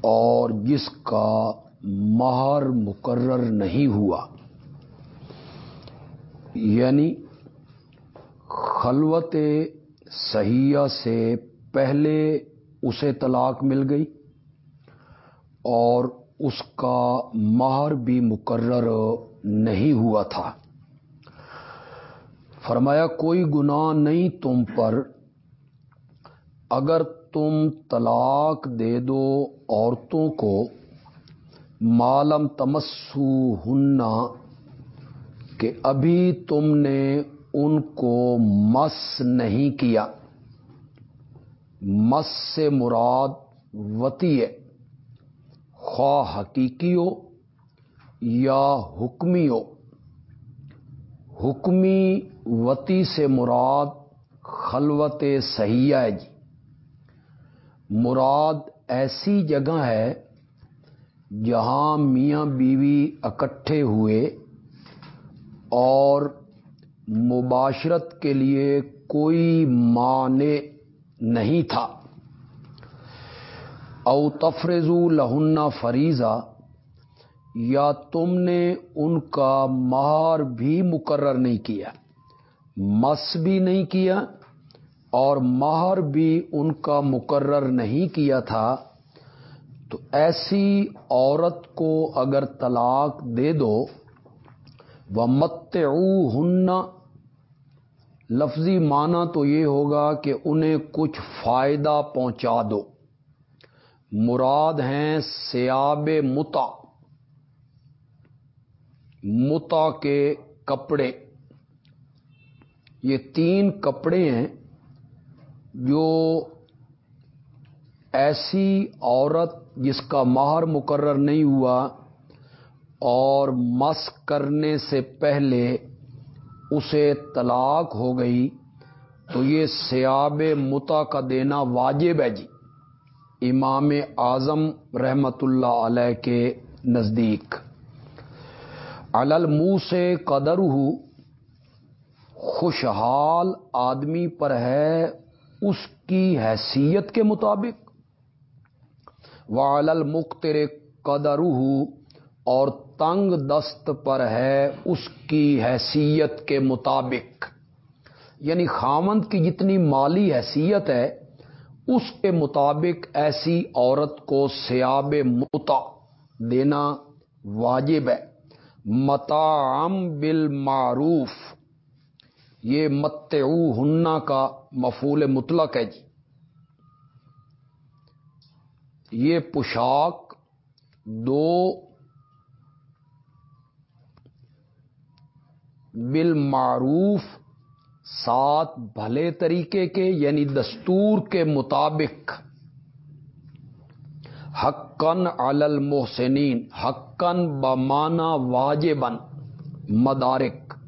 اور جس کا مہر مقرر نہیں ہوا یعنی خلوت صحیح سے پہلے اسے طلاق مل گئی اور اس کا مہر بھی مقرر نہیں ہوا تھا۔ فرمایا، کوئی گناہ نہیں تم پر، اگر تم طلاق دے دو عورتوں کو معلوم تمسو ہننا کہ ابھی تم نے ان کو مس نہیں کیا۔ مس سے مراد وتی ہے، خواہ حقیقی ہو یا حکمی ہو حکمی وتی سے مراد خلوت صحیح ہے جی۔ مراد ایسی جگہ ہے جہاں میاں بیوی اکٹھے ہوئے اور مباشرت کے لیے کوئی معنی نہیں تھا۔ او تفرزو لہنا فریضہ، یا تم نے ان کا مہر بھی مقرر نہیں کیا، مس بھی نہیں کیا اور مہر بھی ان کا مقرر نہیں کیا تھا، تو ایسی عورت کو اگر طلاق دے دو وہ مت لفظی معنی تو یہ ہوگا کہ انہیں کچھ فائدہ پہنچا دو۔ مراد ہیں سیاب متا متا کے کپڑے۔ یہ تین کپڑے ہیں۔ جو ایسی عورت جس کا مہر مقرر نہیں ہوا اور مس کرنے سے پہلے اسے طلاق ہو گئی، تو یہ سیاب متا کا دینا واجب ہے جی۔ امام اعظم رحمت اللہ علیہ کے نزدیک۔ علل منہ سے قدر ہو خوشحال آدمی پر ہے اس کی حیثیت کے مطابق۔ وعلل مختر قدر اور تنگ دست پر ہے اس کی حیثیت کے مطابق۔ یعنی خامند کی جتنی مالی حیثیت ہے، اس کے مطابق ایسی عورت کو سیاب متا دینا واجب ہے۔ متام بل معروف یہ مت ہننا کا مفول مطلق ہے جی۔ یہ پوشاک دو بالمعروف، سات بھلے طریقے کے یعنی دستور کے مطابق۔ حقن علل محسنین حقن بمانا واجبن مدارک۔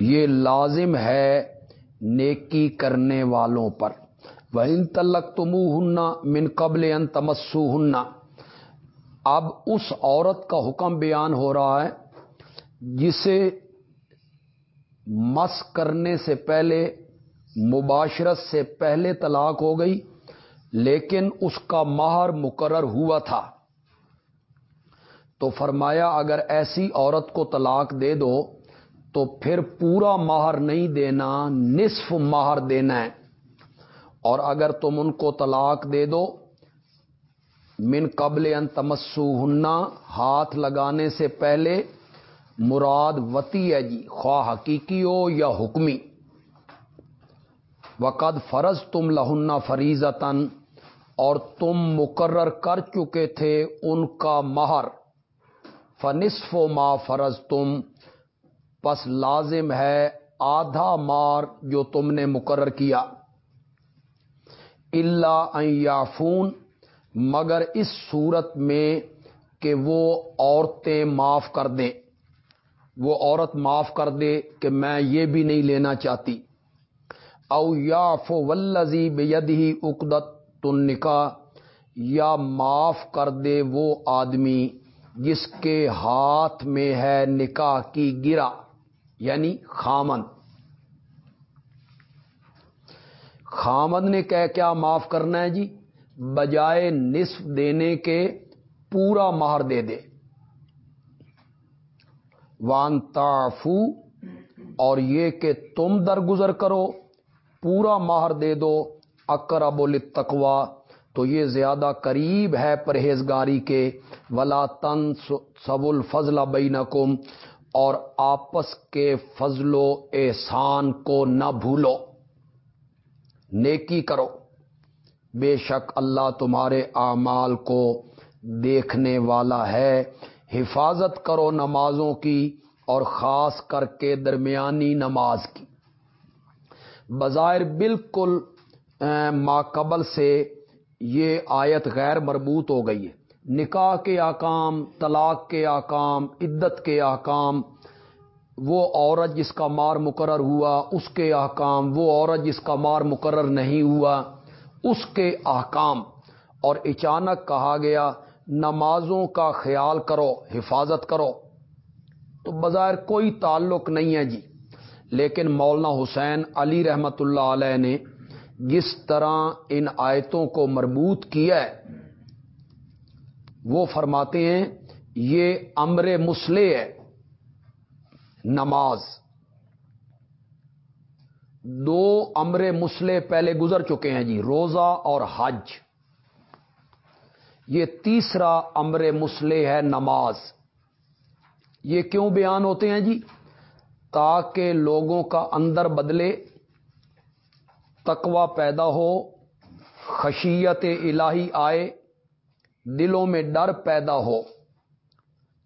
یہ لازم ہے نیکی کرنے والوں پر۔ وہ ان تلک تمو ہننا من قبل ان تمسو ہننا اب اس عورت کا حکم بیان ہو رہا ہے جسے مس کرنے سے پہلے، مباشرت سے پہلے طلاق ہو گئی، لیکن اس کا مہر مقرر ہوا تھا۔ تو فرمایا، اگر ایسی عورت کو طلاق دے دو تو پھر پورا مہر نہیں دینا، نصف مہر دینا ہے۔ اور اگر تم ان کو طلاق دے دو، من قبل ان تمسو ہننا ہاتھ لگانے سے پہلے مراد وتی ہے جی خواہ حقیقی ہو یا حکمی۔ وقد فرض تم لہنا فریضتن اور تم مقرر کر چکے تھے ان کا مہر۔ فنصف و ما فرض تم پس لازم ہے آدھا مار جو تم نے مقرر کیا۔ اللہ یافون مگر اس صورت میں کہ وہ عورتیں معاف کر دیں۔ وہ عورت معاف کر دے کہ میں یہ بھی نہیں لینا چاہتی۔ او یا فو ولزی بید ہی اقدت تن نکاح یا معاف کر دے وہ آدمی جس کے ہاتھ میں ہے نکاح کی گرا۔ یعنی خامن۔ خامد نے کہ کیا معاف کرنا ہے جی؟ بجائے نصف دینے کے پورا مہر دے دے۔ وان تعفو، اور یہ کہ تم درگزر کرو، پورا مہر دے دو اکرب التقوا تو یہ زیادہ قریب ہے پرہیزگاری کے۔ ولا تن سب الفضل بینکم اور آپس کے فضل و احسان کو نہ بھولو۔ نیکی کرو۔ بے شک اللہ تمہارے اعمال کو دیکھنے والا ہے۔ حفاظت کرو نمازوں کی اور خاص کر کے درمیانی نماز کی۔ بظاہر بالکل ماقبل سے یہ آیت غیر مربوط ہو گئی ہے۔ نکاح کے آکام طلاق کے آکام عدت کے آکام وہ عورت جس کا مار مقرر ہوا، اس کے احکام، وہ عورت جس کا مار مقرر نہیں ہوا، اس کے احکام۔ اور اچانک کہا گیا، نمازوں کا خیال کرو، حفاظت کرو۔ تو بظاہر کوئی تعلق نہیں ہے جی۔ لیکن مولانا حسین علی رحمت اللہ علیہ نے جس طرح ان آیتوں کو مربوط کیا ہے وہ فرماتے ہیں، یہ امر مسلح ہے، نماز۔ دو امر مسلح پہلے گزر چکے ہیں جی روزہ اور حج۔ یہ تیسرا امر مسلح ہے، نماز۔ یہ کیوں بیان ہوتے ہیں جی؟ تاکہ لوگوں کا اندر بدلے تقوا پیدا ہو، خشیت الہی آئے دلوں میں ڈر پیدا ہو۔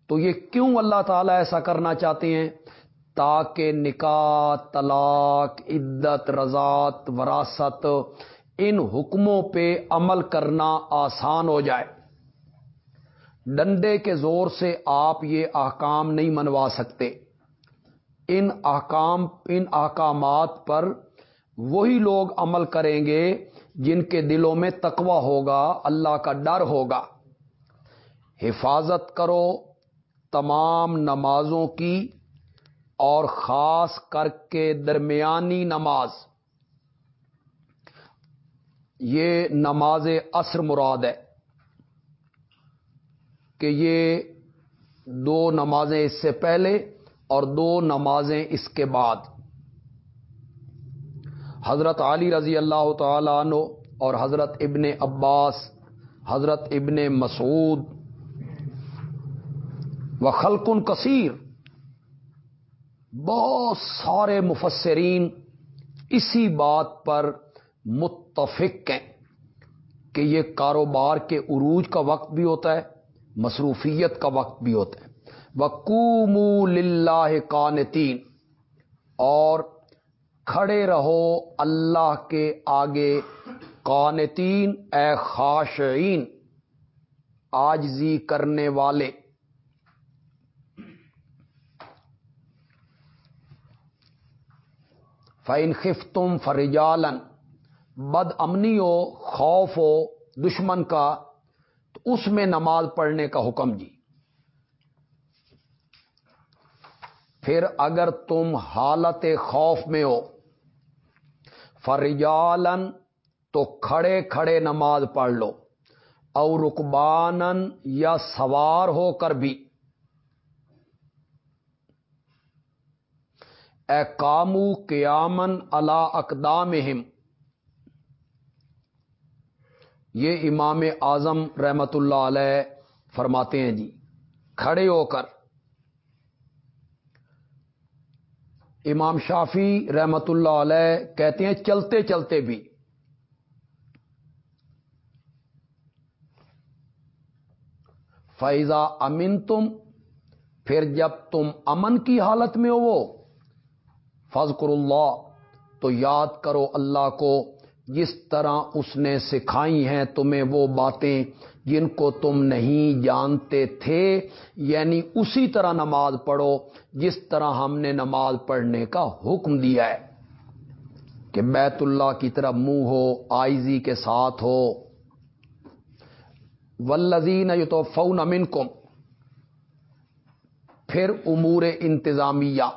تو یہ کیوں اللہ تعالیٰ ایسا کرنا چاہتے ہیں؟ تاکہ نکاح، طلاق، عدت رضات وراثت ان حکموں پہ عمل کرنا آسان ہو جائے۔ ڈنڈے کے زور سے آپ یہ احکام نہیں منوا سکتے۔ ان احکام، ان احکامات پر وہی لوگ عمل کریں گے جن کے دلوں میں تقوی ہوگا، اللہ کا ڈر ہوگا۔ حفاظت کرو تمام نمازوں کی اور خاص کر کے درمیانی نماز۔ یہ نماز اثر مراد ہے کہ یہ دو نمازیں اس سے پہلے اور دو نمازیں اس کے بعد۔ حضرت علی رضی اللہ تعالی عنہ اور حضرت ابن عباس، حضرت ابن مسعود و خلقن کثیر۔ بہت سارے مفسرین اسی بات پر متفق ہیں کہ یہ کاروبار کے عروج کا وقت بھی ہوتا ہے، مصروفیت کا وقت بھی ہوتا ہے۔ وقوم للہ کانتین اور کھڑے رہو اللہ کے آگے۔ قانتین، اے خاشعین، آجزی کرنے والے۔ فین خف تم فرجالن بد امنی ہو خوف ہو دشمن کا، تو اس میں نماز پڑھنے کا حکم جی۔ پھر اگر تم حالت خوف میں ہو فرجالن تو کھڑے کھڑے نماز پڑھ لو اور رکبانن یا سوار ہو کر بھی۔ اے کامو قیامن اللہ اقدام یہ امام اعظم رحمت اللہ علیہ فرماتے ہیں جی کھڑے ہو کر۔ امام شافی رحمت اللہ علیہ کہتے ہیں چلتے چلتے بھی۔ فیضا امن تم پھر جب تم امن کی حالت میں ہو وہ فضکر اللہ تو یاد کرو اللہ کو، جس طرح اس نے سکھائی ہیں تمہیں وہ باتیں جن کو تم نہیں جانتے تھے یعنی اسی طرح نماز پڑھو جس طرح ہم نے نماز پڑھنے کا حکم دیا ہے، کہ بیت اللہ کی طرف منہ ہو، آئزی کے ساتھ ہو۔ ولزین یو تو فون امن پھر امور انتظامیہ۔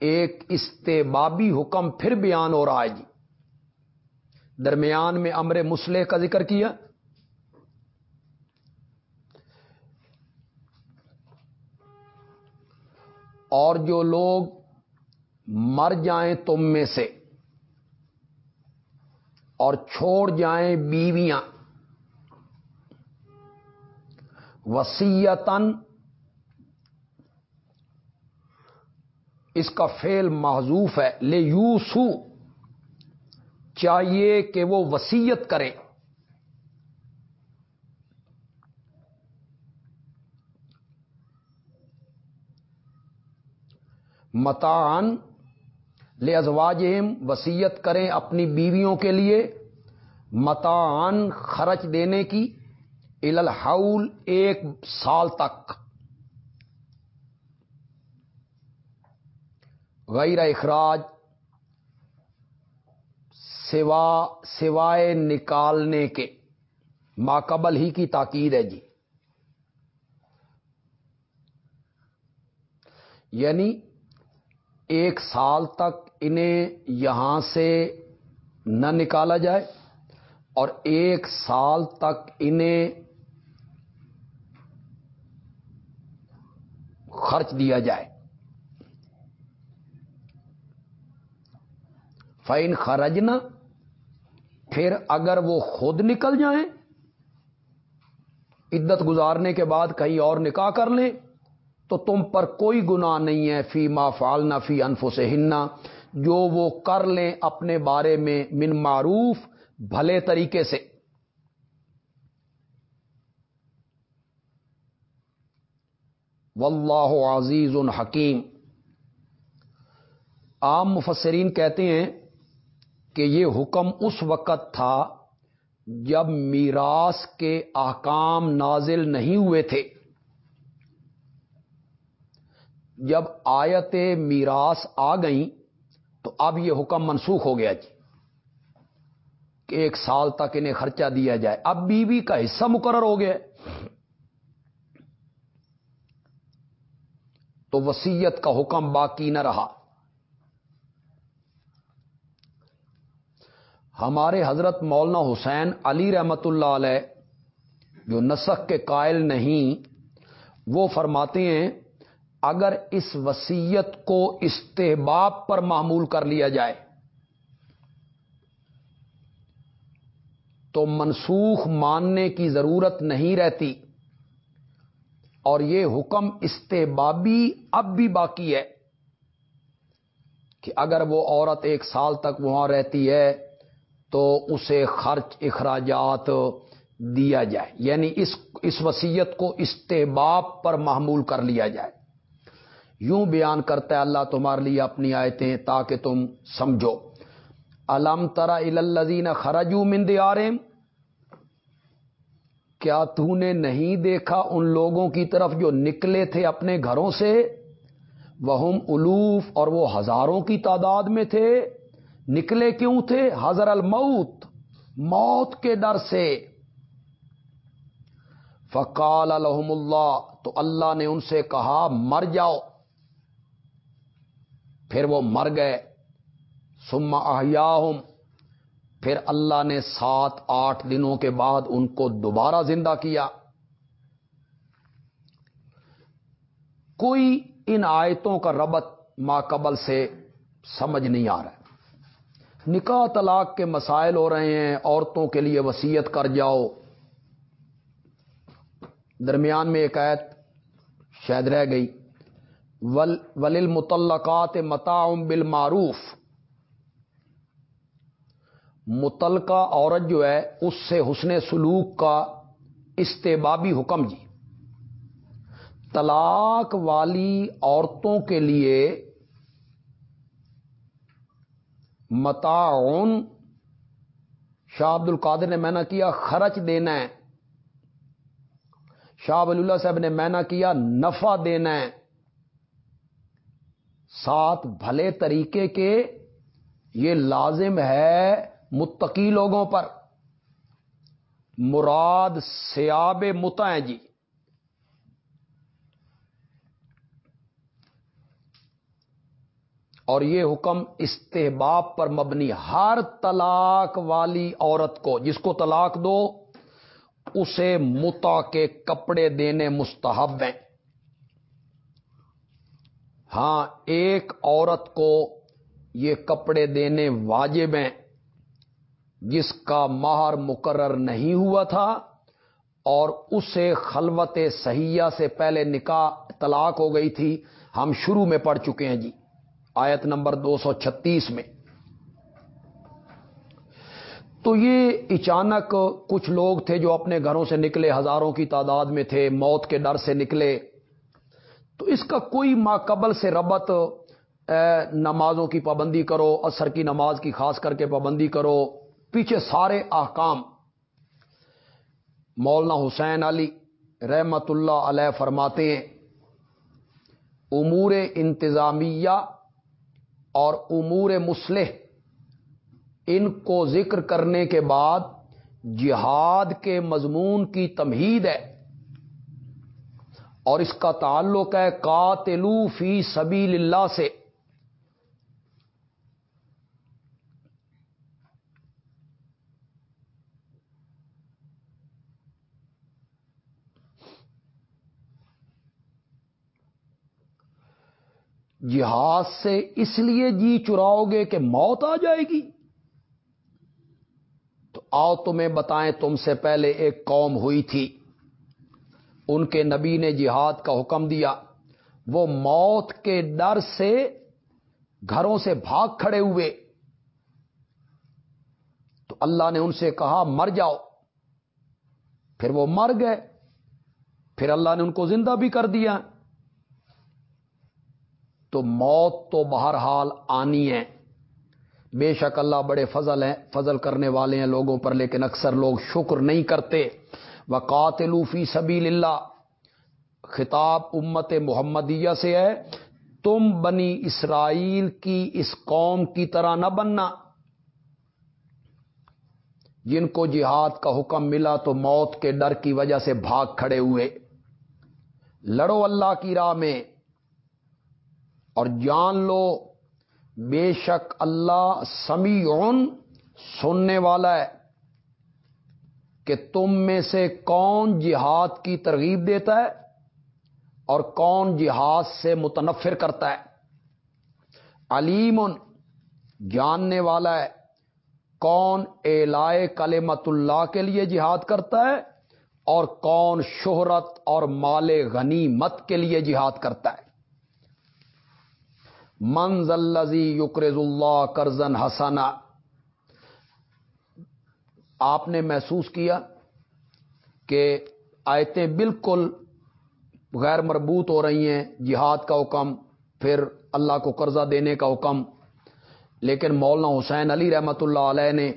ایک استبابی حکم پھر بیان ہو رہا ہے جی۔ درمیان میں امر مسلح کا ذکر کیا۔ اور جو لوگ مر جائیں تم میں سے اور چھوڑ جائیں بیویاں وسیعتن اس کا فیل محضوف ہے۔ لے یوسو، چاہیے کہ وہ وسیعت کریں متان لے ازواجہم وسیعت کریں اپنی بیویوں کے لیے۔ متان خرچ دینے کی۔ الحول، ایک سال تک۔ غیر اخراج، سوا، سوائے نکالنے کے، ماقبل ہی کی تاکید ہے جی۔ یعنی ایک سال تک انہیں یہاں سے نہ نکالا جائے اور ایک سال تک انہیں خرچ دیا جائے۔ فائن خرجنا، پھر اگر وہ خود نکل جائیں، عدت گزارنے کے بعد کہیں اور نکاح کر لیں، تو تم پر کوئی گناہ نہیں ہے، فی ما فالنا فی انفو سے جو وہ کر لیں اپنے بارے میں من معروف، بھلے طریقے سے۔ واللہ عزیز الحکیم عام مفسرین کہتے ہیں کہ یہ حکم اس وقت تھا جب میراث کے احکام نازل نہیں ہوئے تھے۔ جب آیت میراث آ گئیں تو اب یہ حکم منسوخ ہو گیا جی کہ ایک سال تک انہیں خرچہ دیا جائے۔ اب بیوی کا حصہ مقرر ہو گیا۔ تو وسیعت کا حکم باقی نہ رہا۔ ہمارے حضرت مولانا حسین علی رحمت اللہ علیہ، جو نسخ کے قائل نہیں، وہ فرماتے ہیں، اگر اس وسیعت کو استحباب پر معمول کر لیا جائے، تو منسوخ ماننے کی ضرورت نہیں رہتی۔ اور یہ حکم استحبابی اب بھی باقی ہے کہ اگر وہ عورت ایک سال تک وہاں رہتی ہے تو اسے خرچ اخراجات دیا جائے۔ یعنی اس اس وسیعت کو استحباب پر معمول کر لیا جائے۔ یوں بیان کرتا ہے اللہ تمہارے لیے اپنی آیتیں تاکہ تم سمجھو۔ علم ترا الزین خرجو مند آرم کیا تو نے نہیں دیکھا ان لوگوں کی طرف جو نکلے تھے اپنے گھروں سے؟ وہ الوف اور وہ ہزاروں کی تعداد میں تھے۔ نکلے کیوں تھے؟ حضر الموت، موت کے ڈر سے۔ فقال الحم اللہ، تو اللہ نے ان سے کہا، مر جاؤ۔ پھر وہ مر گئے۔ سما احیاہم، پھر اللہ نے سات آٹھ دنوں کے بعد ان کو دوبارہ زندہ کیا۔ کوئی ان آیتوں کا ربط ماقبل سے سمجھ نہیں آ رہا۔ نکاح طلاق کے مسائل ہو رہے ہیں، عورتوں کے لیے وسیعت کر جاؤ۔ درمیان میں ایک آیت شاید رہ گئی۔ ول متعلقات متعم بالمعروف۔ متعلقہ عورت جو ہے، اس سے حسن سلوک کا استبابی حکم جی۔ طلاق والی عورتوں کے لیے متعن شاہ عبد القادر نے میں کیا، خرچ دینا ہے۔ شاہ ولی اللہ صاحب نے میں کیا، نفع دینا ہے۔ سات بھلے طریقے کے، یہ لازم ہے متقی لوگوں پر۔ مراد سیاب متا جی۔ اور یہ حکم استحباب پر مبنی ہر طلاق والی عورت کو، جس کو طلاق دو، اسے متا کے کپڑے دینے مستحب ہیں۔ ہاں ایک عورت کو یہ کپڑے دینے واجب ہیں، جس کا مہر مقرر نہیں ہوا تھا اور اسے خلوت سہیا سے پہلے نکاح طلاق ہو گئی تھی۔ ہم شروع میں پڑھ چکے ہیں جی۔ آیت نمبر دو سو چھتیس میں۔ تو یہ اچانک کچھ لوگ تھے جو اپنے گھروں سے نکلے، ہزاروں کی تعداد میں تھے، موت کے ڈر سے نکلے۔ تو اس کا کوئی ماقبل سے ربط نمازوں کی پابندی کرو اثر کی نماز کی خاص کر کے پابندی کرو۔ پیچھے سارے احکام۔ مولانا حسین علی رحمت اللہ علیہ فرماتے ہیں، امور انتظامیہ اور امور مسلح ان کو ذکر کرنے کے بعد جہاد کے مضمون کی تمہید ہے۔ اور اس کا تعلق ہے قاتلو فی سبیل اللہ سے۔ جہاد سے اس لیے جی چراؤ گے کہ موت آ جائے گی۔ تو آؤ تمہیں بتائیں تم سے پہلے ایک قوم ہوئی تھی۔ ان کے نبی نے جہاد کا حکم دیا۔ وہ موت کے ڈر سے گھروں سے بھاگ کھڑے ہوئے۔ تو اللہ نے ان سے کہا، مر جاؤ۔ پھر وہ مر گئے۔ پھر اللہ نے ان کو زندہ بھی کر دیا۔ تو موت تو بہرحال آنی ہے۔ بے شک اللہ بڑے فضل ہیں، فضل کرنے والے ہیں لوگوں پر، لیکن اکثر لوگ شکر نہیں کرتے۔ وہ قاتلوفی سبیل اللہ خطاب امت محمدیہ سے ہے، تم بنی اسرائیل کی اس قوم کی طرح نہ بننا۔ جن کو جہاد کا حکم ملا تو موت کے ڈر کی وجہ سے بھاگ کھڑے ہوئے۔ لڑو اللہ کی راہ میں۔ اور جان لو، بے شک اللہ سمیعن سننے والا ہے کہ تم میں سے کون جہاد کی ترغیب دیتا ہے اور کون جہاد سے متنفر کرتا ہے۔ علیم جاننے والا ہے کون اے کلمت اللہ کے لیے جہاد کرتا ہے اور کون شہرت اور مال غنی مت کے لیے جہاد کرتا ہے۔ منز الزی یقرض اللہ کرزن حسنا. آپ نے محسوس کیا کہ آیتیں بالکل غیر مربوط ہو رہی ہیں، جہاد کا حکم، پھر اللہ کو قرضہ دینے کا حکم. لیکن مولانا حسین علی رحمت اللہ علیہ نے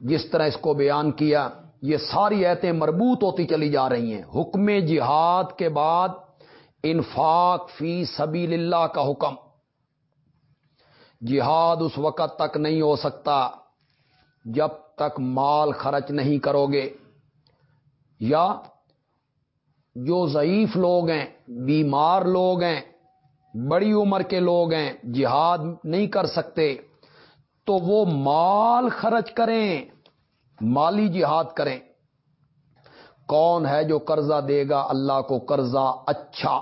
جس طرح اس کو بیان کیا، یہ ساری ایتیں مربوط ہوتی چلی جا رہی ہیں۔ حکم جہاد کے بعد انفاق فی سبیل اللہ کا حکم۔ جہاد اس وقت تک نہیں ہو سکتا جب تک مال خرچ نہیں کرو گے یا جو ضعیف لوگ ہیں، بیمار لوگ ہیں، بڑی عمر کے لوگ ہیں، جہاد نہیں کر سکتے، تو وہ مال خرچ کریں، مالی جہاد کریں۔ کون ہے جو قرضہ دے گا؟ اللہ کو قرضہ اچھا۔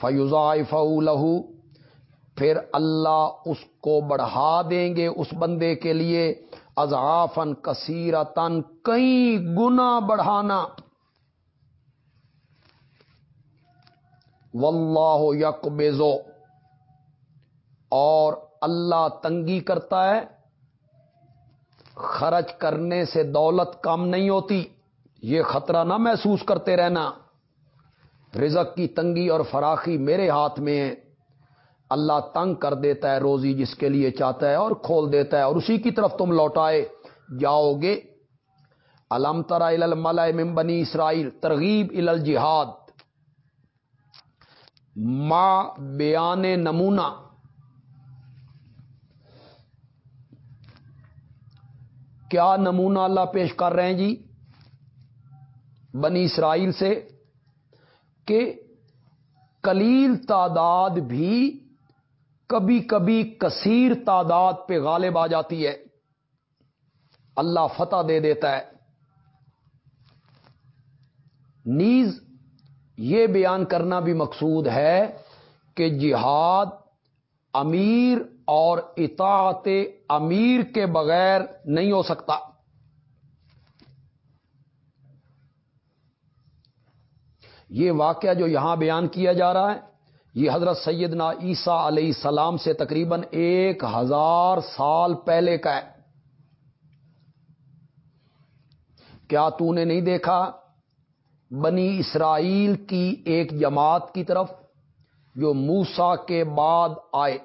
فیوزا فو لہو پھر اللہ اس کو بڑھا دیں گے اس بندے کے لیے اضافن کثیرتن کئی گنا بڑھانا۔ واللہ یکبزو اور اللہ تنگی کرتا ہے۔ خرچ کرنے سے دولت کم نہیں ہوتی۔ یہ خطرہ نہ محسوس کرتے رہنا۔ رزق کی تنگی اور فراخی میرے ہاتھ میں ہے۔ اللہ تنگ کر دیتا ہے، روزی جس کے لیے چاہتا ہے اور کھول دیتا ہے اور اسی کی طرف تم لوٹائے جاؤ گے۔ الم ترا الملا بنی اسرائیل، ترغیب ال جہاد بیان نمونہ۔ کیا نمونہ اللہ پیش کر رہے ہیں جی؟ بنی اسرائیل سے کہ کلیل تعداد بھی کبھی کبھی کثیر تعداد پہ غالب آ جاتی ہے۔ اللہ فتح دے دیتا ہے۔ نیز یہ بیان کرنا بھی مقصود ہے کہ جہاد امیر اور اطاعت امیر کے بغیر نہیں ہو سکتا۔ یہ واقعہ جو یہاں بیان کیا جا رہا ہے یہ حضرت سیدنا عیسیٰ علیہ السلام سے تقریباً ایک ہزار سال پہلے کا ہے۔ کیا تو نے نہیں دیکھا بنی اسرائیل کی ایک جماعت کی طرف جو موسا کے بعد آئے؟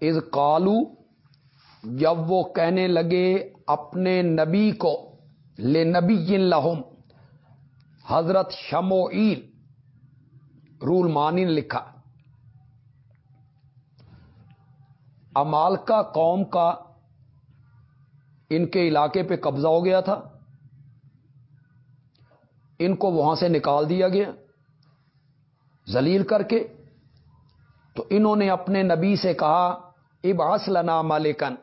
از کالو جب وہ کہنے لگے اپنے نبی کو لے نبی لہم، حضرت شمو رول مانی نے لکھا۔ امال کا قوم کا ان کے علاقے پہ قبضہ ہو گیا تھا۔ ان کو وہاں سے نکال دیا گیا۔ زلیل کر کے۔ تو انہوں نے اپنے نبی سے کہا اب لنا مالکن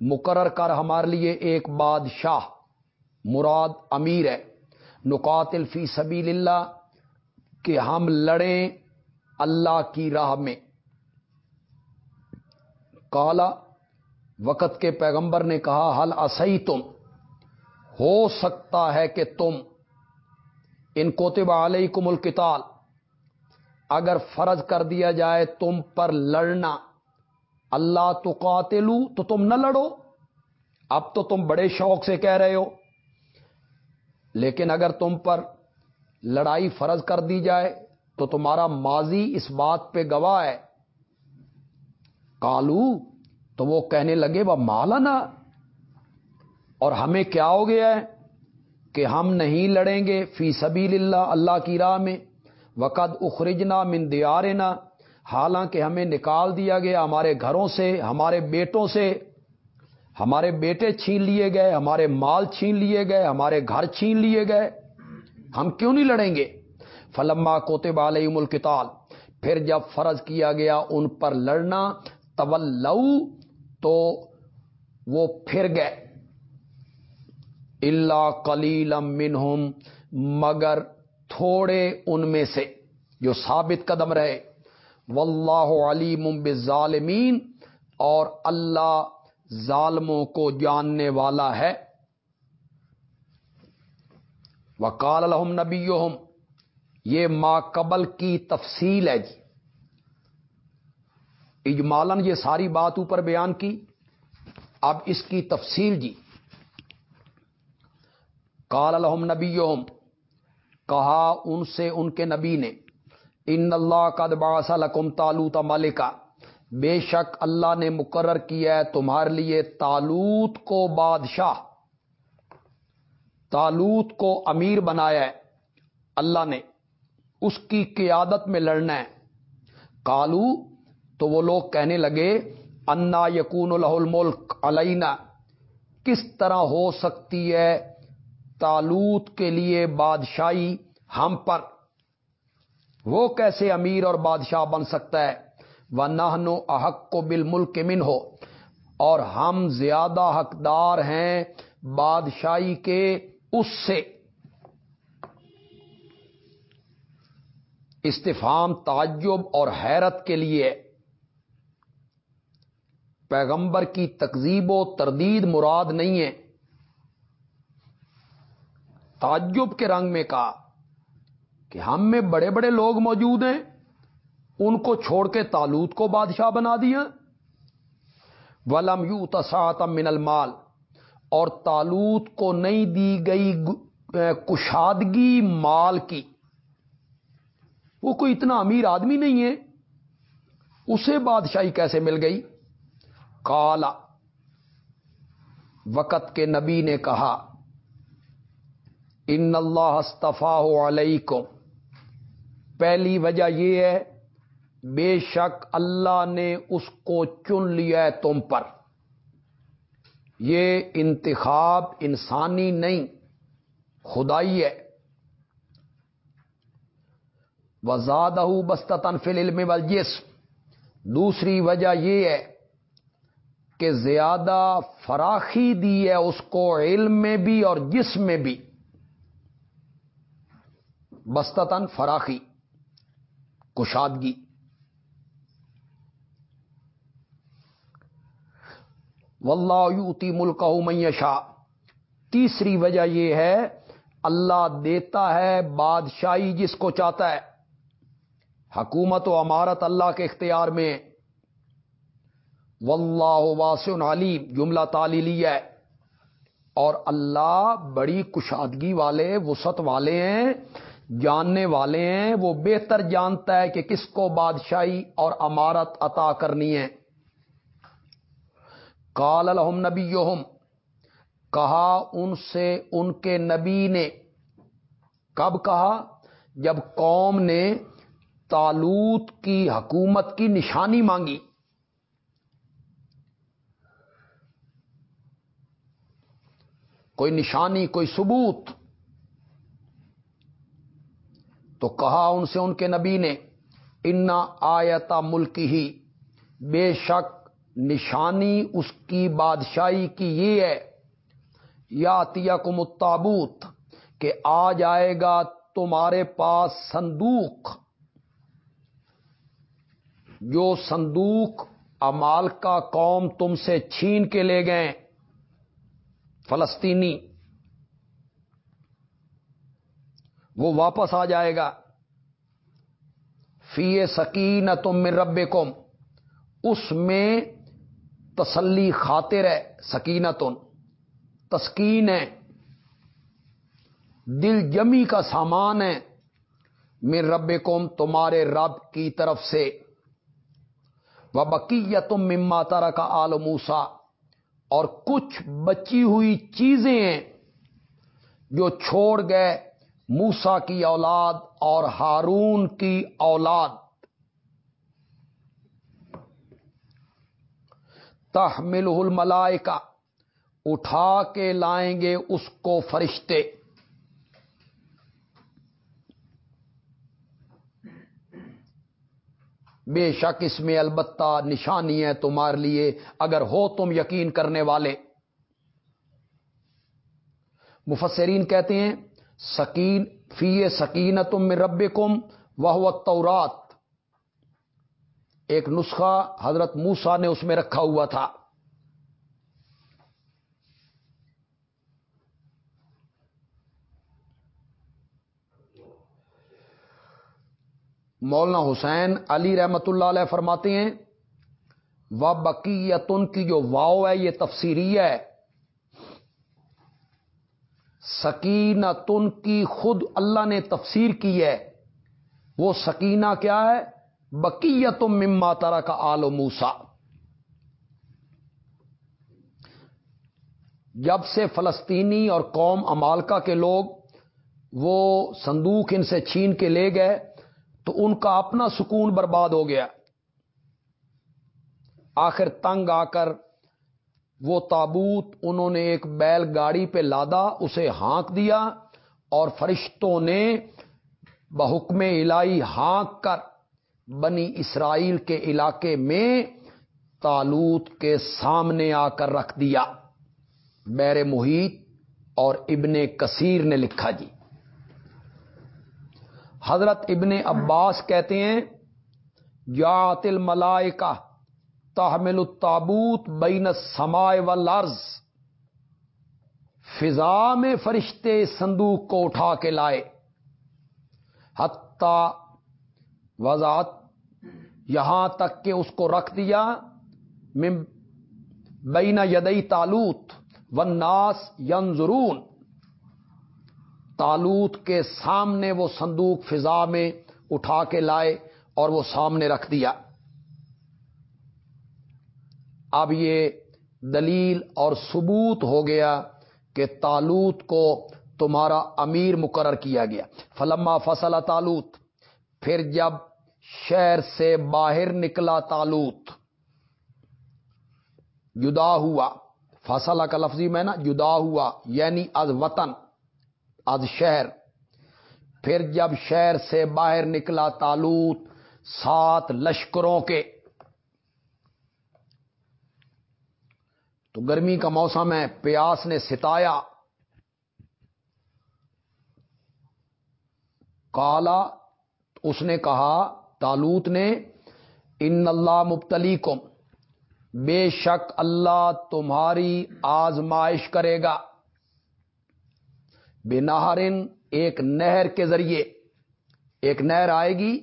مقرر کر ہمارے لیے ایک بادشاہ، مراد امیر ہے۔ نقاتل فی سبیل اللہ کہ ہم لڑیں اللہ کی راہ میں۔ کالا وقت کے پیغمبر نے کہا حل اسی تم ہو سکتا ہے کہ تم، ان کوتب علیکم القتال، اگر فرض کر دیا جائے تم پر لڑنا، اللہ تو قاتلو تو تم نہ لڑو۔ اب تو تم بڑے شوق سے کہہ رہے ہو، لیکن اگر تم پر لڑائی فرض کر دی جائے تو تمہارا ماضی اس بات پہ گواہ ہے۔ کالو تو وہ کہنے لگے، وہ مالانا اور ہمیں کیا ہو گیا ہے؟ کہ ہم نہیں لڑیں گے فی سبیل اللہ اللہ کی راہ میں۔ وقد اخرجنا من دیارنا۔ حالانکہ ہمیں نکال دیا گیا ہمارے گھروں سے، ہمارے بیٹوں سے۔ ہمارے بیٹے چھین لیے گئے، ہمارے مال چھین لیے گئے، ہمارے گھر چھین لیے گئے۔ ہم کیوں نہیں لڑیں گے؟ فلما کوتے علیہم القتال، پھر جب فرض کیا گیا ان پر لڑنا طلو تو وہ پھر گئے۔ اللہ کلیلم منہم، مگر تھوڑے ان میں سے جو ثابت قدم رہے۔ واللہ علیم بالظالمین، اور اللہ ظالموں کو جاننے والا ہے۔ وکال الحم نبی یہ ما قبل کی تفصیل ہے جی۔ اجمالن یہ ساری بات اوپر بیان کی، اب اس کی تفصیل جی۔ کال الحم نبی کہا ان سے ان کے نبی نے، ان اللہ کا دباسا لکم تالوت ملکا بے شک اللہ نے مقرر کیا ہے تمہارے لیے تالوت کو بادشاہ۔ تالوت کو امیر بنایا ہے۔ اللہ نے اس کی قیادت میں لڑنا ہے۔ کالو تو وہ لوگ کہنے لگے، انا یقون الہ الملک علینا۔ کس طرح ہو سکتی ہے تالوت کے لیے بادشاہی ہم پر؟ وہ کیسے امیر اور بادشاہ بن سکتا ہے؟ وہ نہنو احق کو بل ملک من ہو اور ہم زیادہ حقدار ہیں بادشاہی کے اس سے استفام تعجب اور حیرت کے لیے پیغمبر کی تقزیب و تردید مراد نہیں ہے۔ تعجب کے رنگ میں کہا کہ ہم میں بڑے بڑے لوگ موجود ہیں، ان کو چھوڑ کے تالوت کو بادشاہ بنا دیا۔ ولم یو تساتم من المال اور تالوت کو نہیں دی گئی کشادگی مال کی۔ وہ کوئی اتنا امیر آدمی نہیں ہے۔ اسے بادشاہی کیسے مل گئی؟ کالا وقت کے نبی نے کہا، ان اللہ استفا علیکم پہلی وجہ یہ ہے، بے شک اللہ نے اس کو چن لیا ہے تم پر۔ یہ انتخاب انسانی نہیں، خدائی ہے۔ وزاد بستتن فل علم والجسم۔ دوسری وجہ یہ ہے کہ زیادہ فراخی دی ہے اس کو علم میں بھی اور جسم میں بھی۔ بستتن فراخی، کشادگی۔ واللہ یوتی ملک میشا تیسری وجہ یہ ہے، اللہ دیتا ہے بادشاہی جس کو چاہتا ہے۔ حکومت و امارت اللہ کے اختیار میں۔ واللہ واسع علیم، جملہ تعلیلی ہے۔ اور اللہ بڑی کشادگی والے وسط والے ہیں، جاننے والے ہیں۔ وہ بہتر جانتا ہے کہ کس کو بادشاہی اور امارت عطا کرنی ہے۔ کال الحم نبی کہا ان سے ان کے نبی نے۔ کب کہا؟ جب قوم نے تالوت کی حکومت کی نشانی مانگی۔ کوئی نشانی، کوئی ثبوت۔ تو کہا ان سے ان کے نبی نے، انا آیتا ملک ہی بے شک نشانی اس کی بادشاہی کی یہ ہے۔ یا تیا کو متابوت کہ آ جائے گا تمہارے پاس صندوق۔ جو صندوق امال کا قوم تم سے چھین کے لے گئے، فلسطینی، وہ واپس آ جائے گا۔ فی سکین تم رب اس میں تسلی خاطر ہے سکینتن، تسکین ہے، دل جمی کا سامان ہے۔ میر رب تمہارے رب کی طرف سے۔ وہ بقیہ تم مما تارا کا آل موسا اور کچھ بچی ہوئی چیزیں ہیں جو چھوڑ گئے موسا کی اولاد اور ہارون کی اولاد۔ تحمل الملائکہ، اٹھا کے لائیں گے اس کو فرشتے۔ بے شک اس میں البتہ نشانی ہے تمہارے لیے، اگر ہو تم یقین کرنے والے۔ مفسرین کہتے ہیں، سکین، فی سکین تم رب کم وہ تورات ایک نسخہ حضرت موسا نے اس میں رکھا ہوا تھا۔ مولانا حسین علی رحمت اللہ علیہ فرماتے ہیں و بقیتن کی جو واؤ ہے، یہ تفسیری ہے۔ سکینہ تن کی خود اللہ نے تفسیر کی ہے۔ وہ سکینہ کیا ہے؟ بقیت مما ترا کا آل و موسا جب سے فلسطینی اور قوم امالکا کے لوگ وہ صندوق ان سے چھین کے لے گئے، تو ان کا اپنا سکون برباد ہو گیا۔ آخر تنگ آ کر وہ تابوت انہوں نے ایک بیل گاڑی پہ لادا، اسے ہانک دیا اور فرشتوں نے بحکم الہی ہانک کر بنی اسرائیل کے علاقے میں تالوت کے سامنے آ کر رکھ دیا۔ بیر محیط اور ابن کثیر نے لکھا جی۔ حضرت ابن عباس کہتے ہیں جات الملائکہ تحمل التابوت بین سمائے و فضا میں فرشتے صندوق کو اٹھا کے لائے۔ حتی وضاحت یہاں تک کہ اس کو رکھ دیا بین یدئی تالوت و ناس ینظرون۔ تالوت کے سامنے وہ صندوق فضا میں اٹھا کے لائے اور وہ سامنے رکھ دیا۔ اب یہ دلیل اور ثبوت ہو گیا کہ تالوت کو تمہارا امیر مقرر کیا گیا۔ فلما فصل تالوت پھر جب شہر سے باہر نکلا تالوت۔ جدا ہوا۔ فصلہ کا لفظی میں نا جدا ہوا یعنی از وطن، از شہر۔ پھر جب شہر سے باہر نکلا تالوت، سات لشکروں کے۔ تو گرمی کا موسم ہے، پیاس نے ستایا۔ کالا، اس نے کہا تالوت نے ان اللہ مبتلی کم بے شک اللہ تمہاری آزمائش کرے گا۔ بے نہارن ایک نہر کے ذریعے، ایک نہر آئے گی،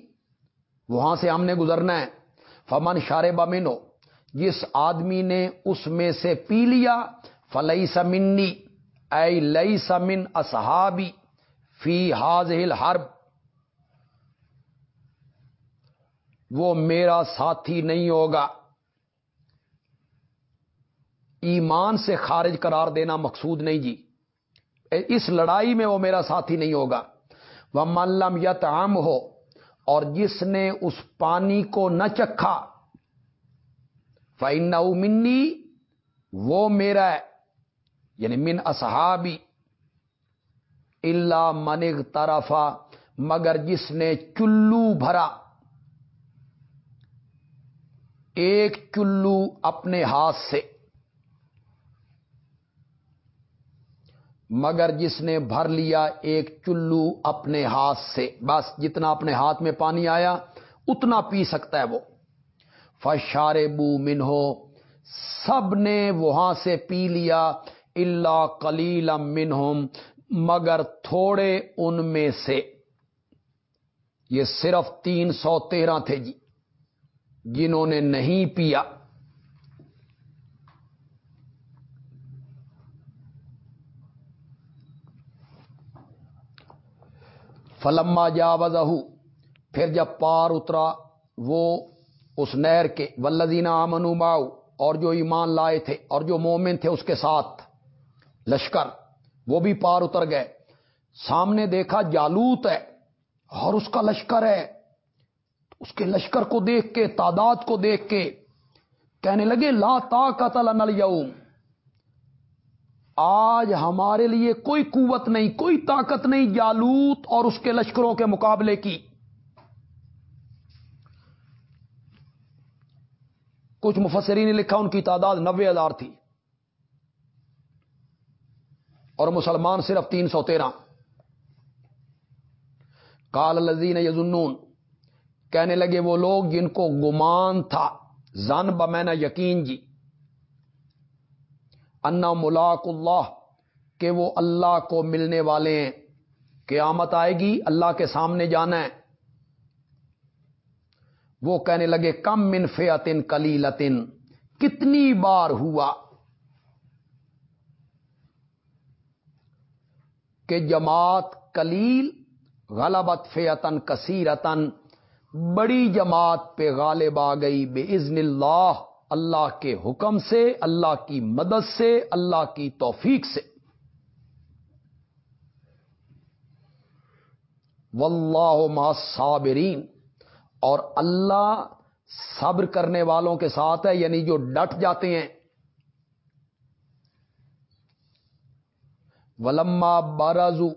وہاں سے ہم نے گزرنا ہے۔ فمن شار بمنو جس آدمی نے اس میں سے پی لیا فلئی سمنی اے لئی سمن اصحابی، فی حاض حرب۔ وہ میرا ساتھی نہیں ہوگا۔ ایمان سے خارج قرار دینا مقصود نہیں جی۔ اس لڑائی میں وہ میرا ساتھی نہیں ہوگا۔ وہ ملم یت عام ہو اور جس نے اس پانی کو نہ چکھا فائن منی وہ میرا ہے۔ یعنی من اصحابی۔ اللہ منگ طرفا مگر جس نے چلو بھرا۔ ایک چلو اپنے ہاتھ سے۔ مگر جس نے بھر لیا ایک چلو اپنے ہاتھ سے، بس جتنا اپنے ہاتھ میں پانی آیا، اتنا پی سکتا ہے وہ۔ فشار بو من ہو سب نے وہاں سے پی لیا اللہ کلیل منہم مگر تھوڑے ان میں سے۔ یہ صرف تین سو تیرہ تھے جی۔ جنہوں نے نہیں پیا۔ فلما جا پھر جب پار اترا، وہ اس نہر کے ولزینہ امن ماؤ اور جو ایمان لائے تھے، اور جو مومن تھے اس کے ساتھ، لشکر، وہ بھی پار اتر گئے۔ سامنے دیکھا، جالوت ہے، اور اس کا لشکر ہے۔ اس کے لشکر کو دیکھ کے، تعداد کو دیکھ کے کہنے لگے، لا طاقت لنا یوم آج ہمارے لیے کوئی قوت نہیں، کوئی طاقت نہیں جالوت اور اس کے لشکروں کے مقابلے کی۔ کچھ مفسرین نے لکھا، ان کی تعداد نوے ہزار تھی۔ اور مسلمان صرف تین سو تیرہ۔ کال لذین یزنون کہنے لگے وہ لوگ جن کو گمان تھا۔ زن بمینا یقین جی۔ انا ملاق اللہ، کہ وہ اللہ کو ملنے والے ہیں۔ قیامت آئے گی، اللہ کے سامنے جانا ہے۔ وہ کہنے لگے، کم من فیتن کلی لتن کتنی بار ہوا کہ جماعت کلیل غلبت فیتن کثیرتن۔ بڑی جماعت پہ غالب آ گئی بے عزن اللہ اللہ کے حکم سے، اللہ کی مدد سے، اللہ کی توفیق سے۔ واللہ ما صابرین اور اللہ صبر کرنے والوں کے ساتھ ہے یعنی جو ڈٹ جاتے ہیں۔ ولما بارازو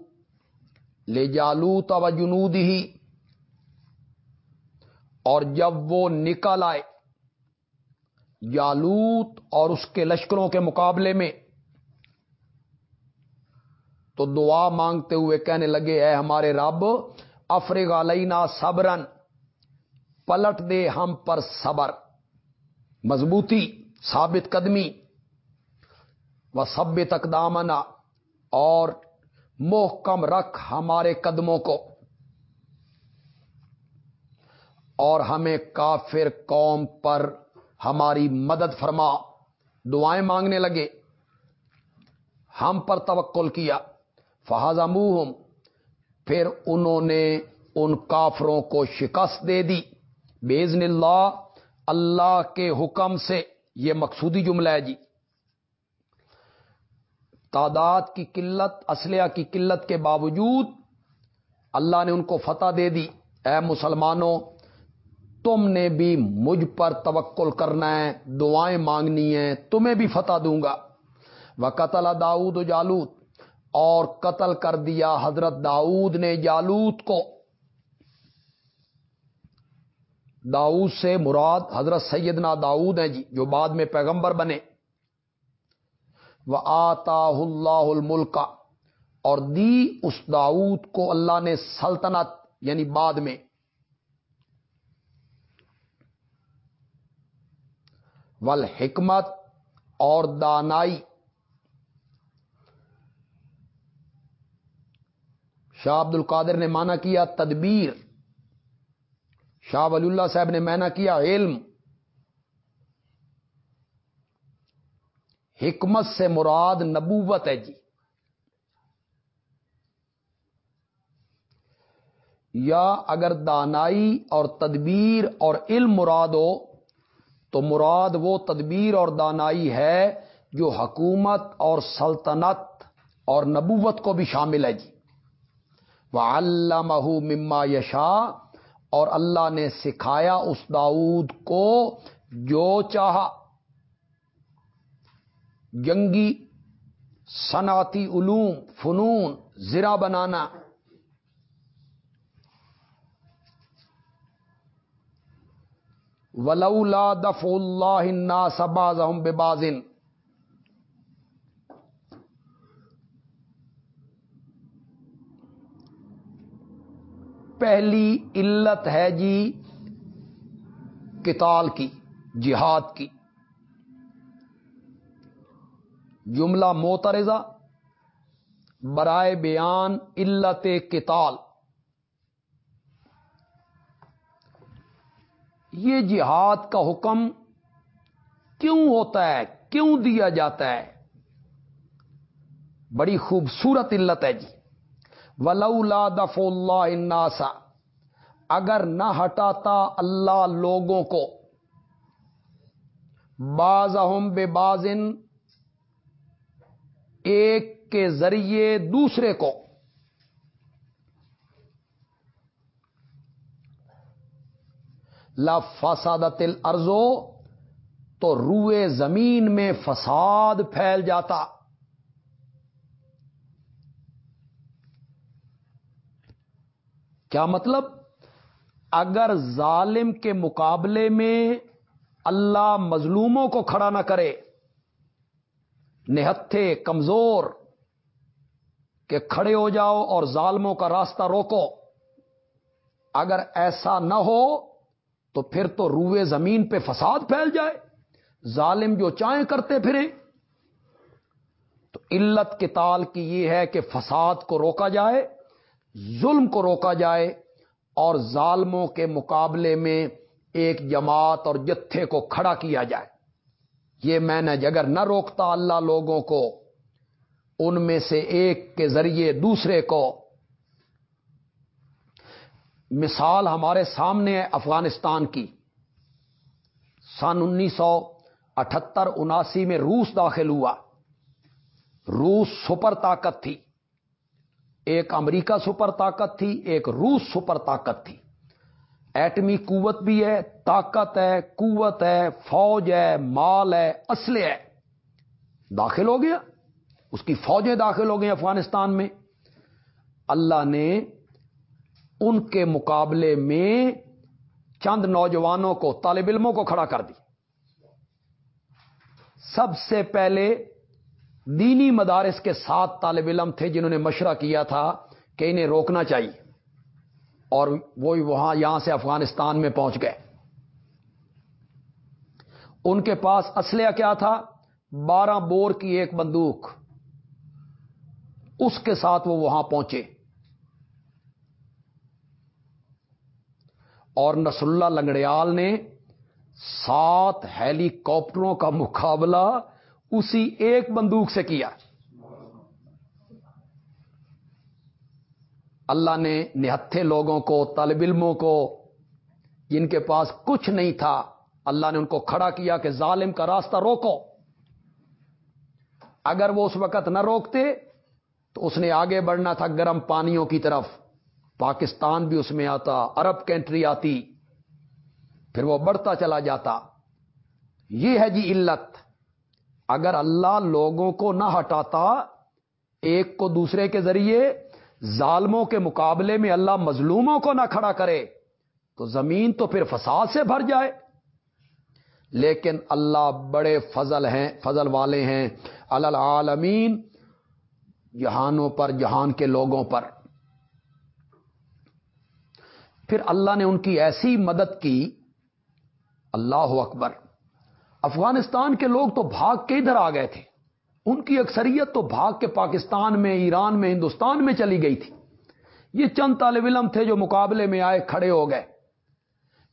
لے جالو تو جنود ہی اور جب وہ نکل آئے یالوت اور اس کے لشکروں کے مقابلے میں، تو دعا مانگتے ہوئے کہنے لگے، اے ہمارے رب، افرغ علینا صبرن، پلٹ دے ہم پر صبر، مضبوطی، ثابت قدمی و سب تقدامنا اور محکم رکھ ہمارے قدموں کو۔ اور ہمیں کافر قوم پر ہماری مدد فرما۔ دعائیں مانگنے لگے۔ ہم پر توکل کیا۔ فہذا منہ پھر انہوں نے ان کافروں کو شکست دے دی۔ بیزن اللہ اللہ کے حکم سے۔ یہ مقصودی جملہ ہے جی۔ تعداد کی قلت، اسلحہ کی قلت کے باوجود اللہ نے ان کو فتح دے دی۔ اے مسلمانوں تم نے بھی مجھ پر توکل کرنا ہے، دعائیں مانگنی ہیں، تمہیں بھی فتح دوں گا۔ وہ قتل داود و جالوت، اور قتل کر دیا حضرت داؤد نے جالوت کو۔ داؤد سے مراد حضرت سیدنا داؤد ہیں جی جو بعد میں پیغمبر بنے۔ وہ آتا اللہ الملک، اور دی اس داؤد کو اللہ نے سلطنت یعنی بعد میں۔ ول حکمت اور دانائی۔ شاہ عبد القادر نے مانا کیا تدبیر۔ شاہ ولی اللہ صاحب نے مانا کیا علم۔ حکمت سے مراد نبوت ہے جی۔ یا اگر دانائی اور تدبیر اور علم مراد ہو تو مراد وہ تدبیر اور دانائی ہے جو حکومت اور سلطنت اور نبوت کو بھی شامل ہے جی۔ وہ اللہ مما یشا اور اللہ نے سکھایا اس داود کو جو چاہا۔ جنگی، صنعتی علوم، فنون زرا بنانا۔ ولولا دف اللہ الناس بعضهم ببعض. پہلی علت ہے جی کتال کی، جہاد کی۔ جملہ موترزہ برائے بیان علت کتال یہ جہاد کا حکم کیوں ہوتا ہے؟ کیوں دیا جاتا ہے؟ بڑی خوبصورت علت ہے جی۔ ولولا دف اللہ اناسا اگر نہ ہٹاتا اللہ لوگوں کو۔ باز بے بازن ایک کے ذریعے دوسرے کو۔ لا فسادت ارزو تو روئے زمین میں فساد پھیل جاتا۔ کیا مطلب؟ اگر ظالم کے مقابلے میں اللہ مظلوموں کو کھڑا نہ کرے نہتھے کمزور، کہ کھڑے ہو جاؤ اور ظالموں کا راستہ روکو۔ اگر ایسا نہ ہو تو پھر تو روئے زمین پہ فساد پھیل جائے، ظالم جو چاہیں کرتے پھریں۔ تو علت کتال کی یہ ہے کہ فساد کو روکا جائے، ظلم کو روکا جائے اور ظالموں کے مقابلے میں ایک جماعت اور جتھے کو کھڑا کیا جائے۔ یہ میں نے اگر نہ روکتا اللہ لوگوں کو، ان میں سے ایک کے ذریعے دوسرے کو۔ مثال ہمارے سامنے ہے افغانستان کی۔ سن انیس سو اٹھتر اناسی میں روس داخل ہوا۔ روس سپر طاقت تھی۔ ایک امریکہ سپر طاقت تھی، ایک روس سپر طاقت تھی۔ ایٹمی قوت بھی ہے، طاقت ہے، قوت ہے، فوج ہے، مال ہے اسلحے ہے۔ داخل ہو گیا۔ اس کی فوجیں داخل ہو گئی افغانستان میں۔ اللہ نے ان کے مقابلے میں چند نوجوانوں کو، طالب علموں کو کھڑا کر دی۔ سب سے پہلے دینی مدارس کے سات طالب علم تھے جنہوں نے مشورہ کیا تھا کہ انہیں روکنا چاہیے، اور وہ وہاں، یہاں سے افغانستان میں پہنچ گئے۔ ان کے پاس اسلحہ کیا تھا؟ بارہ بور کی ایک بندوق۔ اس کے ساتھ وہ وہاں پہنچے۔ اور نس اللہ لنگڑیال نے سات ہیلی کاپٹروں کا مقابلہ اسی ایک بندوق سے کیا۔ اللہ نے نہتھے لوگوں کو، طالب علموں کو، جن کے پاس کچھ نہیں تھا، اللہ نے ان کو کھڑا کیا کہ ظالم کا راستہ روکو۔ اگر وہ اس وقت نہ روکتے تو اس نے آگے بڑھنا تھا گرم پانیوں کی طرف۔ پاکستان بھی اس میں آتا، عرب کنٹری آتی، پھر وہ بڑھتا چلا جاتا۔ یہ ہے جی علت۔ اگر اللہ لوگوں کو نہ ہٹاتا، ایک کو دوسرے کے ذریعے، ظالموں کے مقابلے میں اللہ مظلوموں کو نہ کھڑا کرے، تو زمین تو پھر فساد سے بھر جائے۔ لیکن اللہ بڑے فضل ہیں، فضل والے ہیں۔ العالمین، جہانوں پر، جہان کے لوگوں پر۔ پھر اللہ نے ان کی ایسی مدد کی۔ اللہ اکبر۔ افغانستان کے لوگ تو بھاگ کے ادھر آ گئے تھے۔ ان کی اکثریت تو بھاگ کے پاکستان میں، ایران میں، ہندوستان میں چلی گئی تھی۔ یہ چند طالب علم تھے جو مقابلے میں آئے، کھڑے ہو گئے۔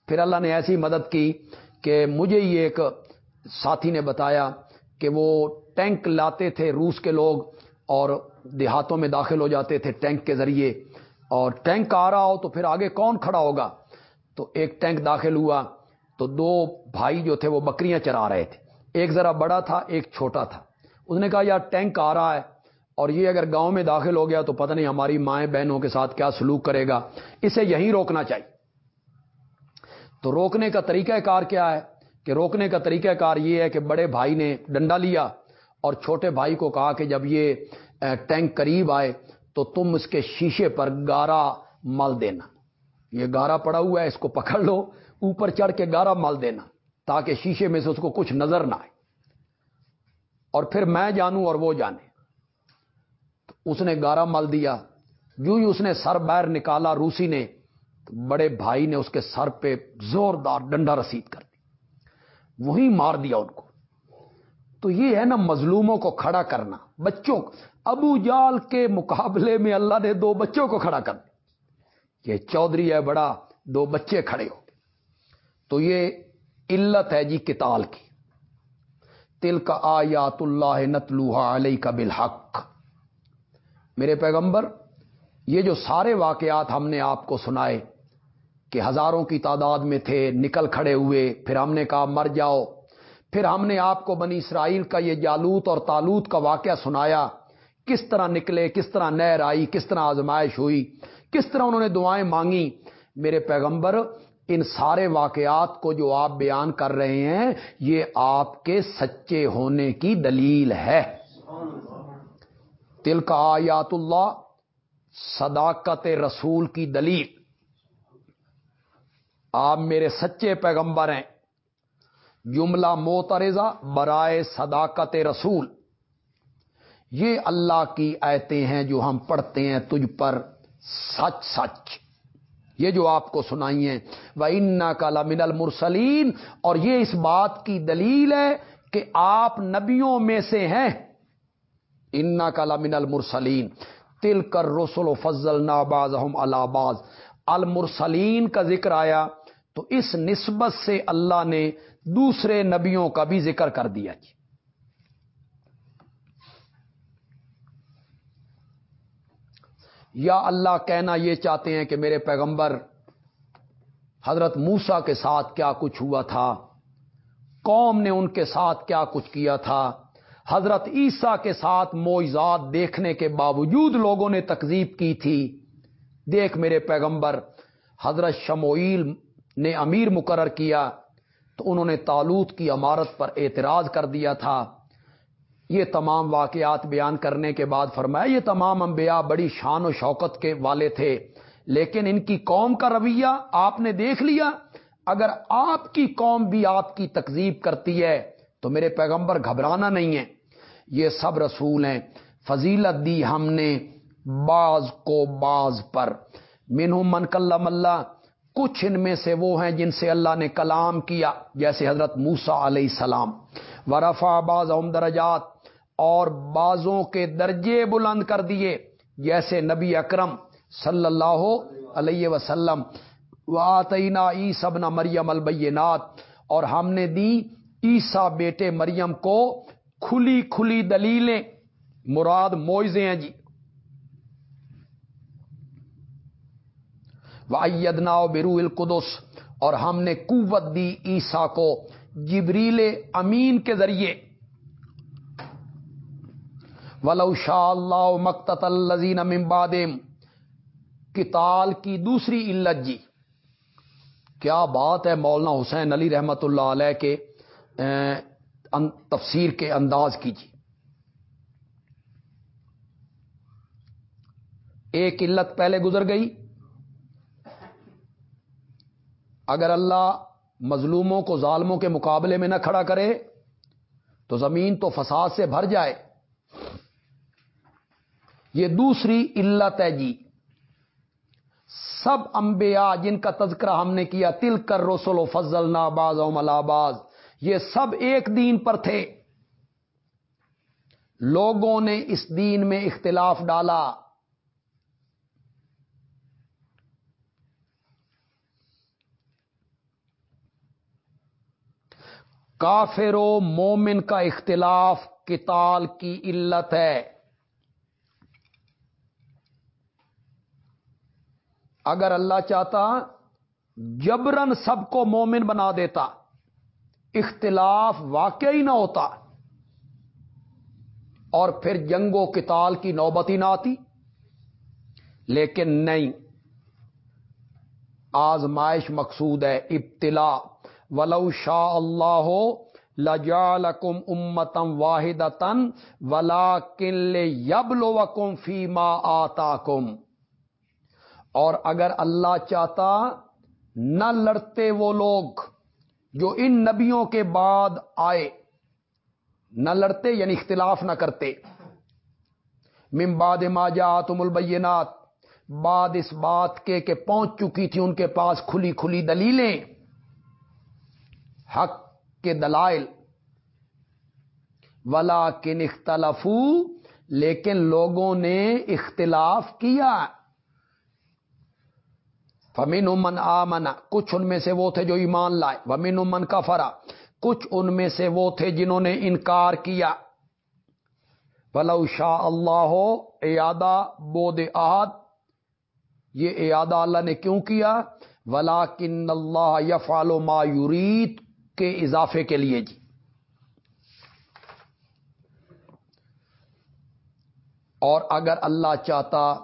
پھر اللہ نے ایسی مدد کی کہ مجھے یہ ایک ساتھی نے بتایا کہ وہ ٹینک لاتے تھے، روس کے لوگ، اور دیہاتوں میں داخل ہو جاتے تھے ٹینک کے ذریعے۔ اور ٹینک آ رہا ہو تو پھر آگے کون کھڑا ہوگا؟ تو ایک ٹینک داخل ہوا تو دو بھائی جو تھے وہ بکریاں چرا رہے تھے۔ ایک ذرا بڑا تھا، ایک چھوٹا تھا۔ اس نے کہا، یار، ٹینک آ رہا ہے۔ اور یہ اگر گاؤں میں داخل ہو گیا تو پتہ نہیں ہماری مائیں بہنوں کے ساتھ کیا سلوک کرے گا۔ اسے یہیں روکنا چاہیے۔ تو روکنے کا طریقہ کار کیا ہے؟ کہ روکنے کا طریقہ کار یہ ہے کہ بڑے بھائی نے ڈنڈا لیا اور چھوٹے بھائی کو کہا کہ جب یہ، ٹینک قریب آئے تو تم اس کے شیشے پر گارا مل دینا۔ یہ گارا پڑا ہوا ہے، اس کو پکڑ لو، اوپر چڑھ کے گارا مل دینا، تاکہ شیشے میں سے اس کو کچھ نظر نہ آئے۔ اور پھر میں جانوں اور وہ جانے۔ اس نے گارا مل دیا۔ جو ہی اس نے سر بیر نکالا۔ روسی نے تو بڑے بھائی نے اس کے سر پہ زوردار ڈنڈا رسید کر دی۔ وہی مار دیا ان کو۔ تو یہ ہے نا مظلوموں کو کھڑا کرنا۔ بچوں ابو جال کے مقابلے میں اللہ نے دو بچوں کو کھڑا کر یہ چودھری ہے بڑا، دو بچے کھڑے ہو۔ تو یہ علت ہے جی کتال کی۔ تل کا آیات اللہ نتلوہا علیہ کا بالحق۔ میرے پیغمبر، یہ جو سارے واقعات ہم نے آپ کو سنائے کہ ہزاروں کی تعداد میں تھے، نکل کھڑے ہوئے، پھر ہم نے کہا مر جاؤ۔ پھر ہم نے آپ کو بنی اسرائیل کا یہ جالوت اور تالوت کا واقعہ سنایا۔ کس طرح نکلے، کس طرح نہر آئی، کس طرح آزمائش ہوئی، کس طرح انہوں نے دعائیں مانگی میرے پیغمبر، ان سارے واقعات کو جو آپ بیان کر رہے ہیں، یہ آپ کے سچے ہونے کی دلیل ہے۔ تل کا آیات اللہ، صداقت رسول کی دلیل۔ آپ میرے سچے پیغمبر ہیں۔ جملہ موترزہ برائے صداقت رسول۔ یہ اللہ کی آیتیں ہیں جو ہم پڑھتے ہیں تجھ پر سچ سچ۔ یہ جو آپ کو سنائی ہیں وہ انا کا لمن المرسلین اور یہ اس بات کی دلیل ہے کہ آپ نبیوں میں سے ہیں۔ انا کا لمن المرسلین تل کر رسول و فضل ناباز الاباز المرسلین کا ذکر آیا تو اس نسبت سے اللہ نے دوسرے نبیوں کا بھی ذکر کر دیا جی۔ یا اللہ کہنا یہ چاہتے ہیں کہ میرے پیغمبر، حضرت موسا کے ساتھ کیا کچھ ہوا تھا؟ قوم نے ان کے ساتھ کیا کچھ کیا تھا؟ حضرت عیسیٰ کے ساتھ موئزات دیکھنے کے باوجود لوگوں نے تکزیب کی تھی۔ دیکھ میرے پیغمبر، حضرت شموئیل نے امیر مقرر کیا۔ تو انہوں نے تالوت کی عمارت پر اعتراض کر دیا تھا۔ یہ تمام واقعات بیان کرنے کے بعد فرمایا، یہ تمام انبیاء بڑی شان و شوکت کے والے تھے، لیکن ان کی قوم کا رویہ آپ نے دیکھ لیا۔ اگر آپ کی قوم بھی آپ کی تکزیب کرتی ہے، تو میرے پیغمبر گھبرانا نہیں ہے یہ سب رسول ہیں۔ فضیلت دی ہم نے باز کو باز پر۔ مینو من کلم اللہ کچھ ان میں سے وہ ہیں جن سے اللہ نے کلام کیا، جیسے حضرت موسا علیہ السلام۔ ورفا باز درجات اور بازوں کے درجے بلند کر دیے، جیسے نبی اکرم صلی اللہ علیہ وسلم۔ واتینا ای سب نہ مریم البینات، اور ہم نے دی عیسا بیٹے مریم کو کھلی کھلی دلیلیں۔ مراد موئزے ہیں جی۔ ویدنا برو القدس اور ہم نے قوت دی عیسا کو جبریل امین کے ذریعے۔ ولو شاء اللہ مقت الزین امبادم کتال کی دوسری علت جی۔ کیا بات ہے مولانا حسین علی رحمت اللہ علیہ کے تفسیر کے انداز کی جی۔ ایک علت پہلے گزر گئی۔ اگر اللہ مظلوموں کو ظالموں کے مقابلے میں نہ کھڑا کرے، تو زمین تو فساد سے بھر جائے۔ یہ دوسری علت ہے جی۔ سب انبیاء جن کا تذکرہ ہم نے کیا تل کر رسول و فضل ناباز او ملاباز یہ سب ایک دین پر تھے۔ لوگوں نے اس دین میں اختلاف ڈالا۔ کافر و مومن کا اختلاف کتال کی علت ہے۔ اگر اللہ چاہتا جبرن سب کو مومن بنا دیتا۔ اختلاف واقعی نہ ہوتا۔ اور پھر جنگ و کتال کی نوبت ہی نہ آتی۔ لیکن نہیں، آزمائش مقصود ہے ابتلا ولو شاہ اللہ ہو لجالکم امتم واحد تن ولا کن یب لو فیما آتا کم اور اگر اللہ چاہتا نہ لڑتے وہ لوگ جو ان نبیوں کے بعد آئے، نہ لڑتے یعنی اختلاف نہ کرتے۔ ممباد ما تم البینات، بعد اس بات کے کہ پہنچ چکی تھی ان کے پاس کھلی کھلی دلیلیں۔ حق کے دلائل۔ ولا کن اختلف لیکن لوگوں نے اختلاف کیا۔ فمین امن آمنا کچھ ان میں سے وہ تھے جو ایمان لائے۔ ومین امن کا فرا کچھ ان میں سے وہ تھے جنہوں نے انکار کیا۔ ولو شاہ اللہ ہو ایادہ بود آد یہ ایادہ اللہ نے کیوں کیا؟ ولا کن اللہ یفال و مایوریت کے اضافے کے لیے جی۔ اور اگر اللہ چاہتا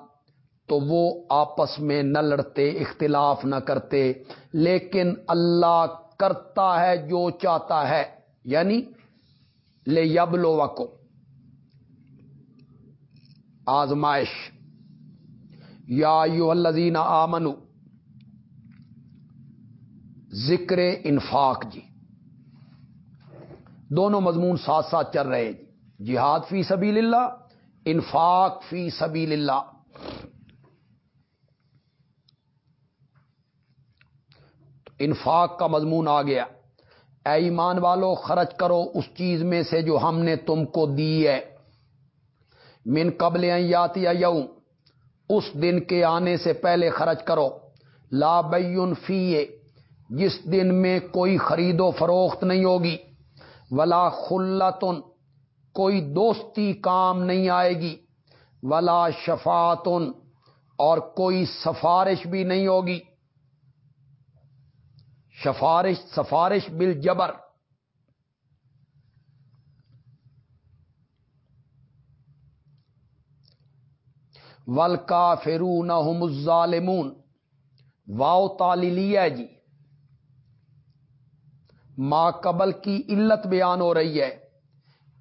تو وہ آپس میں نہ لڑتے، اختلاف نہ کرتے، لیکن اللہ کرتا ہے جو چاہتا ہے یعنی لے یب لو آزمائش۔ یا یو الزین آمنو ذکر انفاق جی۔ دونوں مضمون ساتھ ساتھ چل رہے جہاد فی سبیل اللہ، انفاق فی سبیل اللہ۔ انفاق کا مضمون آ گیا۔ اے ایمان والو، خرچ کرو اس چیز میں سے جو ہم نے تم کو دی ہے۔ من قبل یاتی یوں اس دن کے آنے سے پہلے خرچ کرو۔ لا فی جس دن میں کوئی خرید و فروخت نہیں ہوگی۔ ولا خلتن، کوئی دوستی کام نہیں آئے گی، ولا شفاتن، اور کوئی سفارش بھی نہیں ہوگی۔ سفارش سفارش بل جبر ول کا فرون ظالمون واؤ تالی لیا جی۔ ماں قبل کی علت بیان ہو رہی ہے۔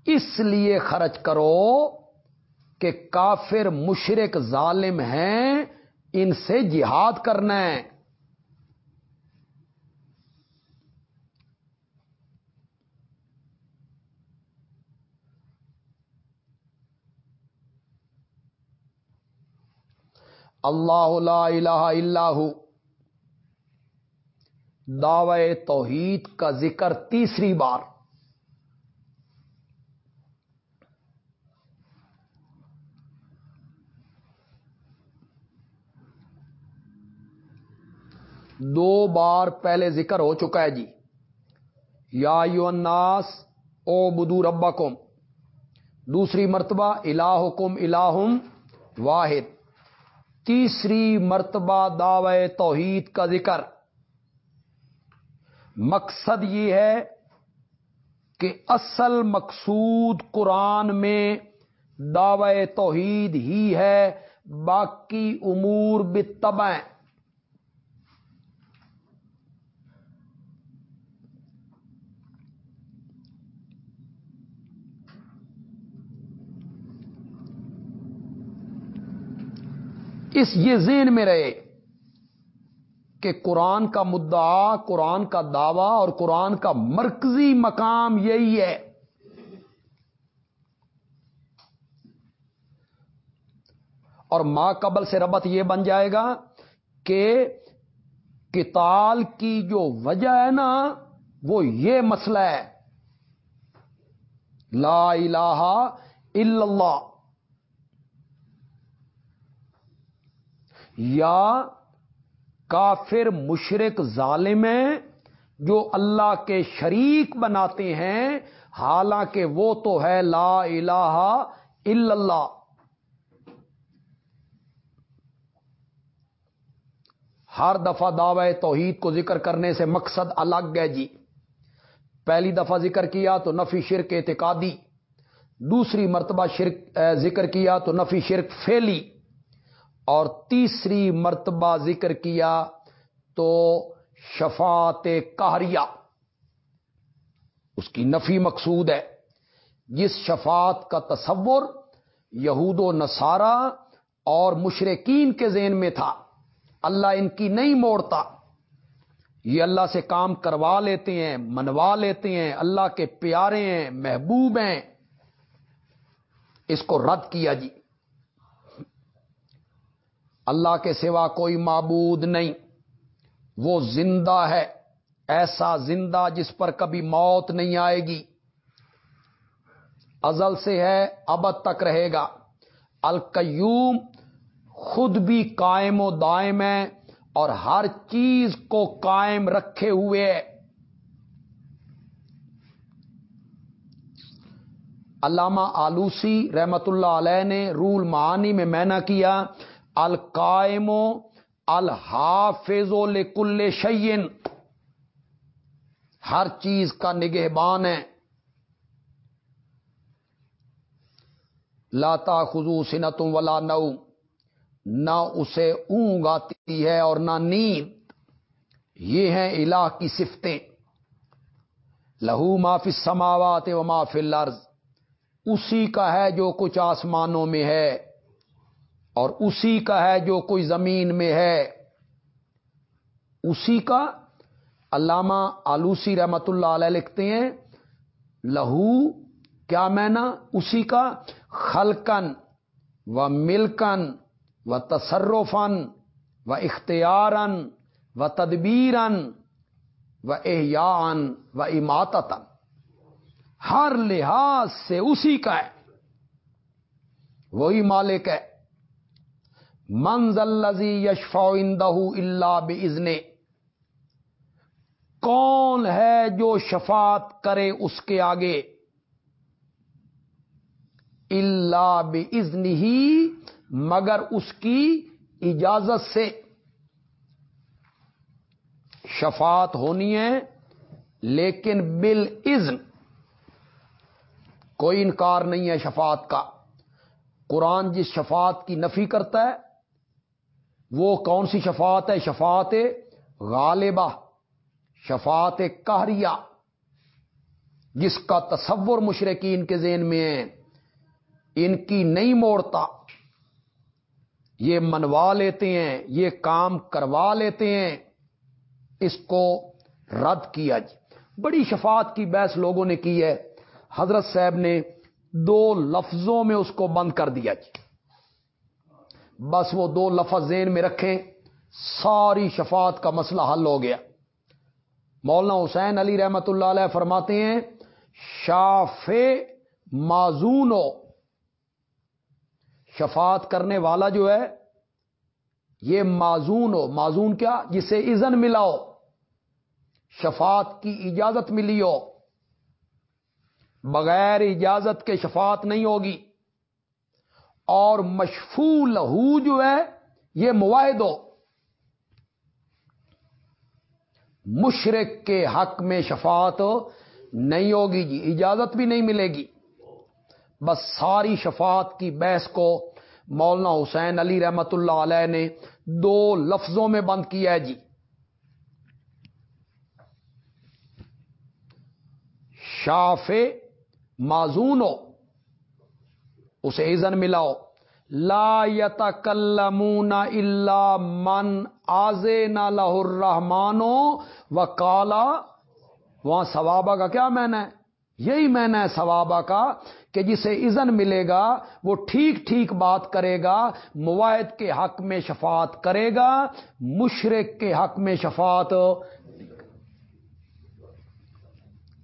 اس لیے خرچ کرو کہ کافر مشرق ظالم ہیں، ان سے جہاد کرنا ہے۔ اللہ لا الہ الا ہو دعوے توحید کا ذکر تیسری بار۔ دو بار پہلے ذکر ہو چکا ہے جی۔ یا یو الناس، او بدو ربکم۔ دوسری مرتبہ الہکم الہم واحد۔ تیسری مرتبہ دعوی توحید کا ذکر۔ مقصد یہ ہے کہ اصل مقصود قرآن میں دعوی توحید ہی ہے، باقی امور بتبیں اس یہ ذہن میں رہے کہ قرآن کا مدعا، قرآن کا دعوی اور قرآن کا مرکزی مقام یہی ہے۔ اور ماں قبل سے ربط یہ بن جائے گا کہ کتال کی جو وجہ ہے نا، وہ یہ مسئلہ ہے۔ لا الہ الا اللہ۔ یا کافر مشرق ظالم ہیں جو اللہ کے شریک بناتے ہیں، حالانکہ وہ تو ہے لا الہ الا اللہ۔ ہر دفعہ دعوی توحید کو ذکر کرنے سے مقصد الگ ہے جی۔ پہلی دفعہ ذکر کیا تو نفی شرک اعتقادی، دوسری مرتبہ شرک، ذکر کیا تو نفی شرک فیلی اور تیسری مرتبہ ذکر کیا تو شفات کہریا اس کی نفی مقصود ہے۔ جس شفات کا تصور یہود و نصارہ اور مشرقین کے ذہن میں تھا۔ اللہ ان کی نہیں موڑتا۔ یہ اللہ سے کام کروا لیتے ہیں، منوا لیتے ہیں۔ اللہ کے پیارے ہیں، محبوب ہیں۔ اس کو رد کیا جی۔ اللہ کے سوا کوئی معبود نہیں۔ وہ زندہ ہے، ایسا زندہ جس پر کبھی موت نہیں آئے گی۔ ازل سے ہے ابد تک رہے گا۔ القیوم خود بھی قائم و دائم ہے اور ہر چیز کو قائم رکھے ہوئے علامہ آلوسی رحمت اللہ علیہ نے رول معانی میں میں نے کیا القائم الحافظ لکل شعین ہر چیز کا نگہبان ہے۔ لاتا خزو سنتوں ولا نو۔ نہ اسے اونگ آتی ہے اور نہ نیند۔ یہ ہیں الہ کی صفتیں۔ لہو معافی سماوات و معافی لرز اسی کا ہے جو کچھ آسمانوں میں ہے۔ اور اسی کا ہے جو کوئی زمین میں ہے۔ اسی کا علامہ آلوسی رحمت اللہ علیہ لکھتے ہیں، لہو کیا میں نا اسی کا خلکن و ملکن و تصرفن و اختیارن و تدبیرن و احیان و اماتتن ہر لحاظ سے اسی کا ہے۔ وہی مالک ہے۔ منزل لذی یشفا اندہ اللہ بزن کون ہے جو شفات کرے اس کے آگے؟ اللہ بزن ہی مگر اس کی اجازت سے۔ شفات ہونی ہے، لیکن بل ازن کوئی انکار نہیں ہے شفات کا۔ قرآن جس شفات کی نفی کرتا ہے وہ کون سی شفات ہے؟ شفات غالبہ شفات کہریا جس کا تصور مشرقین کے ذہن میں ہے۔ ان کی نہیں موڑتا، یہ منوا لیتے ہیں، یہ کام کروا لیتے ہیں۔ اس کو رد کیا جی بڑی شفاعت کی بحث لوگوں نے کی ہے۔ حضرت صاحب نے دو لفظوں میں اس کو بند کر دیا جی بس وہ دو لفظ ذہن میں رکھیں، ساری شفاعت کا مسئلہ حل ہو گیا۔ مولانا حسین علی رحمت اللہ علیہ فرماتے ہیں، شاف معذون شفات کرنے والا جو ہے، یہ معذون ہو۔ معذون کیا؟ جسے اذن ملا ہو۔ شفات کی اجازت ملی ہو۔ بغیر اجازت کے شفات نہیں ہوگی۔ اور مشفو لہو جو ہے، یہ معاہد ہو مشرق کے حق میں شفات نہیں ہوگی جی اجازت بھی نہیں ملے گی۔ بس ساری شفاعت کی بحث کو مولانا حسین علی رحمت اللہ علیہ نے دو لفظوں میں بند کیا ہے جی۔ شاف معذون ہو اسے ایزن ملا ہو لا یتکلمون الا من آز نہ لہ الرحمانو و کالا وہاں ثوابہ کا کیا میں ہے؟ یہی میں نے ثوابہ کا کہ جسے اذن ملے گا، وہ ٹھیک ٹھیک بات کرے گا مواحد کے حق میں شفاعت کرے گا، مشرق کے حق میں شفاعت۔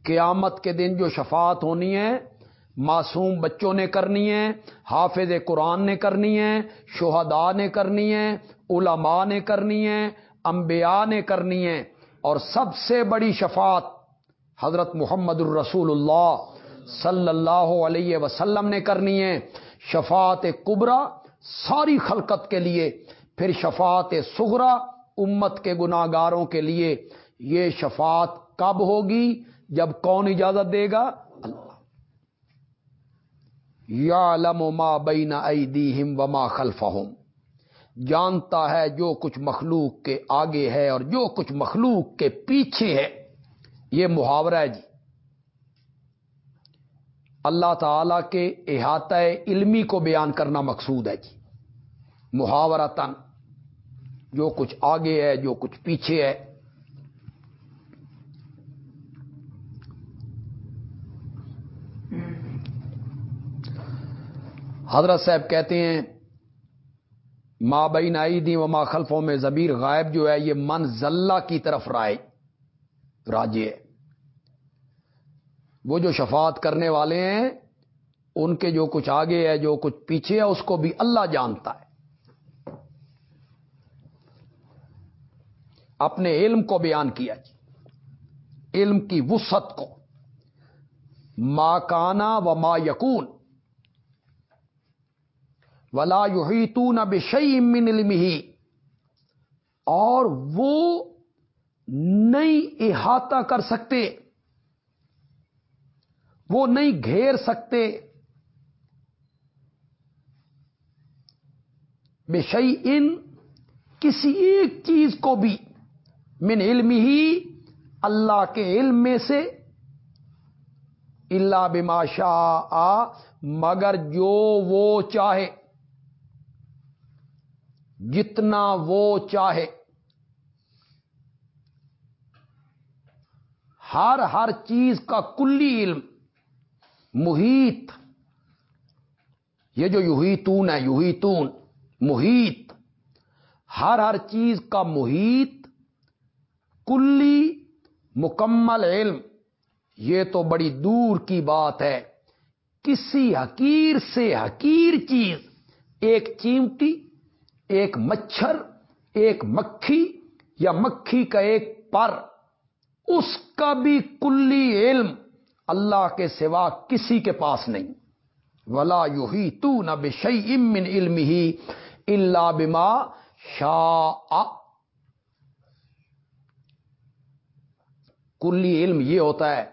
قیامت کے دن جو شفاعت ہونی ہے معصوم بچوں نے کرنی ہے، حافظ قرآن نے کرنی ہے، شہداء نے کرنی ہے، علماء نے کرنی ہے، انبیاء نے کرنی ہے۔ اور سب سے بڑی شفاعت حضرت محمد الرسول اللہ صلی اللہ علیہ وسلم نے کرنی ہے۔ شفاعت کبرا ساری خلقت کے لیے، پھر شفاعت سغرا امت کے گناگاروں کے لیے۔ یہ شفاعت کب ہوگی؟ جب کون اجازت دے گا؟ یا لم ما بین ایدیہم وما خلفہم۔ جانتا ہے جو کچھ مخلوق کے آگے ہے اور جو کچھ مخلوق کے پیچھے ہے۔ یہ محاورہ ہے جی۔ اللہ تعالی کے احاطہ علمی کو بیان کرنا مقصود ہے جی۔ محاورہ تن جو کچھ آگے ہے، جو کچھ پیچھے ہے۔ حضرت صاحب کہتے ہیں ماں بین آئی دی و ماں خلفوں میں زبیر غائب جو ہے، یہ من ذلہ کی طرف رائے راجے ہے۔ وہ جو شفاعت کرنے والے ہیں، ان کے جو کچھ آگے ہے، جو کچھ پیچھے ہے، اس کو بھی اللہ جانتا ہے۔ اپنے علم کو بیان کیا جی۔ علم کی وسط کو۔ ماں کانا و ما یقون ولا یحیطون بشیء من علمه۔ اور وہ نہیں احاطہ کر سکتے، وہ نہیں گھیر سکتے۔ بشئی ان کسی ایک چیز کو بھی، من علم ہی اللہ کے علم میں سے۔ اللہ بما شاء، مگر جو وہ چاہے۔ جتنا وہ چاہے۔ ہر ہر چیز کا کلی علم، محیط۔ یہ جو یوہیتون ہے یوہیتون محیط۔ ہر ہر چیز کا محیط، کلی، مکمل علم۔ یہ تو بڑی دور کی بات ہے۔ کسی حقیر سے حقیر چیز، ایک چیمٹی ایک مچھر، ایک مکھی یا مکھی کا ایک پر، اس کا بھی کلی علم اللہ کے سوا کسی کے پاس نہیں۔ ولا یو ہی تو نہ بشئی امن علم ہی اللہ بما شا کلی علم یہ ہوتا ہے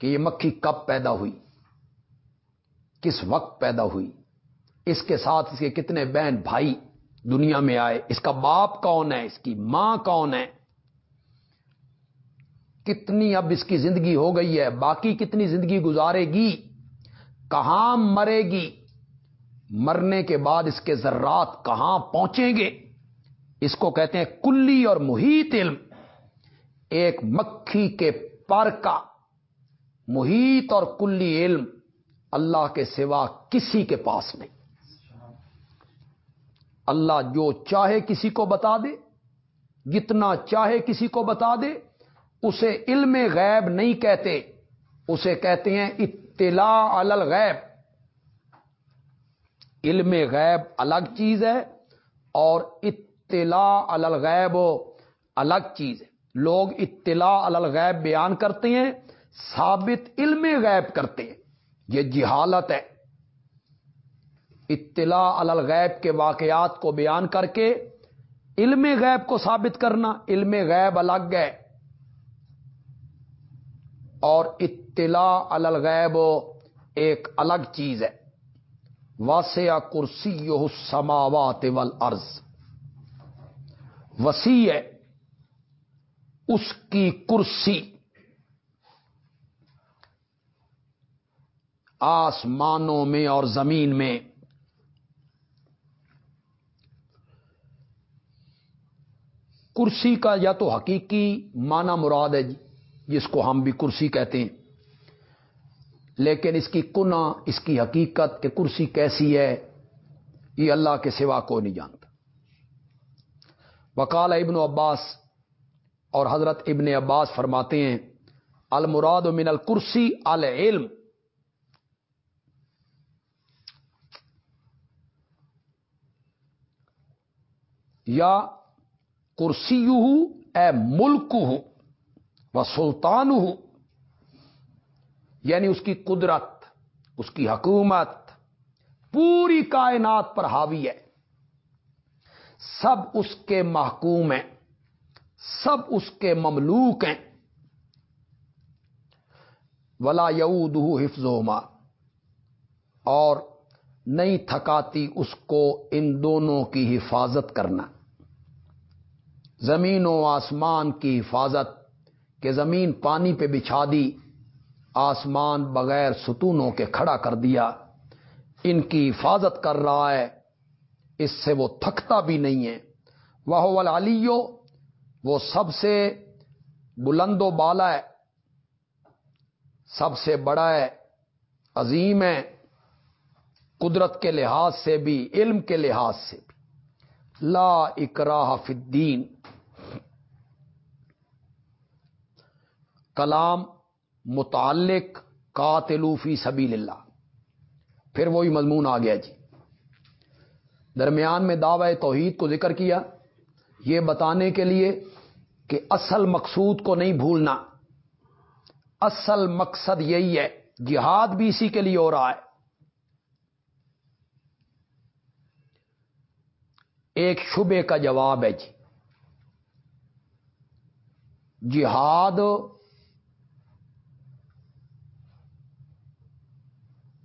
کہ یہ مکھی کب پیدا ہوئی، کس وقت پیدا ہوئی۔ اس کے ساتھ اس کے کتنے بہن بھائی دنیا میں آئے، اس کا باپ کون ہے؟ اس کی ماں کون ہے؟ کتنی اب اس کی زندگی ہو گئی ہے، باقی کتنی زندگی گزارے گی؟ کہاں مرے گی؟ مرنے کے بعد اس کے ذرات کہاں پہنچیں گے؟ اس کو کہتے ہیں کلی اور محیط علم۔ ایک مکھی کے پر کا محیط اور کلی علم اللہ کے سوا کسی کے پاس نہیں۔ اللہ جو چاہے کسی کو بتا دے، جتنا چاہے کسی کو بتا دے، اسے علم غیب نہیں کہتے۔ اسے کہتے ہیں اطلاع اللغیب علم غیب الگ چیز ہے اور اطلاع اللغیب الگ چیز ہے۔ لوگ اطلاع اللغیب بیان کرتے ہیں، ثابت علم غیب کرتے ہیں۔ یہ جہالت ہے۔ اطلاع الغیب کے واقعات کو بیان کر کے علم غیب کو ثابت کرنا علم غیب الگ ہے۔ اور اطلاع الغیب ایک الگ چیز ہے۔ واسع کرسی سماوات ارض وسیع ہے اس کی کرسی۔ آسمانوں میں اور زمین میں۔ کرسی کا یا تو حقیقی معنی مراد ہے جی جس کو ہم بھی کرسی کہتے ہیں۔ لیکن اس کی کنا، اس کی حقیقت کہ کرسی کیسی ہے، یہ اللہ کے سوا کو نہیں جانتا۔ وکال ابن عباس اور حضرت ابن عباس فرماتے ہیں، المراد من الکرسی العلم۔ یا کرسی اے ملک ہو و سلطان ہو یعنی اس کی قدرت، اس کی حکومت، پوری کائنات پر حاوی ہے۔ سب اس کے محکوم ہیں، سب اس کے مملوک ہیں۔ ولا یود حفظ اور نہیں تھکاتی اس کو ان دونوں کی حفاظت کرنا۔ زمین و آسمان کی حفاظت کہ زمین پانی پہ بچھا دی، آسمان بغیر ستونوں کے کھڑا کر دیا۔ ان کی حفاظت کر رہا ہے، اس سے وہ تھکتا بھی نہیں ہے۔ وہ علیو وہ سب سے بلند و بالا ہے، سب سے بڑا ہے، عظیم ہے، قدرت کے لحاظ سے بھی، علم کے لحاظ سے بھی۔ لا اکراہ فی الدین۔ کلام متعلق قاتلوفی سبیل اللہ۔ پھر وہی مضمون آ گیا جی۔ درمیان میں دعوی توحید کو ذکر کیا، یہ بتانے کے لیے کہ اصل مقصود کو نہیں بھولنا۔ اصل مقصد یہی ہے، جہاد بھی اسی کے لیے ہو رہا ہے۔ ایک شبے کا جواب ہے جی۔ جہاد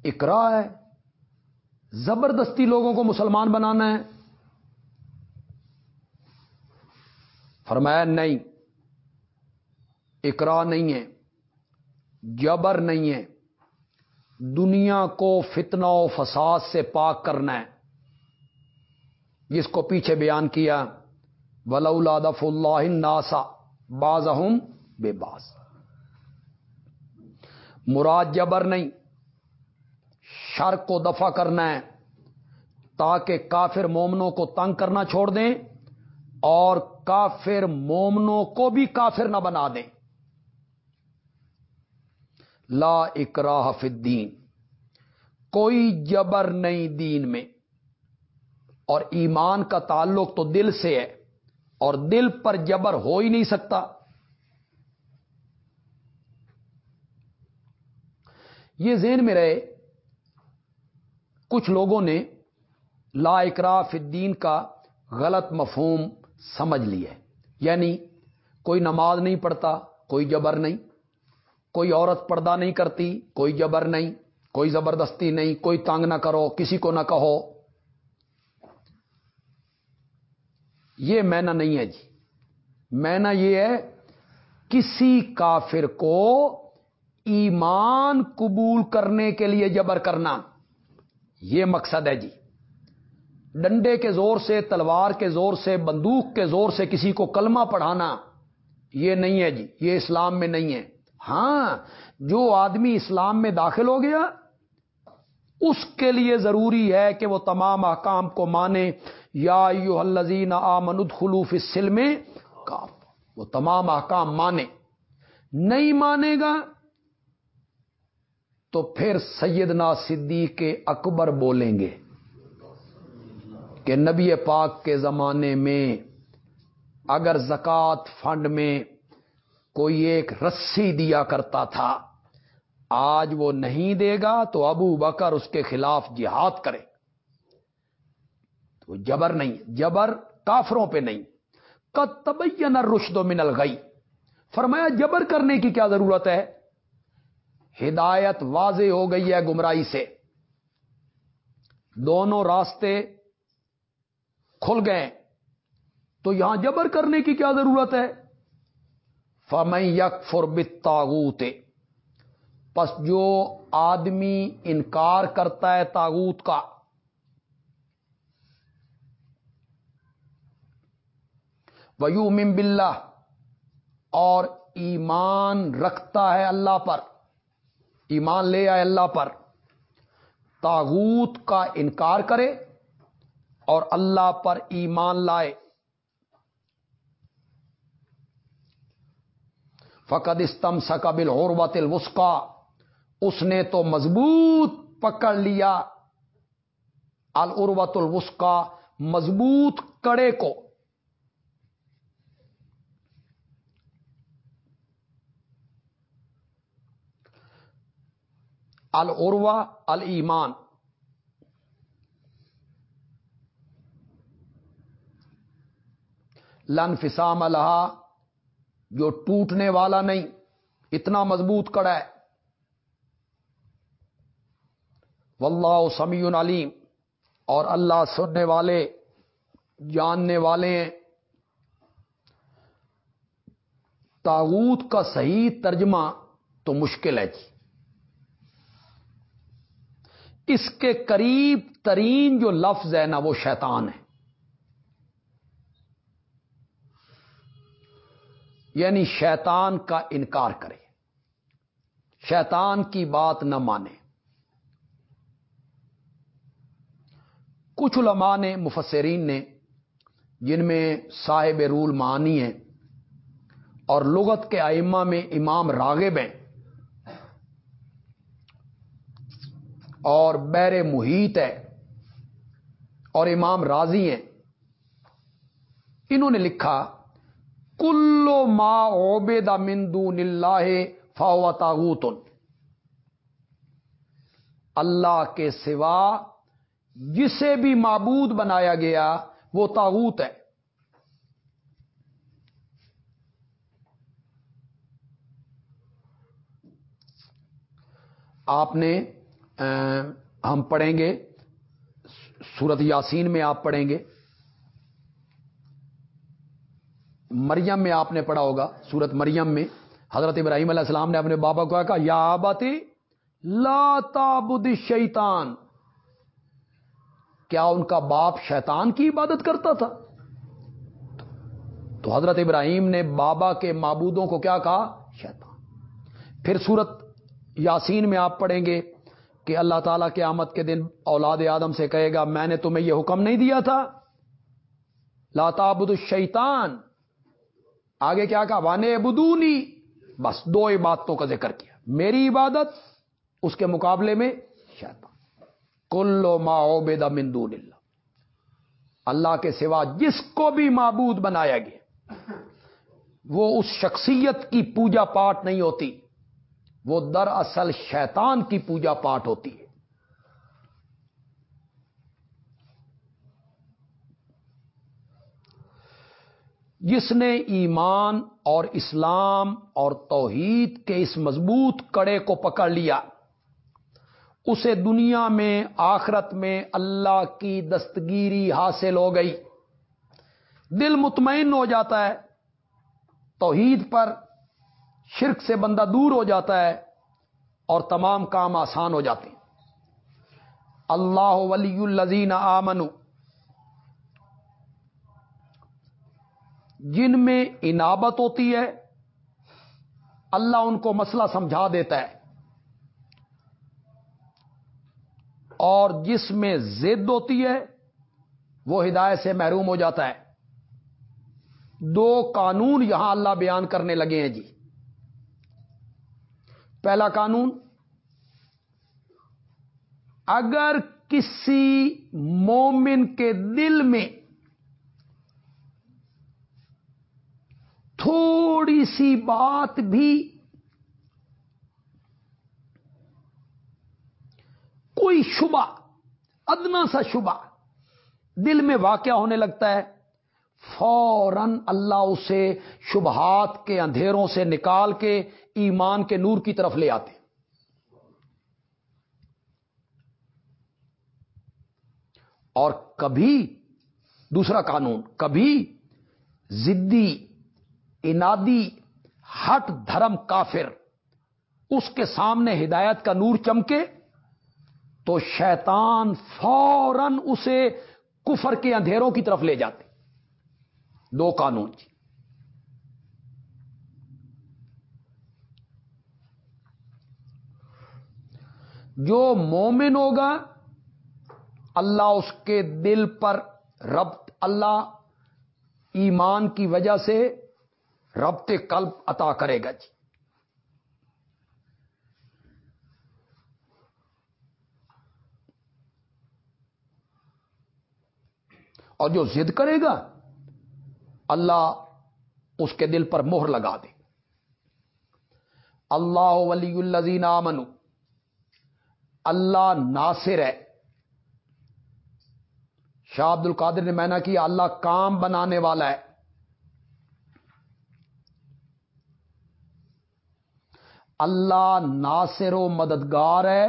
اقرا ہے، زبردستی لوگوں کو مسلمان بنانا ہے۔ فرمایا، نہیں، اقرا نہیں ہے، جبر نہیں ہے۔ دنیا کو فتنہ و فساد سے پاک کرنا ہے۔ جس کو پیچھے بیان کیا ولولا دف اللہ ناسا باز بے باز مراد جبر نہیں شر کو دفع کرنا ہے، تاکہ کافر مومنوں کو تنگ کرنا چھوڑ دیں اور کافر مومنوں کو بھی کافر نہ بنا دیں۔ لا اکراہ فی الدین، کوئی جبر نہیں دین میں۔ اور ایمان کا تعلق تو دل سے ہے، اور دل پر جبر ہو ہی نہیں سکتا۔ یہ ذہن میں رہے کچھ لوگوں نے لا اکرا الدین کا غلط مفہوم سمجھ لیا یعنی کوئی نماز نہیں پڑھتا، کوئی جبر نہیں، کوئی عورت پردہ نہیں کرتی، کوئی جبر نہیں، کوئی زبردستی نہیں، کوئی تانگ نہ کرو، کسی کو نہ کہو۔ یہ مینا نہیں ہے جی۔ مینا یہ ہے کسی کافر کو ایمان قبول کرنے کے لیے جبر کرنا۔ یہ مقصد ہے جی۔ ڈنڈے کے زور سے، تلوار کے زور سے، بندوق کے زور سے کسی کو کلمہ پڑھانا، یہ نہیں ہے جی یہ اسلام میں نہیں ہے۔ ہاں جو آدمی اسلام میں داخل ہو گیا، اس کے لیے ضروری ہے کہ وہ تمام احکام کو مانے۔ یا یو الزین آمند خلوف سلم کا وہ تمام احکام مانے۔ نہیں مانے گا تو پھر سیدنا صدیق کے اکبر بولیں گے کہ نبی پاک کے زمانے میں اگر زکات فنڈ میں کوئی ایک رسی دیا کرتا تھا، آج وہ نہیں دے گا تو ابو بکر اس کے خلاف جہاد کرے۔ تو جبر نہیں، جبر کافروں پہ نہیں۔ کتبین رشد و منل گئی فرمایا جبر کرنے کی کیا ضرورت ہے؟ ہدایت واضح ہو گئی ہے گمراہی سے۔ دونوں راستے کھل گئے۔ تو یہاں جبر کرنے کی کیا ضرورت ہے؟ فم یک فربت پس جو آدمی انکار کرتا ہے تاغوت کا ویو مم بلّہ اور ایمان رکھتا ہے اللہ پر۔ ایمان لے آئے اللہ پر، تاغوت کا انکار کرے اور اللہ پر ایمان لائے۔ فقد استم سکبل عربت الوسقا اس نے تو مضبوط پکڑ لیا۔ العروت الوسقا مضبوط کڑے کو۔ العروا المان لن فسام الحا جو ٹوٹنے والا نہیں، اتنا مضبوط کڑا ہے۔ واللہ سمیع علیم، اور اللہ سننے والے، جاننے والے ہیں۔ تاغوت کا صحیح ترجمہ تو مشکل ہے جی۔ اس کے قریب ترین جو لفظ ہے نا وہ شیطان ہے۔ یعنی شیطان کا انکار کرے۔ شیطان کی بات نہ مانے۔ کچھ علماء نے، مفسرین نے، جن میں صاحب رول معنی ہیں اور لغت کے ائمہ میں امام راغب ہیں اور بیر محیط ہے اور امام راضی ہیں۔ انہوں نے لکھا کلو ما عبید مندو اللہ فاو تاغوت اللہ کے سوا جسے بھی معبود بنایا گیا وہ تاغوت ہے۔ آپ نے ہم پڑھیں گے، سورت یاسین میں آپ پڑھیں گے۔ مریم میں آپ نے پڑھا ہوگا، سورت مریم میں۔ حضرت ابراہیم علیہ السلام نے اپنے بابا کو کہا، یا آباتی، لا تابد شیطان کیا ان کا باپ شیطان کی عبادت کرتا تھا؟ تو حضرت ابراہیم نے بابا کے معبودوں کو کیا کہا؟ شیطان۔ پھر سورت یاسین میں آپ پڑھیں گے۔ کہ اللہ تعالیٰ کے آمد کے دن اولاد آدم سے کہے گا، میں نے تمہیں یہ حکم نہیں دیا تھا۔ لاتابد الشیطان۔ آگے کیا کہا؟ وانے بدونی بس دو عبادتوں کا ذکر کیا۔ میری عبادت، اس کے مقابلے میں شیطان۔ کلو ما عبید من اللہ۔ اللہ کے سوا جس کو بھی معبود بنایا گیا، وہ اس شخصیت کی پوجا پاٹ نہیں ہوتی۔ وہ دراصل شیطان کی پوجا پاٹ ہوتی ہے۔ جس نے ایمان اور اسلام اور توحید کے اس مضبوط کڑے کو پکڑ لیا، اسے دنیا میں، آخرت میں اللہ کی دستگیری حاصل ہو گئی۔ دل مطمئن ہو جاتا ہے، توحید پر شرک سے بندہ دور ہو جاتا ہے اور تمام کام آسان ہو جاتے ہیں۔ اللہ ولی الزین آمن جن میں انابت ہوتی ہے، اللہ ان کو مسئلہ سمجھا دیتا ہے۔ اور جس میں زد ہوتی ہے، وہ ہدایت سے محروم ہو جاتا ہے۔ دو قانون یہاں اللہ بیان کرنے لگے ہیں جی۔ پہلا قانون، اگر کسی مومن کے دل میں تھوڑی سی بات بھی کوئی شبہ، ادنا سا شبہ دل میں واقع ہونے لگتا ہے، فوراً اللہ اسے شبہات کے اندھیروں سے نکال کے ایمان کے نور کی طرف لے آتے اور کبھی دوسرا قانون، کبھی زدی انادی، ہٹ دھرم کافر، اس کے سامنے ہدایت کا نور چمکے تو شیطان فوراً اسے کفر کے اندھیروں کی طرف لے جاتے۔ دو قانون جی۔ جو مومن ہوگا، اللہ اس کے دل پر ربط اللہ ایمان کی وجہ سے ربط قلب عطا کرے گا جی۔ اور جو ضد کرے گا، اللہ اس کے دل پر مہر لگا دے۔ اللہ ولی الزین آمنو اللہ ناصر ہے۔ شاہ عبد القادر نے میں نے کیا اللہ کام بنانے والا ہے۔ اللہ ناصر و مددگار ہے۔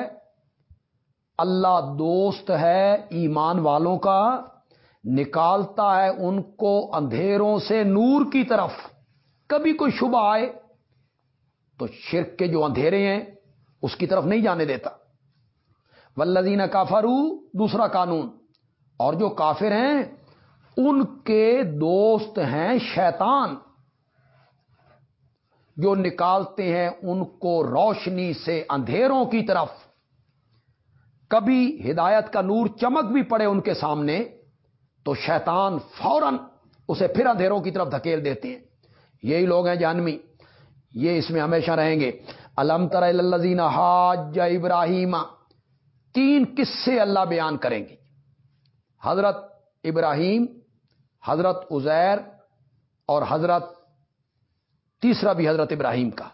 اللہ دوست ہے ایمان والوں کا۔ نکالتا ہے ان کو اندھیروں سے نور کی طرف۔ کبھی کوئی شبہ آئے تو شرک کے جو اندھیرے ہیں، اس کی طرف نہیں جانے دیتا۔ ولزین کافرو دوسرا قانون۔ اور جو کافر ہیں، ان کے دوست ہیں شیطان۔ جو نکالتے ہیں ان کو روشنی سے اندھیروں کی طرف۔ کبھی ہدایت کا نور چمک بھی پڑے ان کے سامنے، تو شیطان فوراً اسے پھر اندھیروں کی طرف دھکیل دیتے ہیں۔ یہی لوگ ہیں جانوی یہ اس میں ہمیشہ رہیں گے۔ الم تر الزین حاج ابراہیم۔ تین قصے اللہ بیان کریں گے۔ حضرت ابراہیم، حضرت ازیر اور حضرت تیسرا بھی حضرت ابراہیم کا۔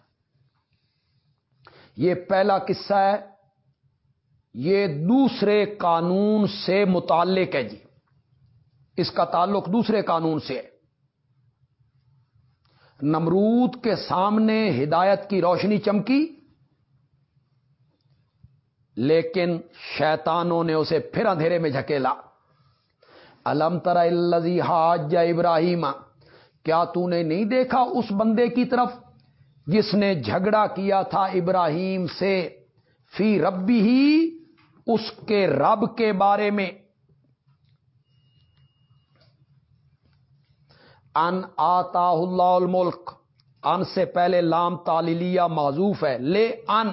یہ پہلا قصہ ہے۔ یہ دوسرے قانون سے متعلق ہے جی۔ اس کا تعلق دوسرے قانون سے ہے۔ نمرود کے سامنے ہدایت کی روشنی چمکی۔ لیکن شیطانوں نے اسے پھر اندھیرے میں جھکیلا۔ الم ترا الزی حاج ابراہیم، کیا تو نے نہیں دیکھا اس بندے کی طرف جس نے جھگڑا کیا تھا ابراہیم سے؟ فی ربی ہی، اس کے رب کے بارے میں۔ ان آتا اللہ الملک، ان سے پہلے لام تالیلیہ معذوف ہے۔ لے ان۔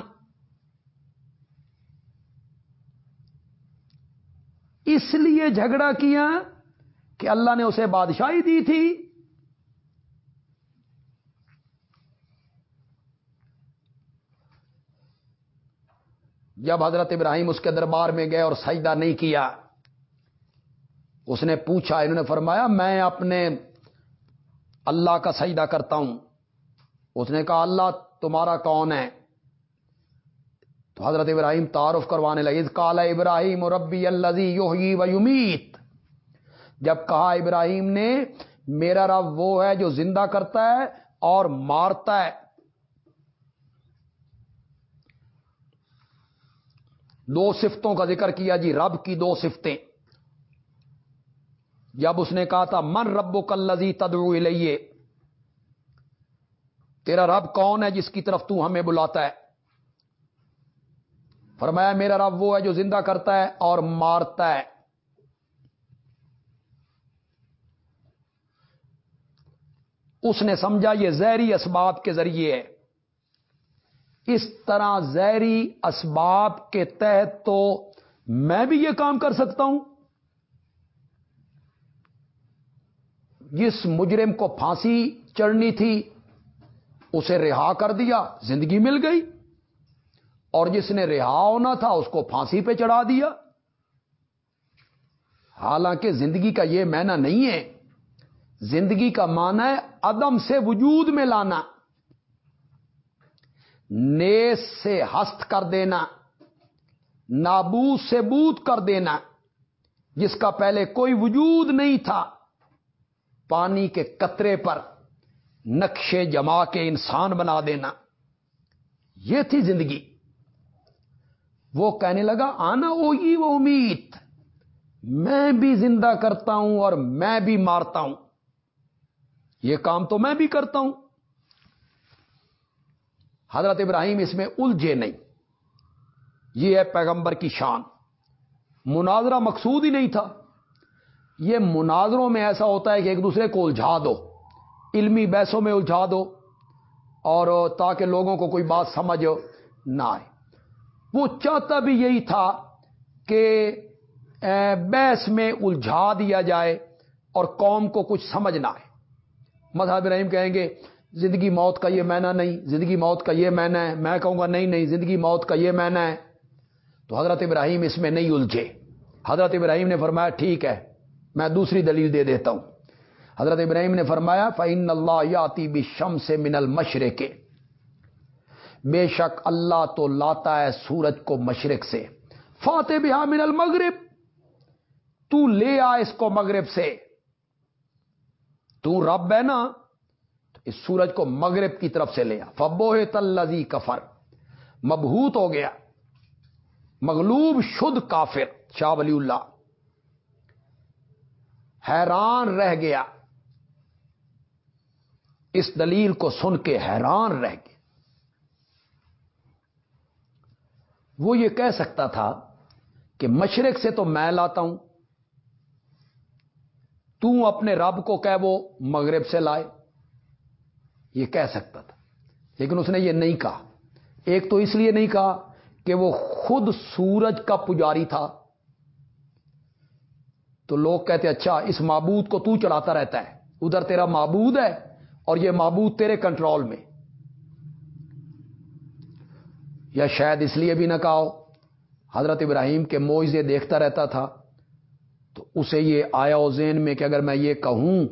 اس لیے جھگڑا کیا کہ اللہ نے اسے بادشاہی دی تھی۔ جب حضرت ابراہیم اس کے دربار میں گئے اور سجدہ نہیں کیا، اس نے پوچھا، انہوں نے فرمایا، میں اپنے اللہ کا سجدہ کرتا ہوں۔ اس نے کہا، اللہ تمہارا کون ہے؟ تو حضرت ابراہیم تعارف کروانے لگے کالا ابراہیم اور ربی اللہ و یمیت۔ جب کہا ابراہیم نے، میرا رب وہ ہے جو زندہ کرتا ہے اور مارتا ہے۔ دو صفتوں کا ذکر کیا جی رب کی دو صفتیں۔ جب اس نے کہا تھا، من رب کلزی تدرو لئیے تیرا رب کون ہے جس کی طرف تو ہمیں بلاتا ہے؟ فرمایا میرا رب وہ ہے جو زندہ کرتا ہے اور مارتا ہے۔ اس نے سمجھا یہ زہری اسباب کے ذریعے ہے۔ اس طرح زہری اسباب کے تحت تو میں بھی یہ کام کر سکتا ہوں۔ جس مجرم کو پھانسی چڑھنی تھی، اسے رہا کر دیا، زندگی مل گئی۔ اور جس نے رہا ہونا تھا اس کو پھانسی پہ چڑھا دیا۔ حالانکہ زندگی کا یہ معنی نہیں ہے۔ زندگی کا معنی ہے عدم سے وجود میں لانا۔ نیس سے ہست کر دینا۔ نابود سے بوت کر دینا۔ جس کا پہلے کوئی وجود نہیں تھا۔ پانی کے قطرے پر نقشے جما کے انسان بنا دینا۔ یہ تھی زندگی۔ وہ کہنے لگا، آنا وہی وہ امید۔ میں بھی زندہ کرتا ہوں اور میں بھی مارتا ہوں۔ یہ کام تو میں بھی کرتا ہوں۔ حضرت ابراہیم اس میں الجھے نہیں۔ یہ ہے پیغمبر کی شان۔ مناظرہ مقصود ہی نہیں تھا۔ یہ مناظروں میں ایسا ہوتا ہے کہ ایک دوسرے کو الجھا دو۔ علمی بحثوں میں الجھا دو۔ اور تاکہ لوگوں کو کوئی بات سمجھ نہ آئے۔ وہ چاہتا بھی یہی تھا کہ بحث میں الجھا دیا جائے اور قوم کو کچھ سمجھ نہ آئے۔ مذہب ابراہیم کہیں گے، زندگی موت کا یہ مینا نہیں، زندگی موت کا یہ مینا ہے۔ میں کہوں گا نہیں نہیں، زندگی موت کا یہ مینا ہے۔ تو حضرت ابراہیم اس میں نہیں الجھے۔ حضرت ابراہیم نے فرمایا، ٹھیک ہے، میں دوسری دلیل دے دیتا ہوں۔ حضرت ابراہیم نے فرمایا فعین اللہ یاتی بھی شم سے من المشرق۔ کے بے شک اللہ تو لاتا ہے سورج کو مشرق سے۔ فاتح بہا من المغرب۔ تو لے آ اس کو مغرب سے۔ تو رب ہے نا، تو اس سورج کو مغرب کی طرف سے لے آ۔ فبو تلزی کفر۔ مبہوت ہو گیا۔ مغلوب شد کافر۔ شاہ ولی اللہ۔ حیران رہ گیا۔ اس دلیل کو سن کے حیران رہ گیا۔ وہ یہ کہہ سکتا تھا کہ مشرق سے تو میں لاتا ہوں، تو اپنے رب کو کہ وہ مغرب سے لائے، یہ کہہ سکتا تھا۔ لیکن اس نے یہ نہیں کہا۔ ایک تو اس لیے نہیں کہا کہ وہ خود سورج کا پجاری تھا۔ تو لوگ کہتے اچھا اس معبود کو تو چڑھاتا رہتا ہے، ادھر تیرا معبود ہے اور یہ معبود تیرے کنٹرول میں۔ یا شاید اس لیے بھی نہ کہو حضرت ابراہیم کے موئزے دیکھتا رہتا تھا۔ تو اسے یہ آیا زین میں کہ اگر میں یہ کہوں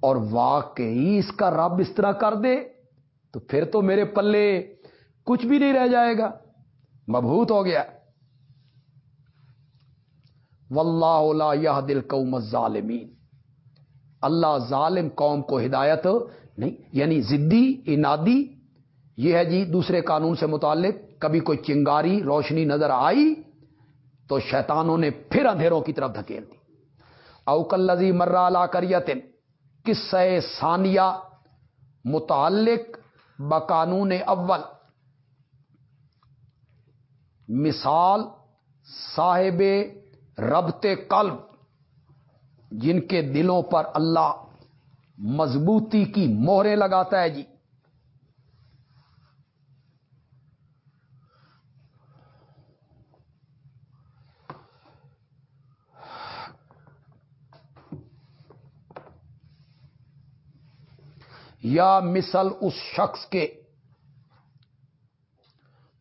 اور واقعی اس کا رب اس طرح کر دے، تو پھر تو میرے پلے کچھ بھی نہیں رہ جائے گا۔ مبہوت ہو گیا۔ واللہ لا یہ دل قوم ظالمین اللہ ظالم قوم کو ہدایت نہیں یعنی زدی، انادی، یہ ہے جی دوسرے قانون سے متعلق۔ کبھی کوئی چنگاری روشنی نظر آئی تو شیطانوں نے پھر اندھیروں کی طرف دھکیل دی۔ اوکلزی مرا لا کریتن کس ثانیہ متعلق بقانون اول۔ مثال صاحب ربط قلب، جن کے دلوں پر اللہ مضبوطی کی موہریں لگاتا ہے۔ جی یا مثل اس شخص کے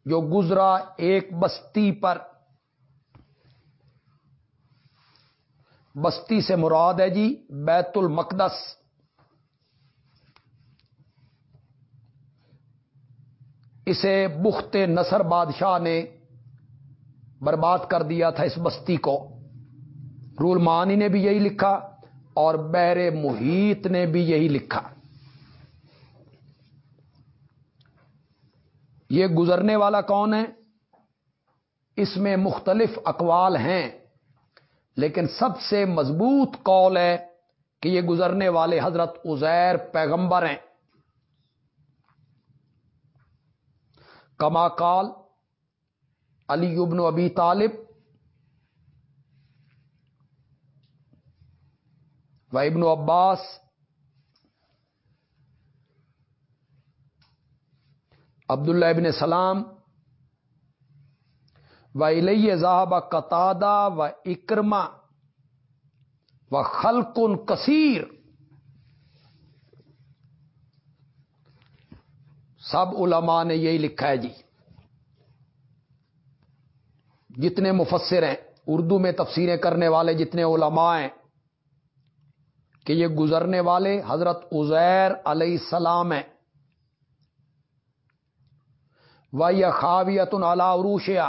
جو گزرا ایک بستی پر۔ بستی سے مراد ہے جی بیت المقدس۔ اسے بخت نصر بادشاہ نے برباد کر دیا تھا اس بستی کو۔ رول مانی نے بھی یہی لکھا اور بحر محیط نے بھی یہی لکھا۔ یہ گزرنے والا کون ہے؟ اس میں مختلف اقوال ہیں، لیکن سب سے مضبوط قول ہے کہ یہ گزرنے والے حضرت ازیر پیغمبر ہیں۔ کما کال علی ابن ابی طالب و ابن عباس عبداللہ ابن سلام و علیہ ذہب قطادہ و اکرما و خلقن کثیر سب علماء نے یہی لکھا ہے جی۔ جتنے مفسر ہیں، اردو میں تفسیریں کرنے والے جتنے علماء ہیں، کہ یہ گزرنے والے حضرت عزیر علیہ السلام ہیں۔ و یا خاویت عروشیا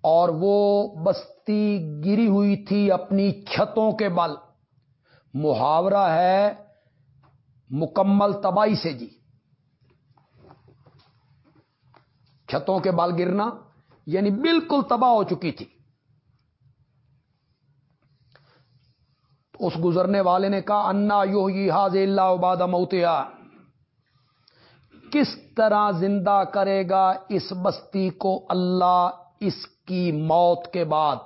اور وہ بستی گری ہوئی تھی اپنی چھتوں کے بل۔ محاورہ ہے مکمل تباہی سے جی۔ چھتوں کے بال گرنا یعنی بالکل تباہ ہو چکی تھی۔ اس گزرنے والے نے کہا، انا یو ہی حاض اللہ عباد موتیا کس طرح زندہ کرے گا اس بستی کو اللہ اس کی موت کے بعد؟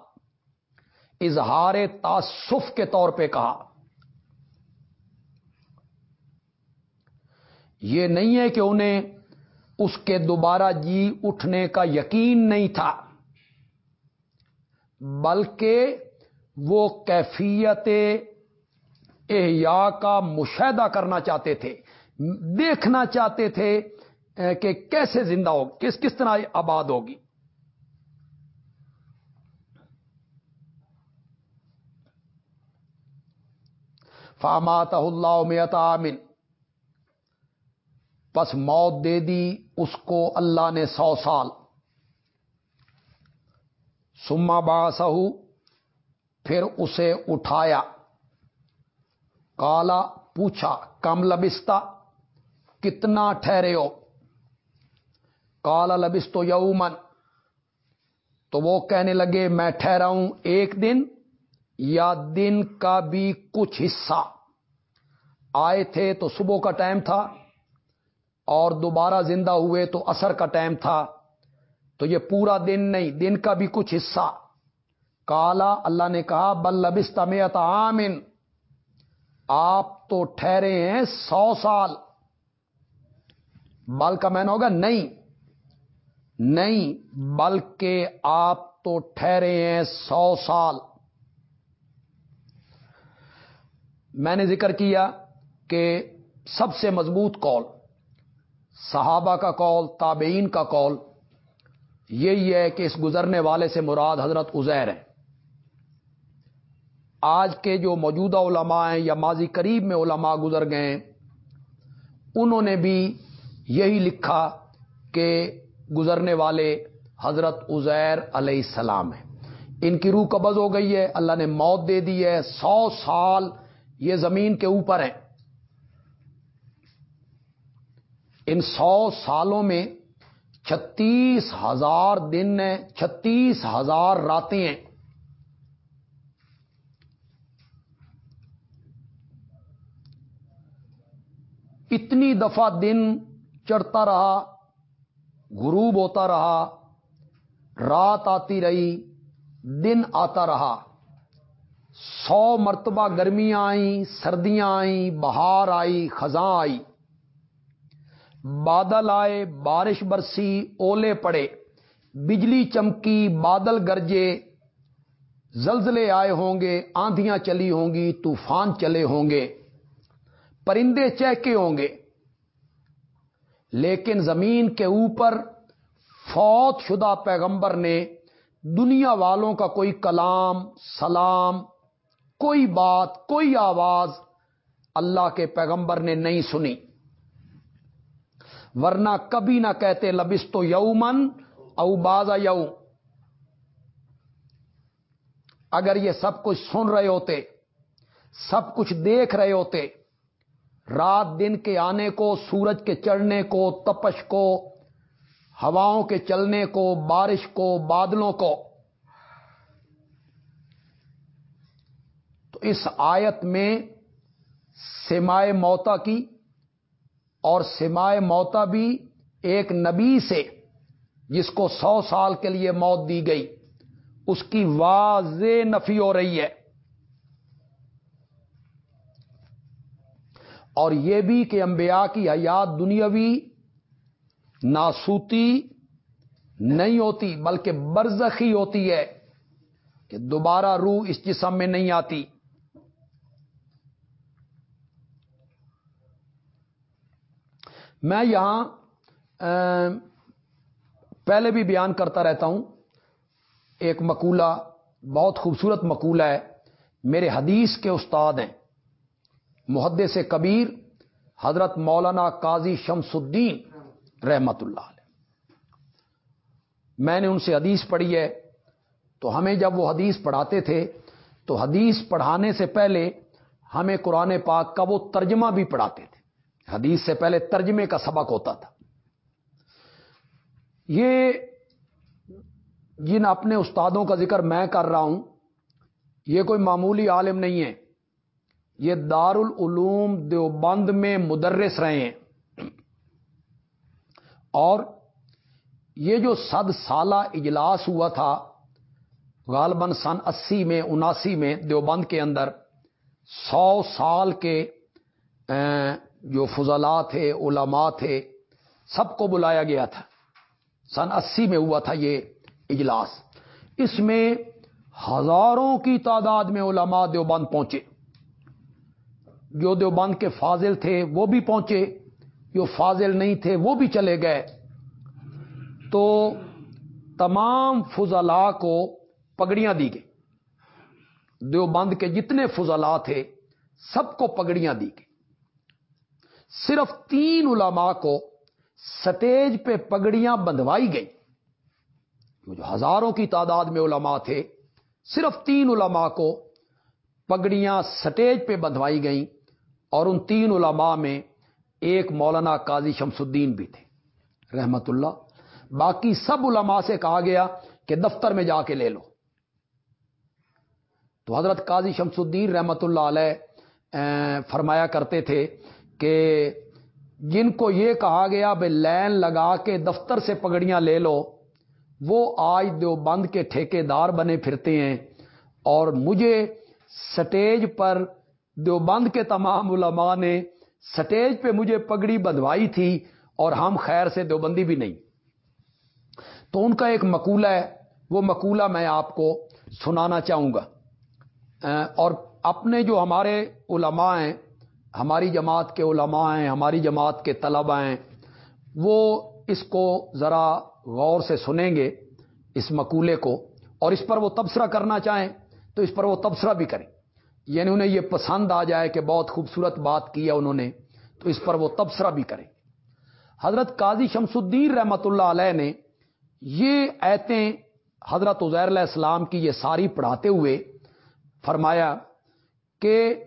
اظہار تعصف کے طور پہ کہا۔ یہ نہیں ہے کہ انہیں اس کے دوبارہ جی اٹھنے کا یقین نہیں تھا، بلکہ وہ کیفیت احیاء کا مشاہدہ کرنا چاہتے تھے۔ دیکھنا چاہتے تھے کہ کیسے زندہ ہوگی، کس کس طرح آباد ہوگی۔ فامات اللہ میت عامن پس موت دے دی اس کو اللہ نے سو سال۔ سما باسہ پھر اسے اٹھایا۔ کالا پوچھا، کم لبستہ کتنا ٹھہرے ہو؟ کالا لبس تو یومن تو وہ کہنے لگے، میں ٹھہرا ہوں ایک دن یا دن کا بھی کچھ حصہ۔ آئے تھے تو صبح کا ٹائم تھا اور دوبارہ زندہ ہوئے تو اثر کا ٹائم تھا۔ تو یہ پورا دن نہیں، دن کا بھی کچھ حصہ۔ کالا اللہ نے کہا، بل لبست میت عامن۔ آپ تو ٹھہرے ہیں سو سال۔ بل کا مین ہوگا نہیں۔ نہیں، بلکہ آپ تو ٹھہرے ہیں سو سال۔ میں نے ذکر کیا کہ سب سے مضبوط کال صحابہ کا کال تابعین کا کال یہی ہے کہ اس گزرنے والے سے مراد حضرت ازیر ہے آج کے جو موجودہ علماء ہیں یا ماضی قریب میں علماء گزر گئے ہیں، انہوں نے بھی یہی لکھا کہ گزرنے والے حضرت ازیر علیہ السلام ہیں۔ ان کی روح قبض ہو گئی ہے، اللہ نے موت دے دی ہے۔ سو سال یہ زمین کے اوپر ہیں۔ ان سو سالوں میں چھتیس ہزار دن ہیں، چھتیس ہزار راتیں ہیں۔ اتنی دفعہ دن چڑھتا رہا، غروب ہوتا رہا، رات آتی رہی، دن آتا رہا۔ سو مرتبہ گرمیاں آئیں، سردیاں آئیں، بہار آئی، خزاں آئی۔ بادل آئے، بارش برسی، اولے پڑے، بجلی چمکی، بادل گرجے۔ زلزلے آئے ہوں گے آندیاں چلی ہوں گی، طوفان چلے ہوں گے، پرندے چہکے ہوں گے۔ لیکن زمین کے اوپر فوت شدہ پیغمبر نے دنیا والوں کا کوئی کلام، سلام، کوئی بات، کوئی آواز اللہ کے پیغمبر نے نہیں سنی۔ ورنہ کبھی نہ کہتے لبس تو یومن او بازا یو اگر یہ سب کچھ سن رہے ہوتے، سب کچھ دیکھ رہے ہوتے رات دن کے آنے کو، سورج کے چڑھنے کو، تپش کو، ہواؤں کے چلنے کو، بارش کو، بادلوں کو۔ تو اس آیت میں سمائے موتا کی اور سمائے موتا بھی ایک نبی سے جس کو سو سال کے لیے موت دی گئی، اس کی واضح نفی ہو رہی ہے۔ اور یہ بھی کہ انبیاء کی حیات دنیاوی ناسوتی نہیں ہوتی، بلکہ برزخی ہوتی ہے کہ دوبارہ روح اس جسم میں نہیں آتی۔ میں یہاں پہلے بھی بیان کرتا رہتا ہوں۔ ایک مقولہ، بہت خوبصورت مقولہ ہے۔ میرے حدیث کے استاد ہیں۔ محدث سے کبیر حضرت مولانا قاضی شمس الدین رحمت اللہ علیہ۔ میں نے ان سے حدیث پڑھی ہے، تو ہمیں جب وہ حدیث پڑھاتے تھے، تو حدیث پڑھانے سے پہلے ہمیں قرآن پاک کا وہ ترجمہ بھی پڑھاتے تھے۔ حدیث سے پہلے ترجمے کا سبق ہوتا تھا۔ یہ، جن اپنے استادوں کا ذکر میں کر رہا ہوں، یہ کوئی معمولی عالم نہیں ہے۔ یہ دار العلوم دیوبند میں مدرس رہے ہیں۔ اور یہ جو صد سالہ اجلاس ہوا تھا، غالباً سن اسی میں، اناسی میں دیوبند کے اندر، سو سال کے جو فضلات تھے، علماء تھے، سب کو بلایا گیا تھا۔ سن اسی میں ہوا تھا یہ اجلاس۔ اس میں ہزاروں کی تعداد میں علماء دیوبند پہنچے۔ جو دیوبند کے فاضل تھے وہ بھی پہنچے، جو فاضل نہیں تھے وہ بھی چلے گئے۔ تو تمام فضلا کو پگڑیاں دی گئی دیوبند کے جتنے فضلا تھے سب کو پگڑیاں دی گئی صرف تین علماء کو سٹیج پہ پگڑیاں بندوائی گئی جو ہزاروں کی تعداد میں علماء تھے، صرف تین علماء کو پگڑیاں سٹیج پہ بندوائی گئیں۔ اور ان تین علماء میں ایک مولانا قاضی شمس الدین بھی تھے، رحمت اللہ۔ باقی سب علماء سے کہا گیا کہ دفتر میں جا کے لے لو۔ تو حضرت قاضی شمس الدین رحمت اللہ علیہ فرمایا کرتے تھے کہ جن کو یہ کہا گیا بھائی لین لگا کے دفتر سے پگڑیاں لے لو، وہ آج دیوبند کے ٹھیکے دار بنے پھرتے ہیں اور مجھے سٹیج پر دیوبند کے تمام علماء نے سٹیج پہ مجھے پگڑی بدوائی تھی اور ہم خیر سے دیوبندی بھی نہیں۔ تو ان کا ایک مقولہ ہے، وہ مقولہ میں آپ کو سنانا چاہوں گا۔ اور اپنے جو ہمارے علماء ہیں، ہماری جماعت کے علماء ہیں، ہماری جماعت کے طلبا ہیں، وہ اس کو ذرا غور سے سنیں گے اس مقولے کو۔ اور اس پر وہ تبصرہ کرنا چاہیں تو اس پر وہ تبصرہ بھی کریں۔ یعنی انہیں یہ پسند آ جائے کہ بہت خوبصورت بات کیا انہوں نے، تو اس پر وہ تبصرہ بھی کریں۔ حضرت قاضی شمس الدین رحمت اللہ علیہ نے یہ ایتیں حضرت عزیر علیہ السلام کی یہ ساری پڑھاتے ہوئے فرمایا کہ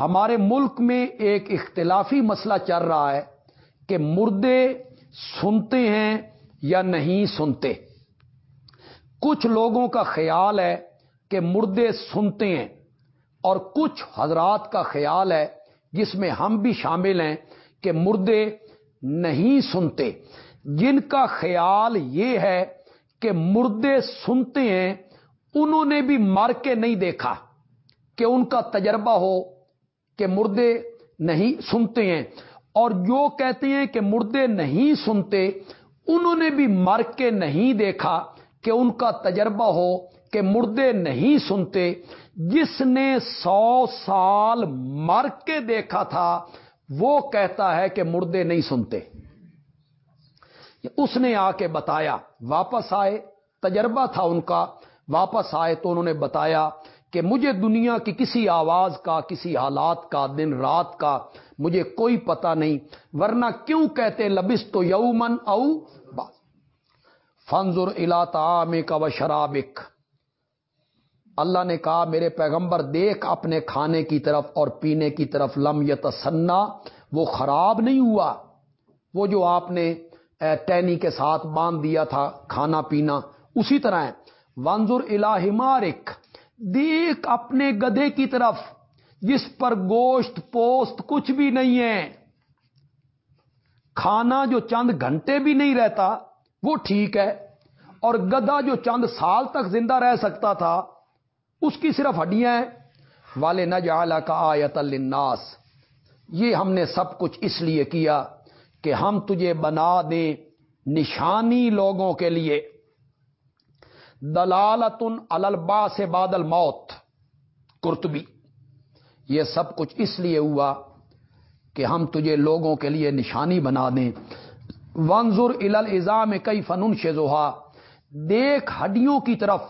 ہمارے ملک میں ایک اختلافی مسئلہ چل رہا ہے کہ مردے سنتے ہیں یا نہیں سنتے۔ کچھ لوگوں کا خیال ہے کہ مردے سنتے ہیں۔ اور کچھ حضرات کا خیال ہے جس میں ہم بھی شامل ہیں کہ مردے نہیں سنتے۔ جن کا خیال یہ ہے کہ مردے سنتے ہیں، انہوں نے بھی مر کے نہیں دیکھا کہ ان کا تجربہ ہو کہ مردے نہیں سنتے ہیں۔ اور جو کہتے ہیں کہ مردے نہیں سنتے، انہوں نے بھی مر کے نہیں دیکھا کہ ان کا تجربہ ہو کہ مردے نہیں سنتے۔ جس نے سو سال مر کے دیکھا تھا، وہ کہتا ہے کہ مردے نہیں سنتے۔ اس نے آ کے بتایا، واپس آئے، تجربہ تھا ان کا۔ واپس آئے تو انہوں نے بتایا کہ مجھے دنیا کی کسی آواز کا، کسی حالات کا، دن رات کا مجھے کوئی پتا نہیں، ورنہ کیوں کہتے لبس تو یومن او فنزر الا میں کا و شرابک۔ اللہ نے کہا، میرے پیغمبر دیکھ، اپنے کھانے کی طرف اور پینے کی طرف لم یتسنا، وہ خراب نہیں ہوا۔ وہ جو آپ نے ٹینی کے ساتھ باندھ دیا تھا، کھانا پینا، اسی طرح ہے۔ ونزر الہمارک دیکھ اپنے گدے کی طرف، جس پر گوشت، پوست کچھ بھی نہیں ہے۔ کھانا جو چند گھنٹے بھی نہیں رہتا، وہ ٹھیک ہے، اور گدا جو چند سال تک زندہ رہ سکتا تھا اس کی صرف ہڈیاں ہیں۔ والے نہ جالا کا آیت الناس یہ ہم نے سب کچھ اس لیے کیا کہ ہم تجھے بنا دیں نشانی لوگوں کے لیے۔ دلالتن البا سے بادل موت کرتبی یہ سب کچھ اس لیے ہوا کہ ہم تجھے لوگوں کے لیے نشانی بنا دیں۔ ونظر الزا میں کئی فنون شزوہا دیکھ ہڈیوں کی طرف۔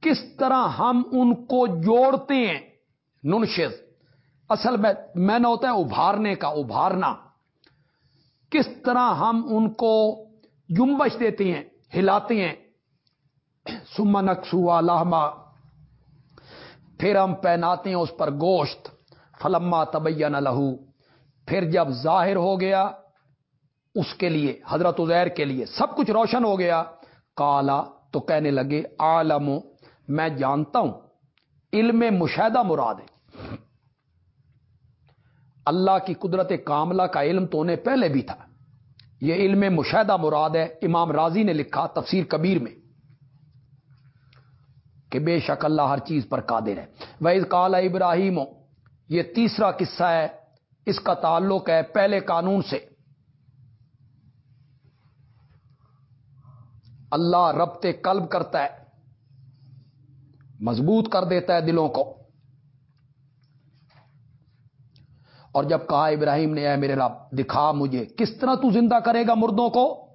کس طرح ہم ان کو جوڑتے ہیں؟ ننشز اصل میں میں نہ ہوتا ہے ابھارنے کا، ابھارنا۔ کس طرح ہم ان کو جمبش دیتے ہیں، ہلاتے ہیں؟ سمن اکسوا لاہما پھر ہم پہناتے ہیں اس پر گوشت۔ فلما تبین لہو۔ پھر جب ظاہر ہو گیا اس کے لیے، حضرت ازیر کے لیے، سب کچھ روشن ہو گیا کالا تو کہنے لگے عالم میں جانتا ہوں، علم مشاہدہ مراد ہے۔ اللہ کی قدرت کاملہ کا علم تو انہیں پہلے بھی تھا۔ یہ علم مشاہدہ مراد ہے، امام راضی نے لکھا تفسیر کبیر میں۔ کہ بے شک اللہ ہر چیز پر قادر ہے۔ ویز کال ابراہیم یہ تیسرا قصہ ہے۔ اس کا تعلق ہے پہلے قانون سے۔ اللہ ربط قلب کرتا ہے۔ مضبوط کر دیتا ہے دلوں کو۔ اور جب کہا ابراہیم نے، اے میرے رب، دکھا مجھے، کس طرح تو زندہ کرے گا مردوں کو؟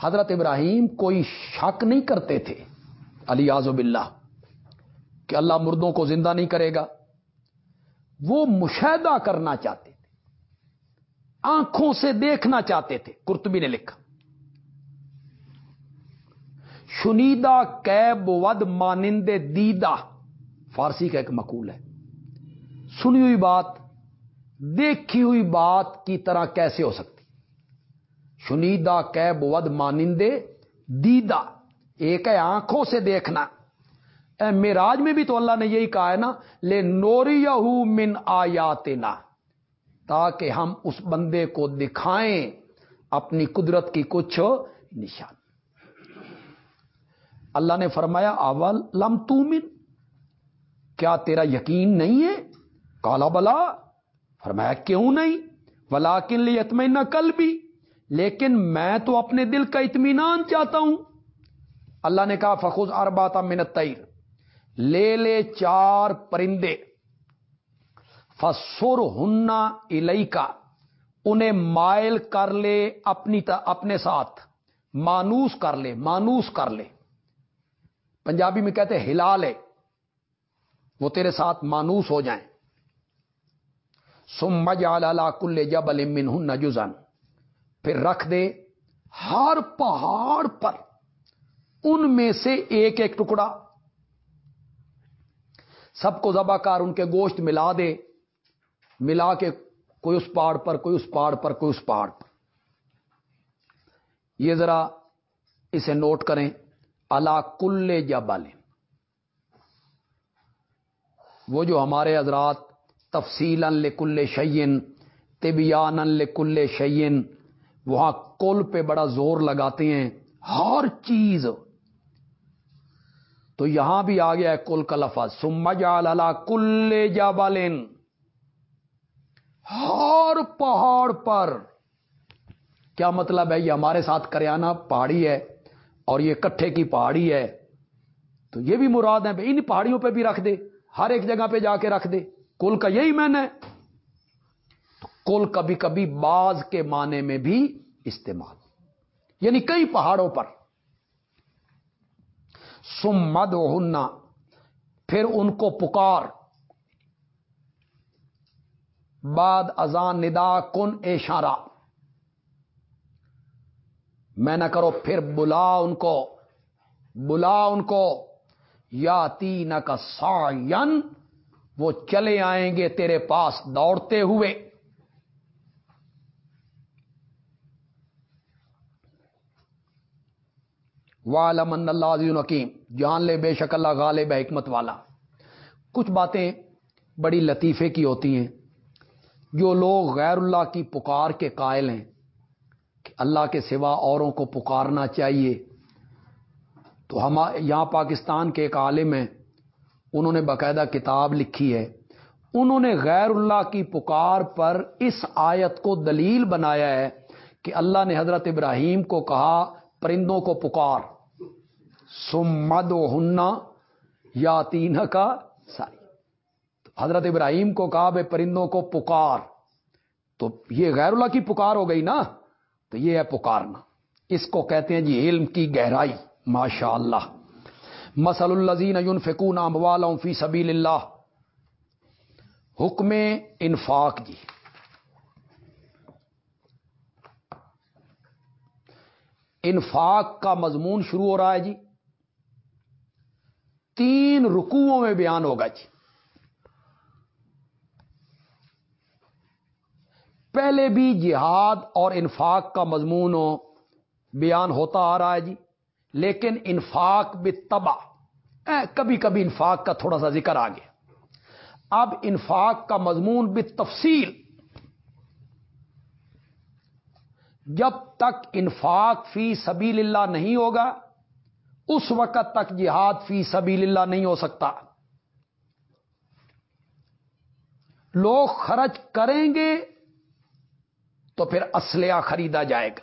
حضرت ابراہیم کوئی شک نہیں کرتے تھے علی آزب اللہ کہ اللہ مردوں کو زندہ نہیں کرے گا۔ وہ مشاہدہ کرنا چاہتے تھے، آنکھوں سے دیکھنا چاہتے تھے کرتبی نے لکھا۔ شنیدہ کیب ود مانند دیدہ۔ فارسی کا ایک مقول ہے۔ سنی ہوئی بات، دیکھی ہوئی بات کی طرح کیسے ہو سکتی؟ شنیدہ کیب ود مانندے دیدہ۔ ایک ہے آنکھوں سے دیکھنا۔ اے میراج میں بھی تو اللہ نے یہی کہا ہے نا لے نوری من آیات تاکہ ہم اس بندے کو دکھائیں اپنی قدرت کی کچھ نشان۔ اللہ نے فرمایا، اول لم تومن کیا تیرا یقین نہیں ہے؟ کالا بلا۔ فرمایا، کیوں نہیں؟ ولا کن لیتمین کل بھی لیکن میں تو اپنے دل کا اطمینان چاہتا ہوں۔ اللہ نے کہا فخوز ارباتا منت تیر لے لے چار پرندے۔ فسر ہننا الئی کا انہیں مائل کر لے اپنی اپنے ساتھ، مانوس کر لے، مانوس کر لے۔ پنجابی میں کہتے ہلا لے وہ تیرے ساتھ مانوس ہو جائیں۔ سم مجال کل جب المن ہن جزن۔ پھر رکھ دے ہر پہاڑ پر۔ ان میں سے ایک ایک ٹکڑا۔ سب کو ذبح کر ان کے گوشت ملا دے۔ ملا کے کوئی اس پہاڑ پر، کوئی اس پہاڑ پر، کوئی اس پہاڑ پر۔ یہ ذرا اسے نوٹ کریں۔ اللہ کل جبل۔ وہ جو ہمارے حضرات تفصیل لکل شعین طبیان لکل شعین وہاں کل پہ بڑا زور لگاتے ہیں، ہر چیز۔ تو یہاں بھی آ گیا ہے کل کا لفظ۔ سمجال اللہ کل جابالین ہر پہاڑ پر۔ کیا مطلب ہے یہ ہمارے ساتھ کریانہ پہاڑی ہے؟ اور یہ کٹھے کی پہاڑی ہے، تو یہ بھی مراد ہے ان پہاڑیوں پہ بھی رکھ دے، ہر ایک جگہ پہ جا کے رکھ دے۔ کل کا یہی میں نے کل کبھی کبھی باز کے معنی میں بھی استعمال۔ یعنی کئی پہاڑوں پر۔ سم مد ہننا پھر ان کو پکار۔ بعد ازان ندا کن اشارہ میں نہ کرو، پھر بلا ان کو بلا ان کو۔ یا تین کا سائن وہ چلے آئیں گے تیرے پاس دوڑتے ہوئے۔ والمن اللہ عزیز الحکیم جان لے، بے شک اللہ غالب حکمت والا۔ کچھ باتیں بڑی لطیفے کی ہوتی ہیں۔ جو لوگ غیر اللہ کی پکار کے قائل ہیں۔ اللہ کے سوا اوروں کو پکارنا چاہیے۔ تو ہم یہاں پاکستان کے ایک عالم ہیں، انہوں نے باقاعدہ کتاب لکھی ہے۔ انہوں نے غیر اللہ کی پکار پر اس آیت کو دلیل بنایا ہے کہ اللہ نے حضرت ابراہیم کو کہا، پرندوں کو پکار۔ سمد و ہننا یا تین کا ساری حضرت ابراہیم کو کہا، بے پرندوں کو پکار۔ تو یہ غیر اللہ کی پکار ہو گئی نا؟ تو یہ ہے پکارنا۔ اس کو کہتے ہیں جی علم کی گہرائی ماشاء اللہ مسل الزین فکون والوں فی سبیل اللہ حکم انفاق جی۔ انفاق کا مضمون شروع ہو رہا ہے جی۔ تین رکوعوں میں بیان ہوگا جی۔ پہلے بھی جہاد اور انفاق کا مضمون بیان ہوتا آ رہا ہے جی لیکن انفاق بھی تباہ۔ کبھی کبھی انفاق کا تھوڑا سا ذکر آ گیا اب انفاق کا مضمون بھی تفصیل۔ جب تک انفاق فی سبیل اللہ نہیں ہوگا، اس وقت تک جہاد فی سبیل اللہ نہیں ہو سکتا۔ لوگ خرچ کریں گے تو پھر اسلحہ خریدا جائے گا۔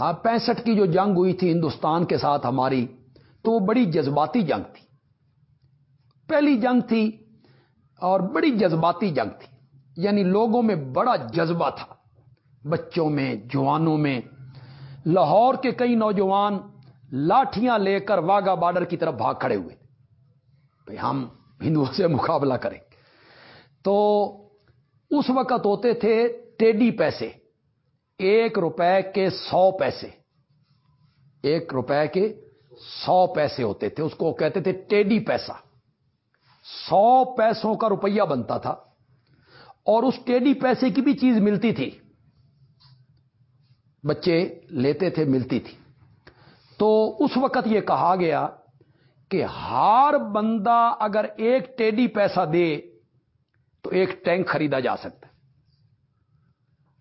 ہاں پینسٹھ کی جو جنگ ہوئی تھی ہندوستان کے ساتھ ہماری، تو وہ بڑی جذباتی جنگ تھی۔ پہلی جنگ تھی اور بڑی جذباتی جنگ تھی۔ یعنی لوگوں میں بڑا جذبہ تھا۔ بچوں میں، جوانوں میں۔ لاہور کے کئی نوجوان لاٹیاں لے کر واگا بارڈر کی طرف بھاگ کھڑے ہوئے۔ بھائی، ہم ہندوؤں سے مقابلہ کریں۔ تو اس وقت ہوتے تھے ٹیڈی پیسے، ایک روپے کے سو پیسے۔ ایک روپے کے سو پیسے ہوتے تھے، اس کو کہتے تھے ٹیڈی پیسہ۔ سو پیسوں کا روپیہ بنتا تھا اور اس ٹیڈی پیسے کی بھی چیز ملتی تھی۔ بچے لیتے تھے، ملتی تھی۔ تو اس وقت یہ کہا گیا کہ ہر بندہ اگر ایک ٹیڈی پیسہ دے تو ایک ٹینک خریدا جا سکتا ہے۔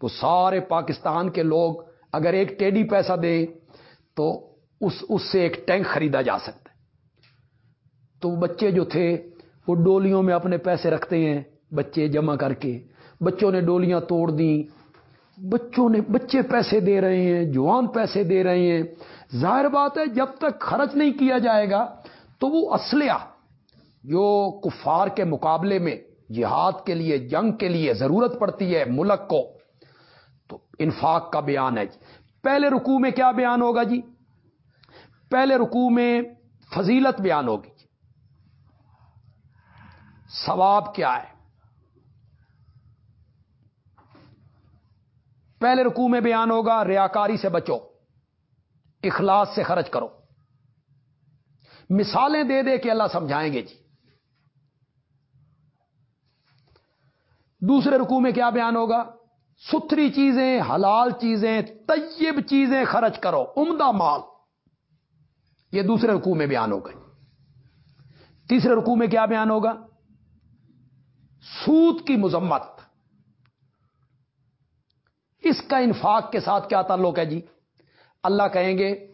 وہ سارے پاکستان کے لوگ اگر ایک ٹیڈی پیسہ دے تو اس اس سے ایک ٹینک خریدا جا سکتا ہے۔ تو بچے جو تھے، وہ ڈولیوں میں اپنے پیسے رکھتے ہیں بچے جمع کر کے۔ بچوں نے ڈولیاں توڑ دیں۔ بچوں نے، بچے پیسے دے رہے ہیں، جوان پیسے دے رہے ہیں۔ ظاہر بات ہے، جب تک خرچ نہیں کیا جائے گا تو وہ اسلحہ جو کفار کے مقابلے میں جہاد کے لیے، جنگ کے لیے ضرورت پڑتی ہے ملک کو۔ تو انفاق کا بیان ہے جی۔ پہلے رکوع میں کیا بیان ہوگا جی؟ پہلے رکوع میں فضیلت بیان ہوگی جی۔ ثواب کیا ہے؟ پہلے رکوع میں بیان ہوگا، ریاکاری سے بچو، اخلاص سے خرچ کرو۔ مثالیں دے دے کے اللہ سمجھائیں گے جی۔ دوسرے رکوع میں کیا بیان ہوگا؟ ستھری چیزیں، حلال چیزیں، طیب چیزیں خرچ کرو، عمدہ مال۔ یہ دوسرے رکوع میں بیان ہوگا تیسرے رکوع میں کیا بیان ہوگا؟ سود کی مذمت۔ اس کا انفاق کے ساتھ کیا تعلق ہے جی؟ اللہ کہیں گے،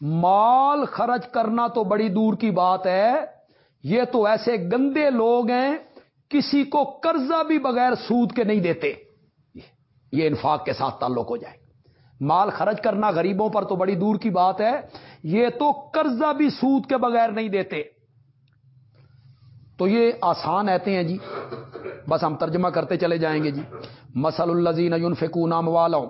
مال خرچ کرنا تو بڑی دور کی بات ہے، یہ تو ایسے گندے لوگ ہیں کسی کو قرضہ بھی بغیر سود کے نہیں دیتے، یہ انفاق کے ساتھ تعلق ہو جائے۔ مال خرچ کرنا غریبوں پر تو بڑی دور کی بات ہے، یہ تو قرضہ بھی سود کے بغیر نہیں دیتے۔ تو یہ آسان رہتے ہیں جی۔ بس ہم ترجمہ کرتے چلے جائیں گے جی۔ مسل الزین فکون والوں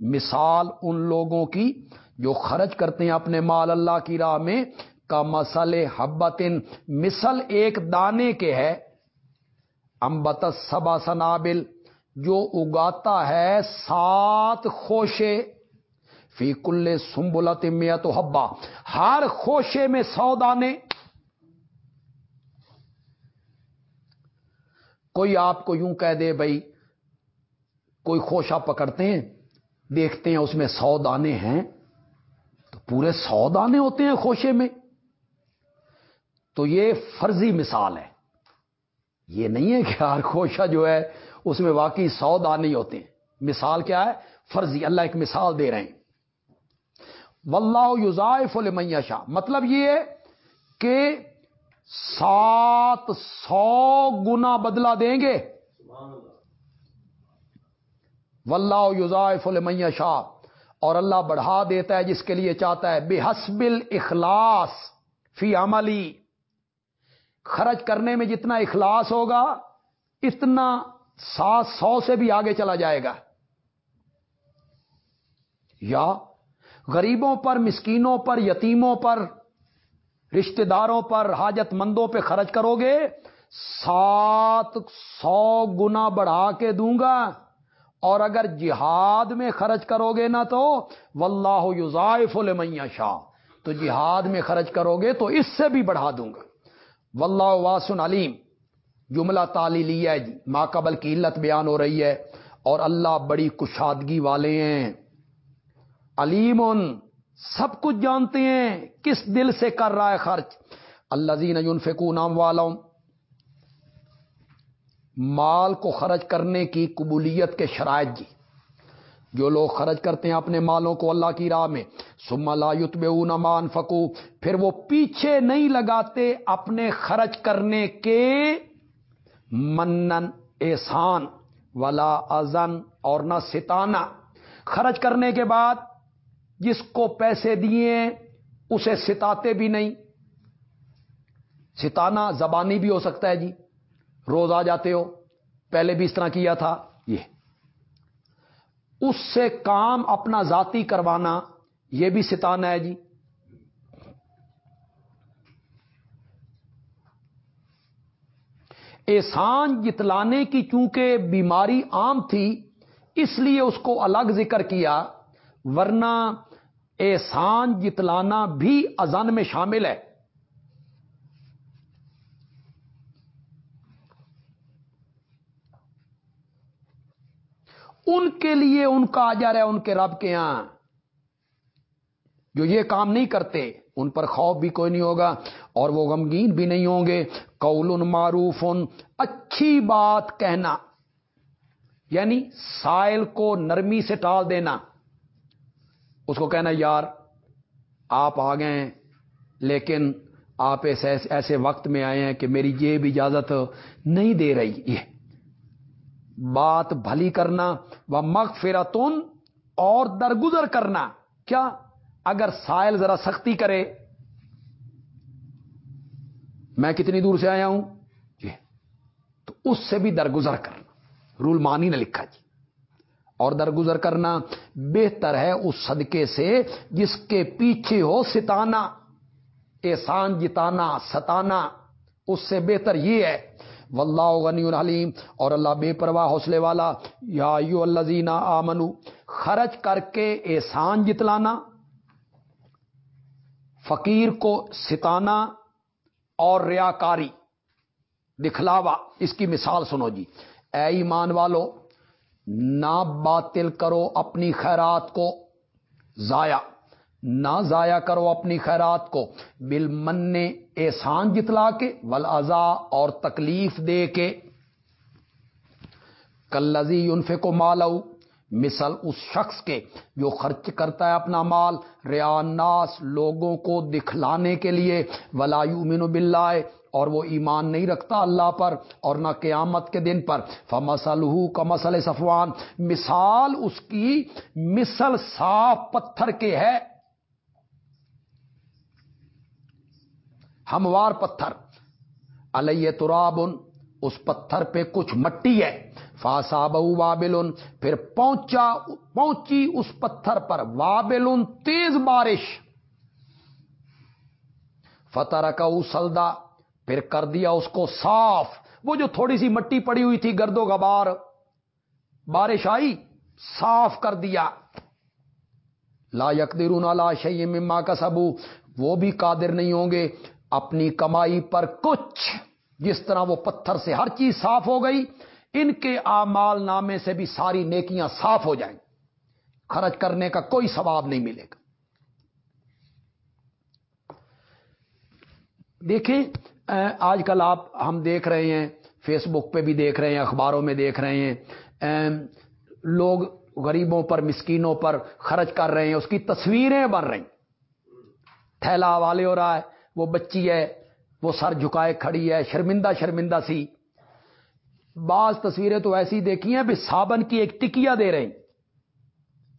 مثال ان لوگوں کی جو خرچ کرتے ہیں اپنے مال اللہ کی راہ میں، کا مسل حبت مثل ایک دانے کے ہے۔ امبت سبا سنابل جو اگاتا ہے سات خوشے، فی کل سمبلا تمیا تو ہبا ہر خوشے میں سو دانے۔ کوئی آپ کو یوں کہہ دے بھائی کوئی خوشہ پکڑتے ہیں، دیکھتے ہیں اس میں سو دانے ہیں، تو پورے سو دانے ہوتے ہیں خوشے میں۔ تو یہ فرضی مثال ہے۔ یہ نہیں ہے کہ ہر خوشہ جو ہے اس میں واقعی سو دانے ہوتے ہیں۔ مثال کیا ہے؟ فرضی، اللہ ایک مثال دے رہے ہیں۔ واللہ یوزائف المیا شاہ مطلب یہ ہے کہ سات سو گنا بدلا دیں گے۔ واللہ یوزائف المیا شاہ اور اللہ بڑھا دیتا ہے جس کے لیے چاہتا ہے۔ بے حسبل اخلاص فی عملی۔ خرچ کرنے میں جتنا اخلاص ہوگا، اتنا سات سو سے بھی آگے چلا جائے گا۔ یا غریبوں پر، مسکینوں پر، یتیموں پر، رشتہ داروں پر حاجت مندوں پہ خرچ کرو گے، سات سو گنا بڑھا کے دوں گا۔ اور اگر جہاد میں خرچ کرو گے نا تو، واللہ یوزائف المیا شاہ تو جہاد میں خرچ کرو گے تو اس سے بھی بڑھا دوں گا۔ واللہ واسن علیم۔ جملہ تالی لیا ہے جی ماں قبل کی علت بیان ہو رہی ہے۔ اور اللہ بڑی کشادگی والے ہیں۔ علیم سب کچھ جانتے ہیں، کس دل سے کر رہا ہے خرچ۔ اللہ زین فکو نام والوں مال کو خرچ کرنے کی قبولیت کے شرائط جی۔ جو لوگ خرچ کرتے ہیں اپنے مالوں کو اللہ کی راہ میں سما لا بے مان فکو پھر وہ پیچھے نہیں لگاتے اپنے خرچ کرنے کے منن، احسان، ولا ازن اور نہ ستانا خرچ کرنے کے بعد جس کو پیسے دیے اسے ستاتے بھی نہیں۔ ستانا زبانی بھی ہو سکتا ہے جی روز آ جاتے ہو، پہلے بھی اس طرح کیا تھا۔ اس سے کام اپنا ذاتی کروانا، یہ بھی ستانا ہے جی۔ احسان جتلانے کی چونکہ بیماری عام تھی، اس لیے اس کو الگ ذکر کیا، ورنہ احسان جتلانا بھی ازن میں شامل ہے۔ ان کے لیے ان کا آجر ہے، ان کے رب کے یہاں جو یہ کام نہیں کرتے، ان پر خوف بھی کوئی نہیں ہوگا اور وہ غمگین بھی نہیں ہوں گے۔ قول معروف ان اچھی بات کہنا یعنی سائل کو نرمی سے ٹال دینا۔ اس کو کہنا، یار، آپ آ گئے ہیں، لیکن آپ ایسے ایسے وقت میں آئے ہیں کہ میری یہ بھی اجازت نہیں دے رہی۔ یہ بات بھلی کرنا و مغفرتن اور درگزر کرنا۔ کیا اگر سائل ذرا سختی کرے؟ میں کتنی دور سے آیا ہوں؟ جی۔ تو اس سے بھی درگزر کرنا۔ رول مانی نے لکھا جی۔ اور درگزر کرنا بہتر ہے اس صدقے سے جس کے پیچھے ہو ستانا۔ احسان جتانا، ستانا۔ اس سے بہتر یہ ہے واللہ غنی العلیم اور اللہ بے پرواہ حوصلے والا، یا یو اللہ آمنو، خرچ کر کے احسان جتلانا، فقیر کو ستانا اور ریاکاری، دکھلاوا۔ اس کی مثال سنو جی۔ اے ایمان والو، نہ باطل کرو اپنی خیرات کو ضائع۔ نہ ضائع کرو اپنی خیرات کو۔ بل من احسان جتلا کے ول اور تکلیف دے کے۔ کلزی انفے کو مالو مثل اس شخص کے جو خرچ کرتا ہے اپنا مال۔ ریاناس لوگوں کو دکھلانے کے لیے۔ ولایو مین بلائے اور وہ ایمان نہیں رکھتا اللہ پر، اور نہ قیامت کے دن پر۔ فمسل کا مسل صفوان، مثال اس کی، مثل صاف پتھر کے ہے۔ ہموار پتھر۔ علیہ ترابن اس پتھر پہ کچھ مٹی ہے۔ فاسا وابل، پھر پہنچا، پہنچی اس پتھر پر۔ وابل، تیز بارش۔ فتح کا سلدا پھر کر دیا اس کو صاف۔ وہ جو تھوڑی سی مٹی پڑی ہوئی تھی گرد و غبار، بارش آئی، صاف کر دیا۔ لا یکدرون لا شی مما کا سبو وہ بھی قادر نہیں ہوں گے۔ اپنی کمائی پر کچھ جس طرح وہ پتھر سے ہر چیز صاف ہو گئی، ان کے آمال نامے سے بھی ساری نیکیاں صاف ہو جائیں۔ خرچ کرنے کا کوئی ثواب نہیں ملے گا۔ دیکھیں، آج کل آپ، ہم دیکھ رہے ہیں فیس بک پہ بھی دیکھ رہے ہیں، اخباروں میں دیکھ رہے ہیں۔ لوگ غریبوں پر، مسکینوں پر خرچ کر رہے ہیں، اس کی تصویریں بن رہی۔ تھیلا والے ہو رہا ہے۔ وہ بچی ہے، وہ سر جھکائے کھڑی ہے، شرمندہ شرمندہ سی۔ بعض تصویریں تو ایسی دیکھی ہیں بھی صابن کی ایک ٹکیا دے رہے ہیں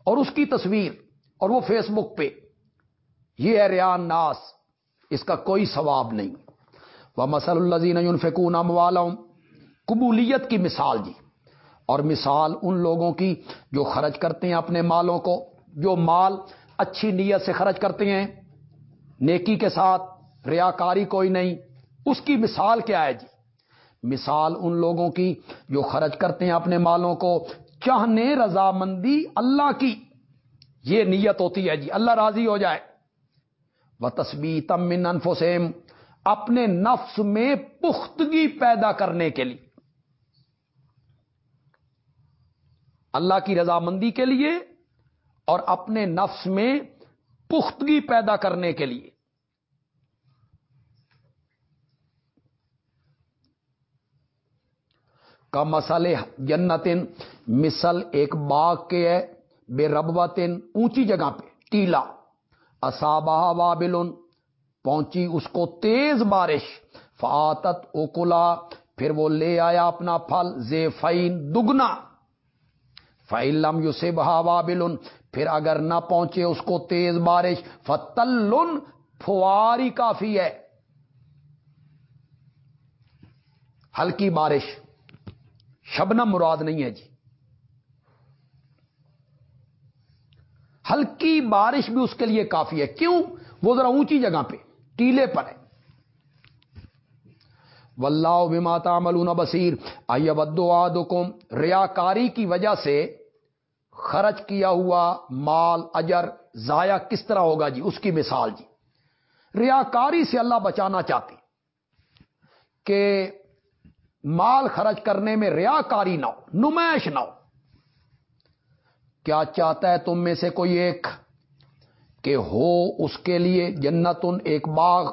اور اس کی تصویر، اور وہ فیس بک پہ۔ یہ ہے ریان ناس اس کا کوئی ثواب نہیں۔ وہ مسل اللہ زین فکون قبولیت کی مثال جی۔ اور مثال ان لوگوں کی جو خرچ کرتے ہیں اپنے مالوں کو، جو مال اچھی نیت سے خرچ کرتے ہیں، نیکی کے ساتھ ریاکاری کوئی نہیں۔ اس کی مثال کیا ہے جی؟ مثال ان لوگوں کی جو خرچ کرتے ہیں اپنے مالوں کو، چاہنے رضامندی اللہ کی۔ یہ نیت ہوتی ہے جی اللہ راضی ہو جائے۔ وہ تصویر تمن انفوسیم اپنے نفس میں پختگی پیدا کرنے کے لیے۔ اللہ کی رضامندی کے لیے اور اپنے نفس میں پختگی پیدا کرنے کے لیے۔ کا مسئلے جنتن، مثل ایک باغ کے ہے، بے ربوتن، اونچی جگہ پہ، ٹیلا۔ اصابہ وابل پہنچی اس کو تیز بارش۔ فاتت اوکلا پھر وہ لے آیا اپنا پھل زے فائن دگنا۔ فعلم یو سے بہا پھر اگر نہ پہنچے اس کو تیز بارش۔ فتل فواری کافی ہے۔ ہلکی بارش۔ شبنم مراد نہیں ہے جی۔ ہلکی بارش بھی اس کے لیے کافی ہے۔ کیوں؟ وہ ذرا اونچی جگہ پہ، ٹیلے پر ہے۔ واللہ بما تعملون بصیر۔ آئیے ودو آدکم ریاکاری کی وجہ سے خرچ کیا ہوا مال، اجر، ضائع کس طرح ہوگا جی؟ اس کی مثال جی۔ ریاکاری سے اللہ بچانا چاہتے کہ مال خرچ کرنے میں ریاکاری نہ ہو، نمائش نہ ہو۔ کیا چاہتا ہے تم میں سے کوئی ایک کہ ہو اس کے لیے جنتن ایک باغ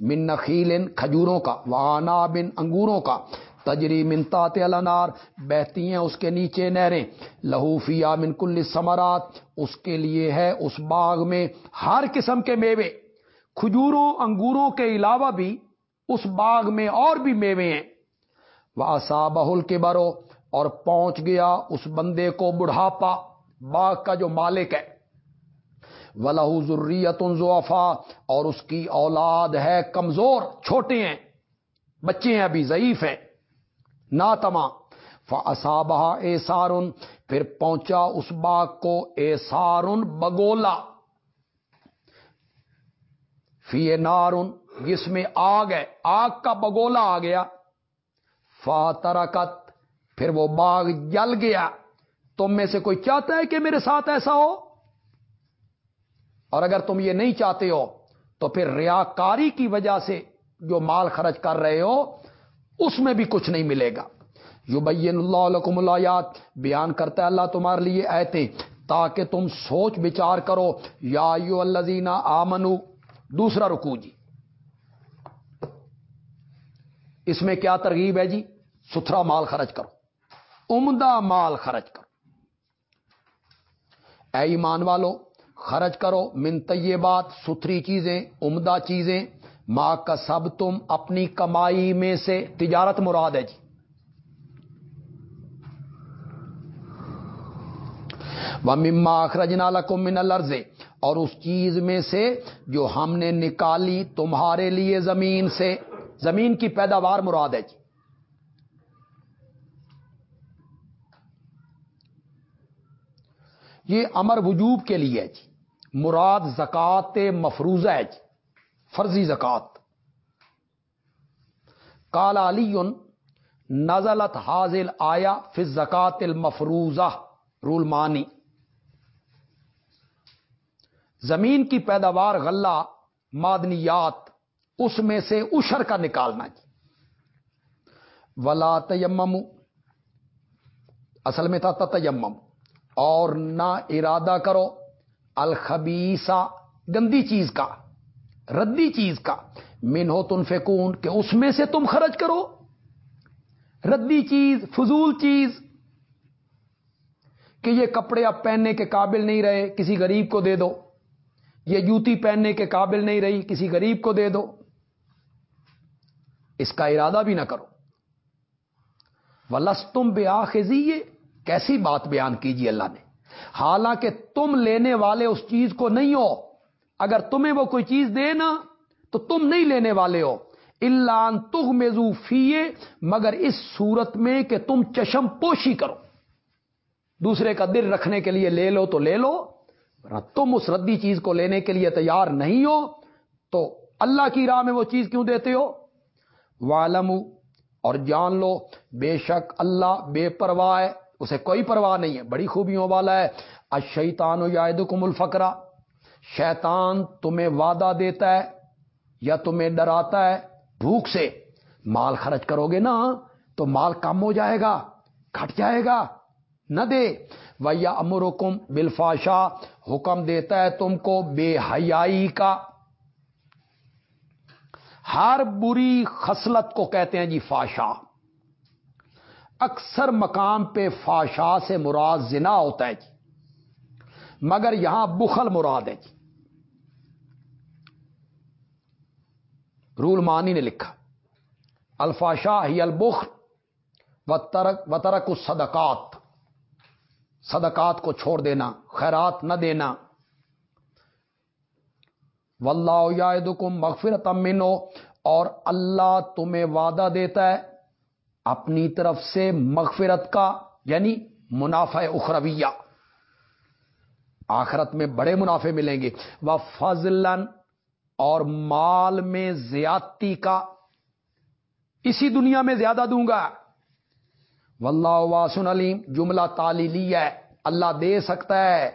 من نخیل کھجوروں کا وانا بن انگوروں کا۔ تجری منتا الانار بہتی ہیں اس کے نیچے نہریں۔ لہوفیا من کل سمرات اس کے لیے ہے اس باغ میں ہر قسم کے میوے۔ کھجوروں، انگوروں کے علاوہ بھی اس باغ میں اور بھی میوے ہیں۔ وہ بہل کے برو اور پہنچ گیا اس بندے کو بڑھاپا، باغ کا جو مالک ہے۔ ولہ ضروریت ضوفا اور اس کی اولاد ہے کمزور، چھوٹے ہیں، بچے ہیں، ابھی ضعیف ہیں۔ نہ تما فصابہ اے پھر پہنچا اس باغ کو اے بگولا۔ فی نارن جس میں آگ ہے، آگ کا بگولا آ گیا۔ فاترکت، پھر وہ باغ جل گیا۔ تم میں سے کوئی چاہتا ہے کہ میرے ساتھ ایسا ہو؟ اور اگر تم یہ نہیں چاہتے ہو، تو پھر ریاکاری کی وجہ سے جو مال خرچ کر رہے ہو، اس میں بھی کچھ نہیں ملے گا۔ یو بین اللہ علیکم اللہ بیان کرتا ہے اللہ تمہارے لیے ایتے تاکہ تم سوچ بچار کرو۔ یا یو اللہ آمنو، دوسرا رکو جی۔ اس میں کیا ترغیب ہے جی؟ ستھرا مال خرچ کرو۔ عمدہ مال خرچ کرو۔ اے ایمان والو، خرچ کرو من طیبات، ستھری چیزیں، عمدہ چیزیں۔ ماں کا سب تم اپنی کمائی میں سے تجارت مراد ہے جی۔ وہ مما اخرجنا لکم من الارض اور اس چیز میں سے جو ہم نے نکالی تمہارے لیے زمین سے، زمین کی پیداوار مراد ہے جی۔ یہ امر وجوب کے لیے جی۔ مراد زکات مفروضہ ہے جی۔ فرضی زکات۔ کالا علی نزلت حاضل آیا فی زکات المفروزہ رول مانی زمین کی پیداوار غلہ، معدنیات، اس میں سے اشر کا نکالنا جی۔ ولا تیمم اصل میں تھا تیمم اور نہ ارادہ کرو الخبیسا گندی چیز کا، ردی چیز کا۔ من ہو تن فیکون کہ اس میں سے تم خرچ کرو۔ ردی چیز، فضول چیز۔ کہ یہ کپڑے اب پہننے کے قابل نہیں رہے، کسی غریب کو دے دو۔ یہ جوتی پہننے کے قابل نہیں رہی، کسی غریب کو دے دو۔ اس کا ارادہ بھی نہ کرو۔ ولس تم بے کیسی بات بیان کیجیے اللہ نے؟ حالانکہ تم لینے والے اس چیز کو نہیں ہو۔ اگر تمہیں وہ کوئی چیز دے نا، تو تم نہیں لینے والے ہو۔ اللہ تغ میزوفیے مگر اس صورت میں کہ تم چشم پوشی کرو۔ دوسرے کا دل رکھنے کے لیے لے لو تو لے لو تم اس ردی چیز کو لینے کے لیے تیار نہیں ہو۔ تو اللہ کی راہ میں وہ چیز کیوں دیتے ہو؟ والم اور جان لو، بے شک اللہ بے پرواہ اسے کوئی پرواہ نہیں ہے۔ بڑی خوبیوں والا ہے۔ اشیتان و یاد کم الفکرا شیطان تمہیں وعدہ دیتا ہے یا تمہیں ڈراتا ہے؟ بھوک سے۔ مال خرچ کرو گے نا تو مال کم ہو جائے گا کھٹ جائے گا۔ نہ دے۔ ویا امر حکم بلفاشا حکم دیتا ہے تم کو بے حیائی کا۔ ہر بری خصلت کو کہتے ہیں جی فاشا اکثر مقام پہ فاشا سے مراد زنا ہوتا ہے جی۔ مگر یہاں بخل مراد ہے جی۔ رول مانی نے لکھا۔ الفاشا ہی البخ و ترک و ترک صدقات صدقات کو چھوڑ دینا، خیرات نہ دینا۔ واللہ کو مغفرت امنو اور اللہ تمہیں وعدہ دیتا ہے اپنی طرف سے مغفرت کا یعنی منافع اخرویہ۔ آخرت میں بڑے منافع ملیں گے۔ وہ فضل اور مال میں زیادتی کا اسی دنیا میں زیادہ دوں گا۔ واللہ واسن علیم، جملہ تالی ہے۔ اللہ دے سکتا ہے۔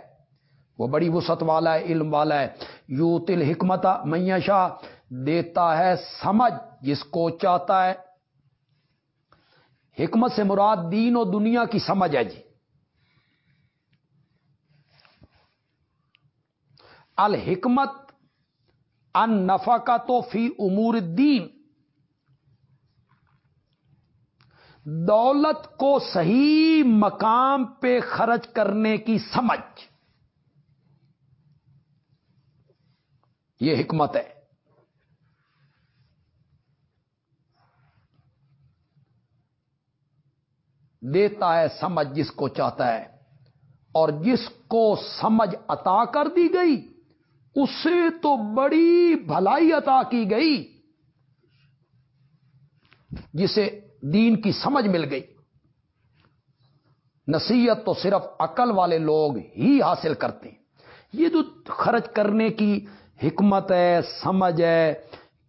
وہ بڑی وسط والا ہے، علم والا ہے۔ یو تل حکمت میشا دیتا ہے سمجھ جس کو چاہتا ہے۔ حکمت سے مراد دین و دنیا کی سمجھ ہے جی۔ الحکمت ان نفا کا تو فی امور دین دولت کو صحیح مقام پہ خرچ کرنے کی سمجھ۔ یہ حکمت ہے۔ دیتا ہے سمجھ جس کو چاہتا ہے۔ اور جس کو سمجھ عطا کر دی گئی اسے تو بڑی بھلائی عطا کی گئی، جسے دین کی سمجھ مل گئی۔ نصیحت تو صرف عقل والے لوگ ہی حاصل کرتے ہیں۔ یہ جو خرچ کرنے کی حکمت ہے، سمجھ ہے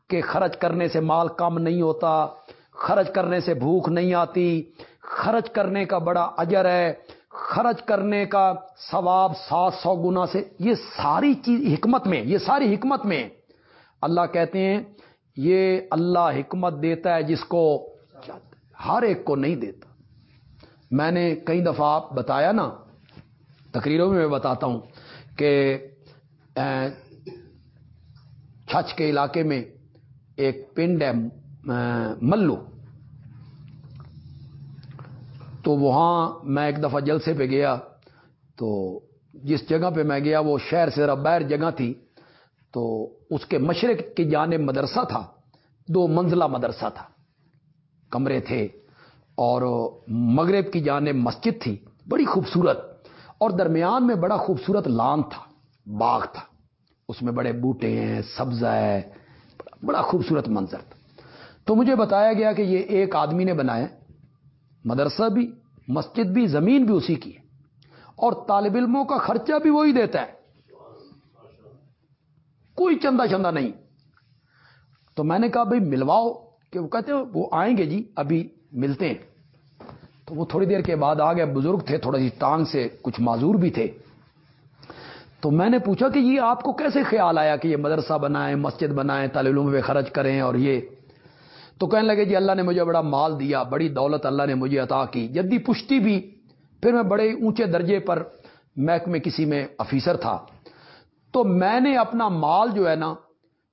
کہ خرچ کرنے سے مال کم نہیں ہوتا، خرچ کرنے سے بھوک نہیں آتی خرچ کرنے کا بڑا اجر ہے، خرچ کرنے کا ثواب سات سو گنا سے، یہ ساری چیز حکمت میں، یہ ساری حکمت میں۔ اللہ کہتے ہیں، یہ اللہ حکمت دیتا ہے جس کو ہر ایک کو نہیں دیتا۔ میں نے کئی دفعہ بتایا نا، تقریروں میں میں بتاتا ہوں کہ چھچ کے علاقے میں ایک پنڈ ہے ملو۔ تو وہاں میں ایک دفعہ جلسے پہ گیا تو جس جگہ پہ میں گیا وہ شہر سے ذرا باہر جگہ تھی تو اس کے مشرق کی جانب مدرسہ تھا، دو منزلہ مدرسہ تھا، کمرے تھے اور مغرب کی جانب مسجد تھی، بڑی خوبصورت اور درمیان میں بڑا خوبصورت لان تھا، باغ تھا، اس میں بڑے بوٹے ہیں سبزہ ہے، بڑا خوبصورت منظر تھا۔ تو مجھے بتایا گیا کہ یہ ایک آدمی نے بنایا۔ مدرسہ بھی، مسجد بھی، زمین بھی اسی کی ہے۔ اور طالب علموں کا خرچہ بھی وہی دیتا ہے۔ کوئی چندہ چندہ نہیں۔ تو میں نے کہا بھائی ملواؤ، کہ وہ کہتے ہیں وہ آئیں گے جی ابھی ملتے ہیں۔ تو وہ تھوڑی دیر کے بعد آ گئے، بزرگ تھے، تھوڑا سی ٹانگ سے کچھ معذور بھی تھے۔ تو میں نے پوچھا کہ یہ آپ کو کیسے خیال آیا کہ یہ مدرسہ بنائیں، مسجد بنائیں، طالب علوم پہ خرچ کریں اور یہ تو کہنے لگے جی اللہ نے مجھے بڑا مال دیا، بڑی دولت اللہ نے مجھے عطا کی۔ جدی پشتی بھی، پھر میں بڑے اونچے درجے پر محکمے کسی میں افیسر تھا۔ تو میں نے اپنا مال جو ہے نا،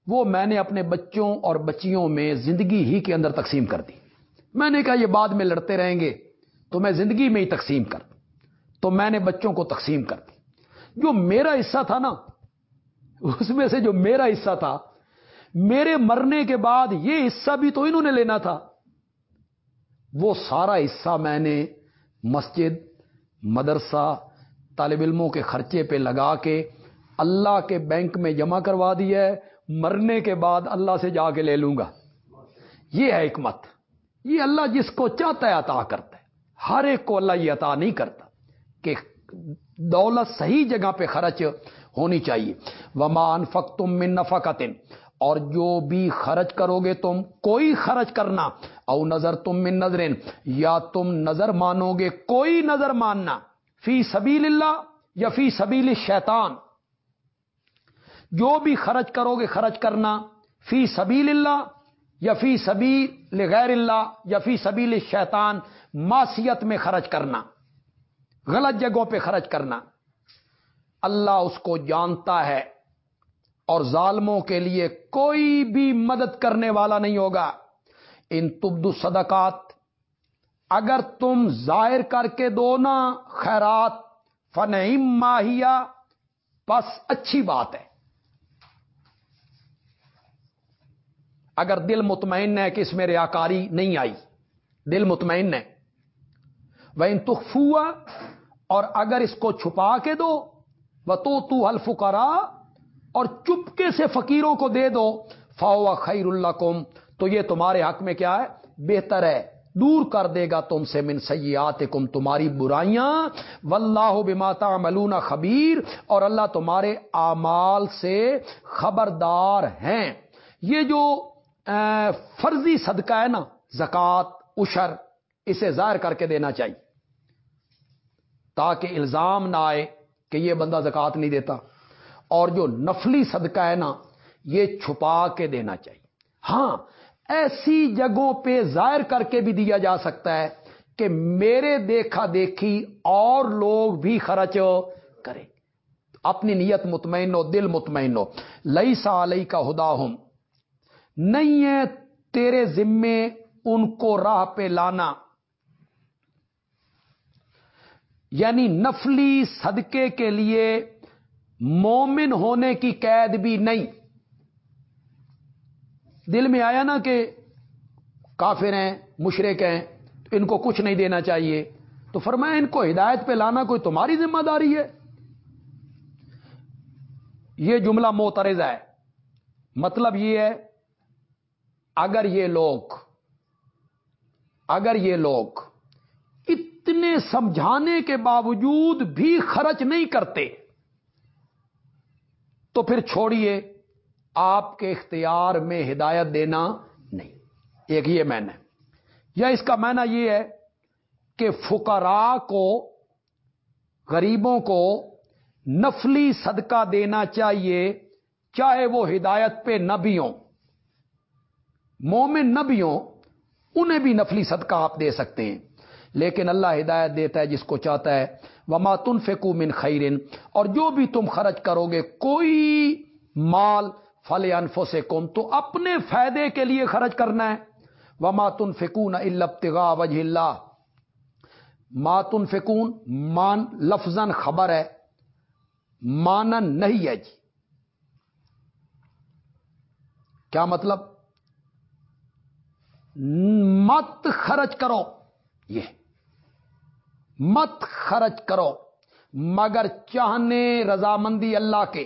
وہ میں نے اپنے بچوں اور بچیوں میں زندگی ہی کے اندر تقسیم کر دی۔ میں نے کہا یہ بعد میں لڑتے رہیں گے، تو میں زندگی میں ہی تقسیم کر۔ تو میں نے بچوں کو تقسیم کر دی۔ جو میرا حصہ تھا نا، اس میں سے جو میرا حصہ تھا میرے مرنے کے بعد یہ حصہ بھی تو انہوں نے لینا تھا۔ وہ سارا حصہ میں نے مسجد، مدرسہ، طالب علموں کے خرچے پہ لگا کے اللہ کے بینک میں جمع کروا دیا ہے۔ مرنے کے بعد اللہ سے جا کے لے لوں گا۔ یہ ہے حکمت۔ یہ اللہ جس کو چاہتا ہے عطا کرتا ہے۔ ہر ایک کو اللہ یہ عطا نہیں کرتا کہ دولت صحیح جگہ پہ خرچ ہونی چاہیے۔ ومان فک تم من نفقتن اور جو بھی خرچ کرو گے تم، کوئی خرچ کرنا۔ او نظر تم من نظرین یا تم نظر مانو گے کوئی نظر ماننا۔ فی سبیل اللہ یا فی سبیل شیطان جو بھی خرچ کرو گے خرچ کرنا۔ فی سبیل اللہ یا فی سبیل غیر اللہ یا فی سبیل شیطان معصیت میں خرچ کرنا۔ غلط جگہوں پہ خرچ کرنا۔ اللہ اس کو جانتا ہے۔ اور ظالموں کے لیے کوئی بھی مدد کرنے والا نہیں ہوگا۔ ان تبد صدقات، اگر تم ظاہر کر کے دو نا خیرات فن ماہیا بس اچھی بات ہے۔ اگر دل مطمئن ہے کہ اس میں ریاکاری نہیں آئی، دل مطمئن ہے۔ وہ ان تخفوا اور اگر اس کو چھپا کے دو وہ تو تو الفقرا اور چپکے سے فقیروں کو دے دو فاو خیر اللہ تو یہ تمہارے حق میں کیا ہے؟ بہتر ہے، دور کر دے گا تم سے من سیات کم تمہاری برائیاں، واللہ بما تعملون خبیر، اور اللہ تمہارے اعمال سے خبردار ہیں۔ یہ جو فرضی صدقہ ہے نا زکات اشر اسے ظاہر کر کے دینا چاہیے، تاکہ الزام نہ آئے کہ یہ بندہ زکات نہیں دیتا۔ اور جو نفلی صدقہ ہے نا، یہ چھپا کے دینا چاہیے۔ ہاں ایسی جگہوں پہ ظاہر کر کے بھی دیا جا سکتا ہے کہ میرے دیکھا دیکھی اور لوگ بھی خرچ کریں۔ اپنی نیت مطمئن ہو، دل مطمئن ہو۔ لئی سا علیہ کا ہدا ہوں نہیں ہے تیرے ذمے ان کو راہ پہ لانا۔ یعنی نفلی صدقے کے لیے مومن ہونے کی قید بھی نہیں۔ دل میں آیا نا کہ کافر ہیں مشرق ہیں، تو ان کو کچھ نہیں دینا چاہیے۔ تو فرمایا، ان کو ہدایت پہ لانا کوئی تمہاری ذمہ داری ہے؟ یہ جملہ موترز ہے۔ مطلب یہ ہے، اگر یہ لوگ، اگر یہ لوگ اتنے سمجھانے کے باوجود بھی خرچ نہیں کرتے تو پھر چھوڑیے، آپ کے اختیار میں ہدایت دینا نہیں۔ ایک یہ میں نے یا اس کا معنی یہ ہے کہ فکرا کو، غریبوں کو نفلی صدقہ دینا چاہیے، چاہے وہ ہدایت پہ نہ بھی ہوں۔ مومن نہ بھی ہوں، انہیں بھی نفلی صدقہ آپ دے سکتے ہیں۔ لیکن اللہ ہدایت دیتا ہے جس کو چاہتا ہے۔ وما تن فکو من خیرن اور جو بھی تم خرچ کرو گے، کوئی مال فل انفو سے کم، تو اپنے فائدے کے لیے خرچ کرنا ہے۔ وہ ماتن فکون البتگا وجہ اللہ ماتن فکون مان لفظ خبر ہے۔ مانن نہیں ہے جی۔ کیا مطلب؟ مت خرچ کرو۔ یہ مت خرچ کرو، مگر چاہنے رضامندی اللہ کے،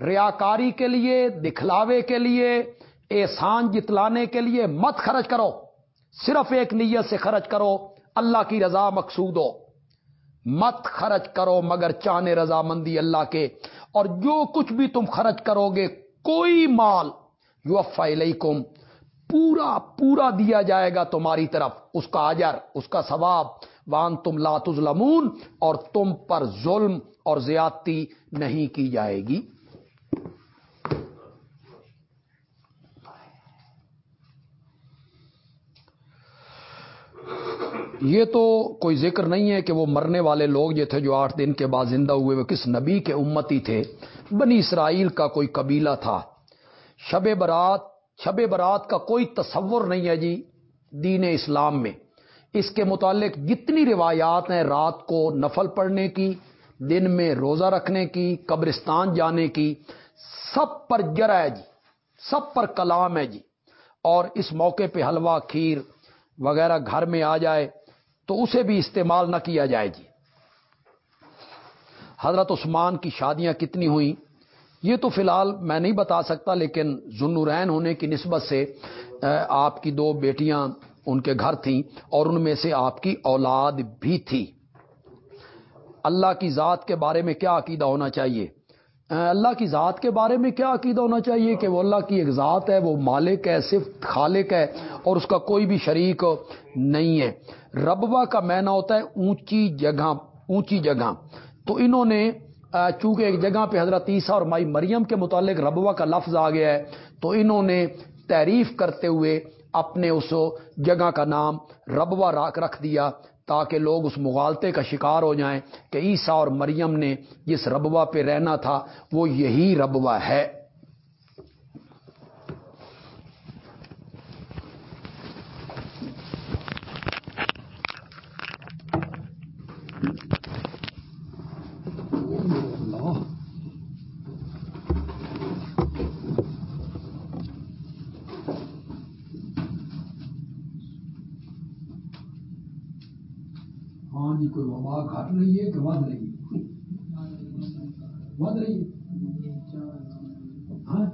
ریاکاری کے لیے، دکھلاوے کے لیے، احسان جتلانے کے لیے مت خرچ کرو۔ صرف ایک نیت سے خرچ کرو، اللہ کی رضا مقصود ہو۔ مت خرچ کرو، مگر چاہنے رضامندی اللہ کے۔ اور جو کچھ بھی تم خرچ کرو گے، کوئی مال یو علیکم پورا پورا دیا جائے گا تمہاری طرف۔ اس کا اجر، اس کا ثواب۔ وان تم لاتمون اور تم پر ظلم اور زیادتی نہیں کی جائے گی۔ یہ تو کوئی ذکر نہیں ہے کہ وہ مرنے والے لوگ جو تھے جو آٹھ دن کے بعد زندہ ہوئے، وہ کس نبی کے امتی تھے؟ بنی اسرائیل کا کوئی قبیلہ تھا۔ شب برات شب برات کا کوئی تصور نہیں ہے جی دین اسلام میں۔ اس کے متعلق جتنی روایات ہیں رات کو نفل پڑھنے کی، دن میں روزہ رکھنے کی، قبرستان جانے کی، سب پر جرا ہے جی سب پر کلام ہے جی۔ اور اس موقع پہ حلوہ، کھیر وغیرہ گھر میں آ جائے تو اسے بھی استعمال نہ کیا جائے جی۔ حضرت عثمان کی شادیاں کتنی ہوئیں؟ یہ تو فی الحال میں نہیں بتا سکتا، لیکن ذنورین ہونے کی نسبت سے آپ کی دو بیٹیاں ان کے گھر تھیں اور ان میں سے آپ کی اولاد بھی تھی۔ اللہ کی ذات کے بارے میں کیا عقیدہ ہونا چاہیے؟ اللہ کی ذات کے بارے میں کیا عقیدہ ہونا چاہیے کہ وہ اللہ کی ایک ذات ہے، وہ مالک ہے، صرف خالق ہے اور اس کا کوئی بھی شریک نہیں ہے۔ ربوا کا مینا ہوتا ہے اونچی جگہ اونچی جگہ۔ تو انہوں نے چونکہ ایک جگہ پہ حضرت عیسیٰ اور مائی مریم کے متعلق ربوا کا لفظ آ گیا ہے، تو انہوں نے تعریف کرتے ہوئے اپنے اس جگہ کا نام ربوا رکھ دیا تاکہ لوگ اس مغالطے کا شکار ہو جائیں کہ عیسیٰ اور مریم نے جس ربوا پہ رہنا تھا وہ یہی ربوا ہے۔ جی کوئی وبا گھٹ رہی ہے کہ ود رہی ہے؟ ود رہی ہے؟ ہاں؟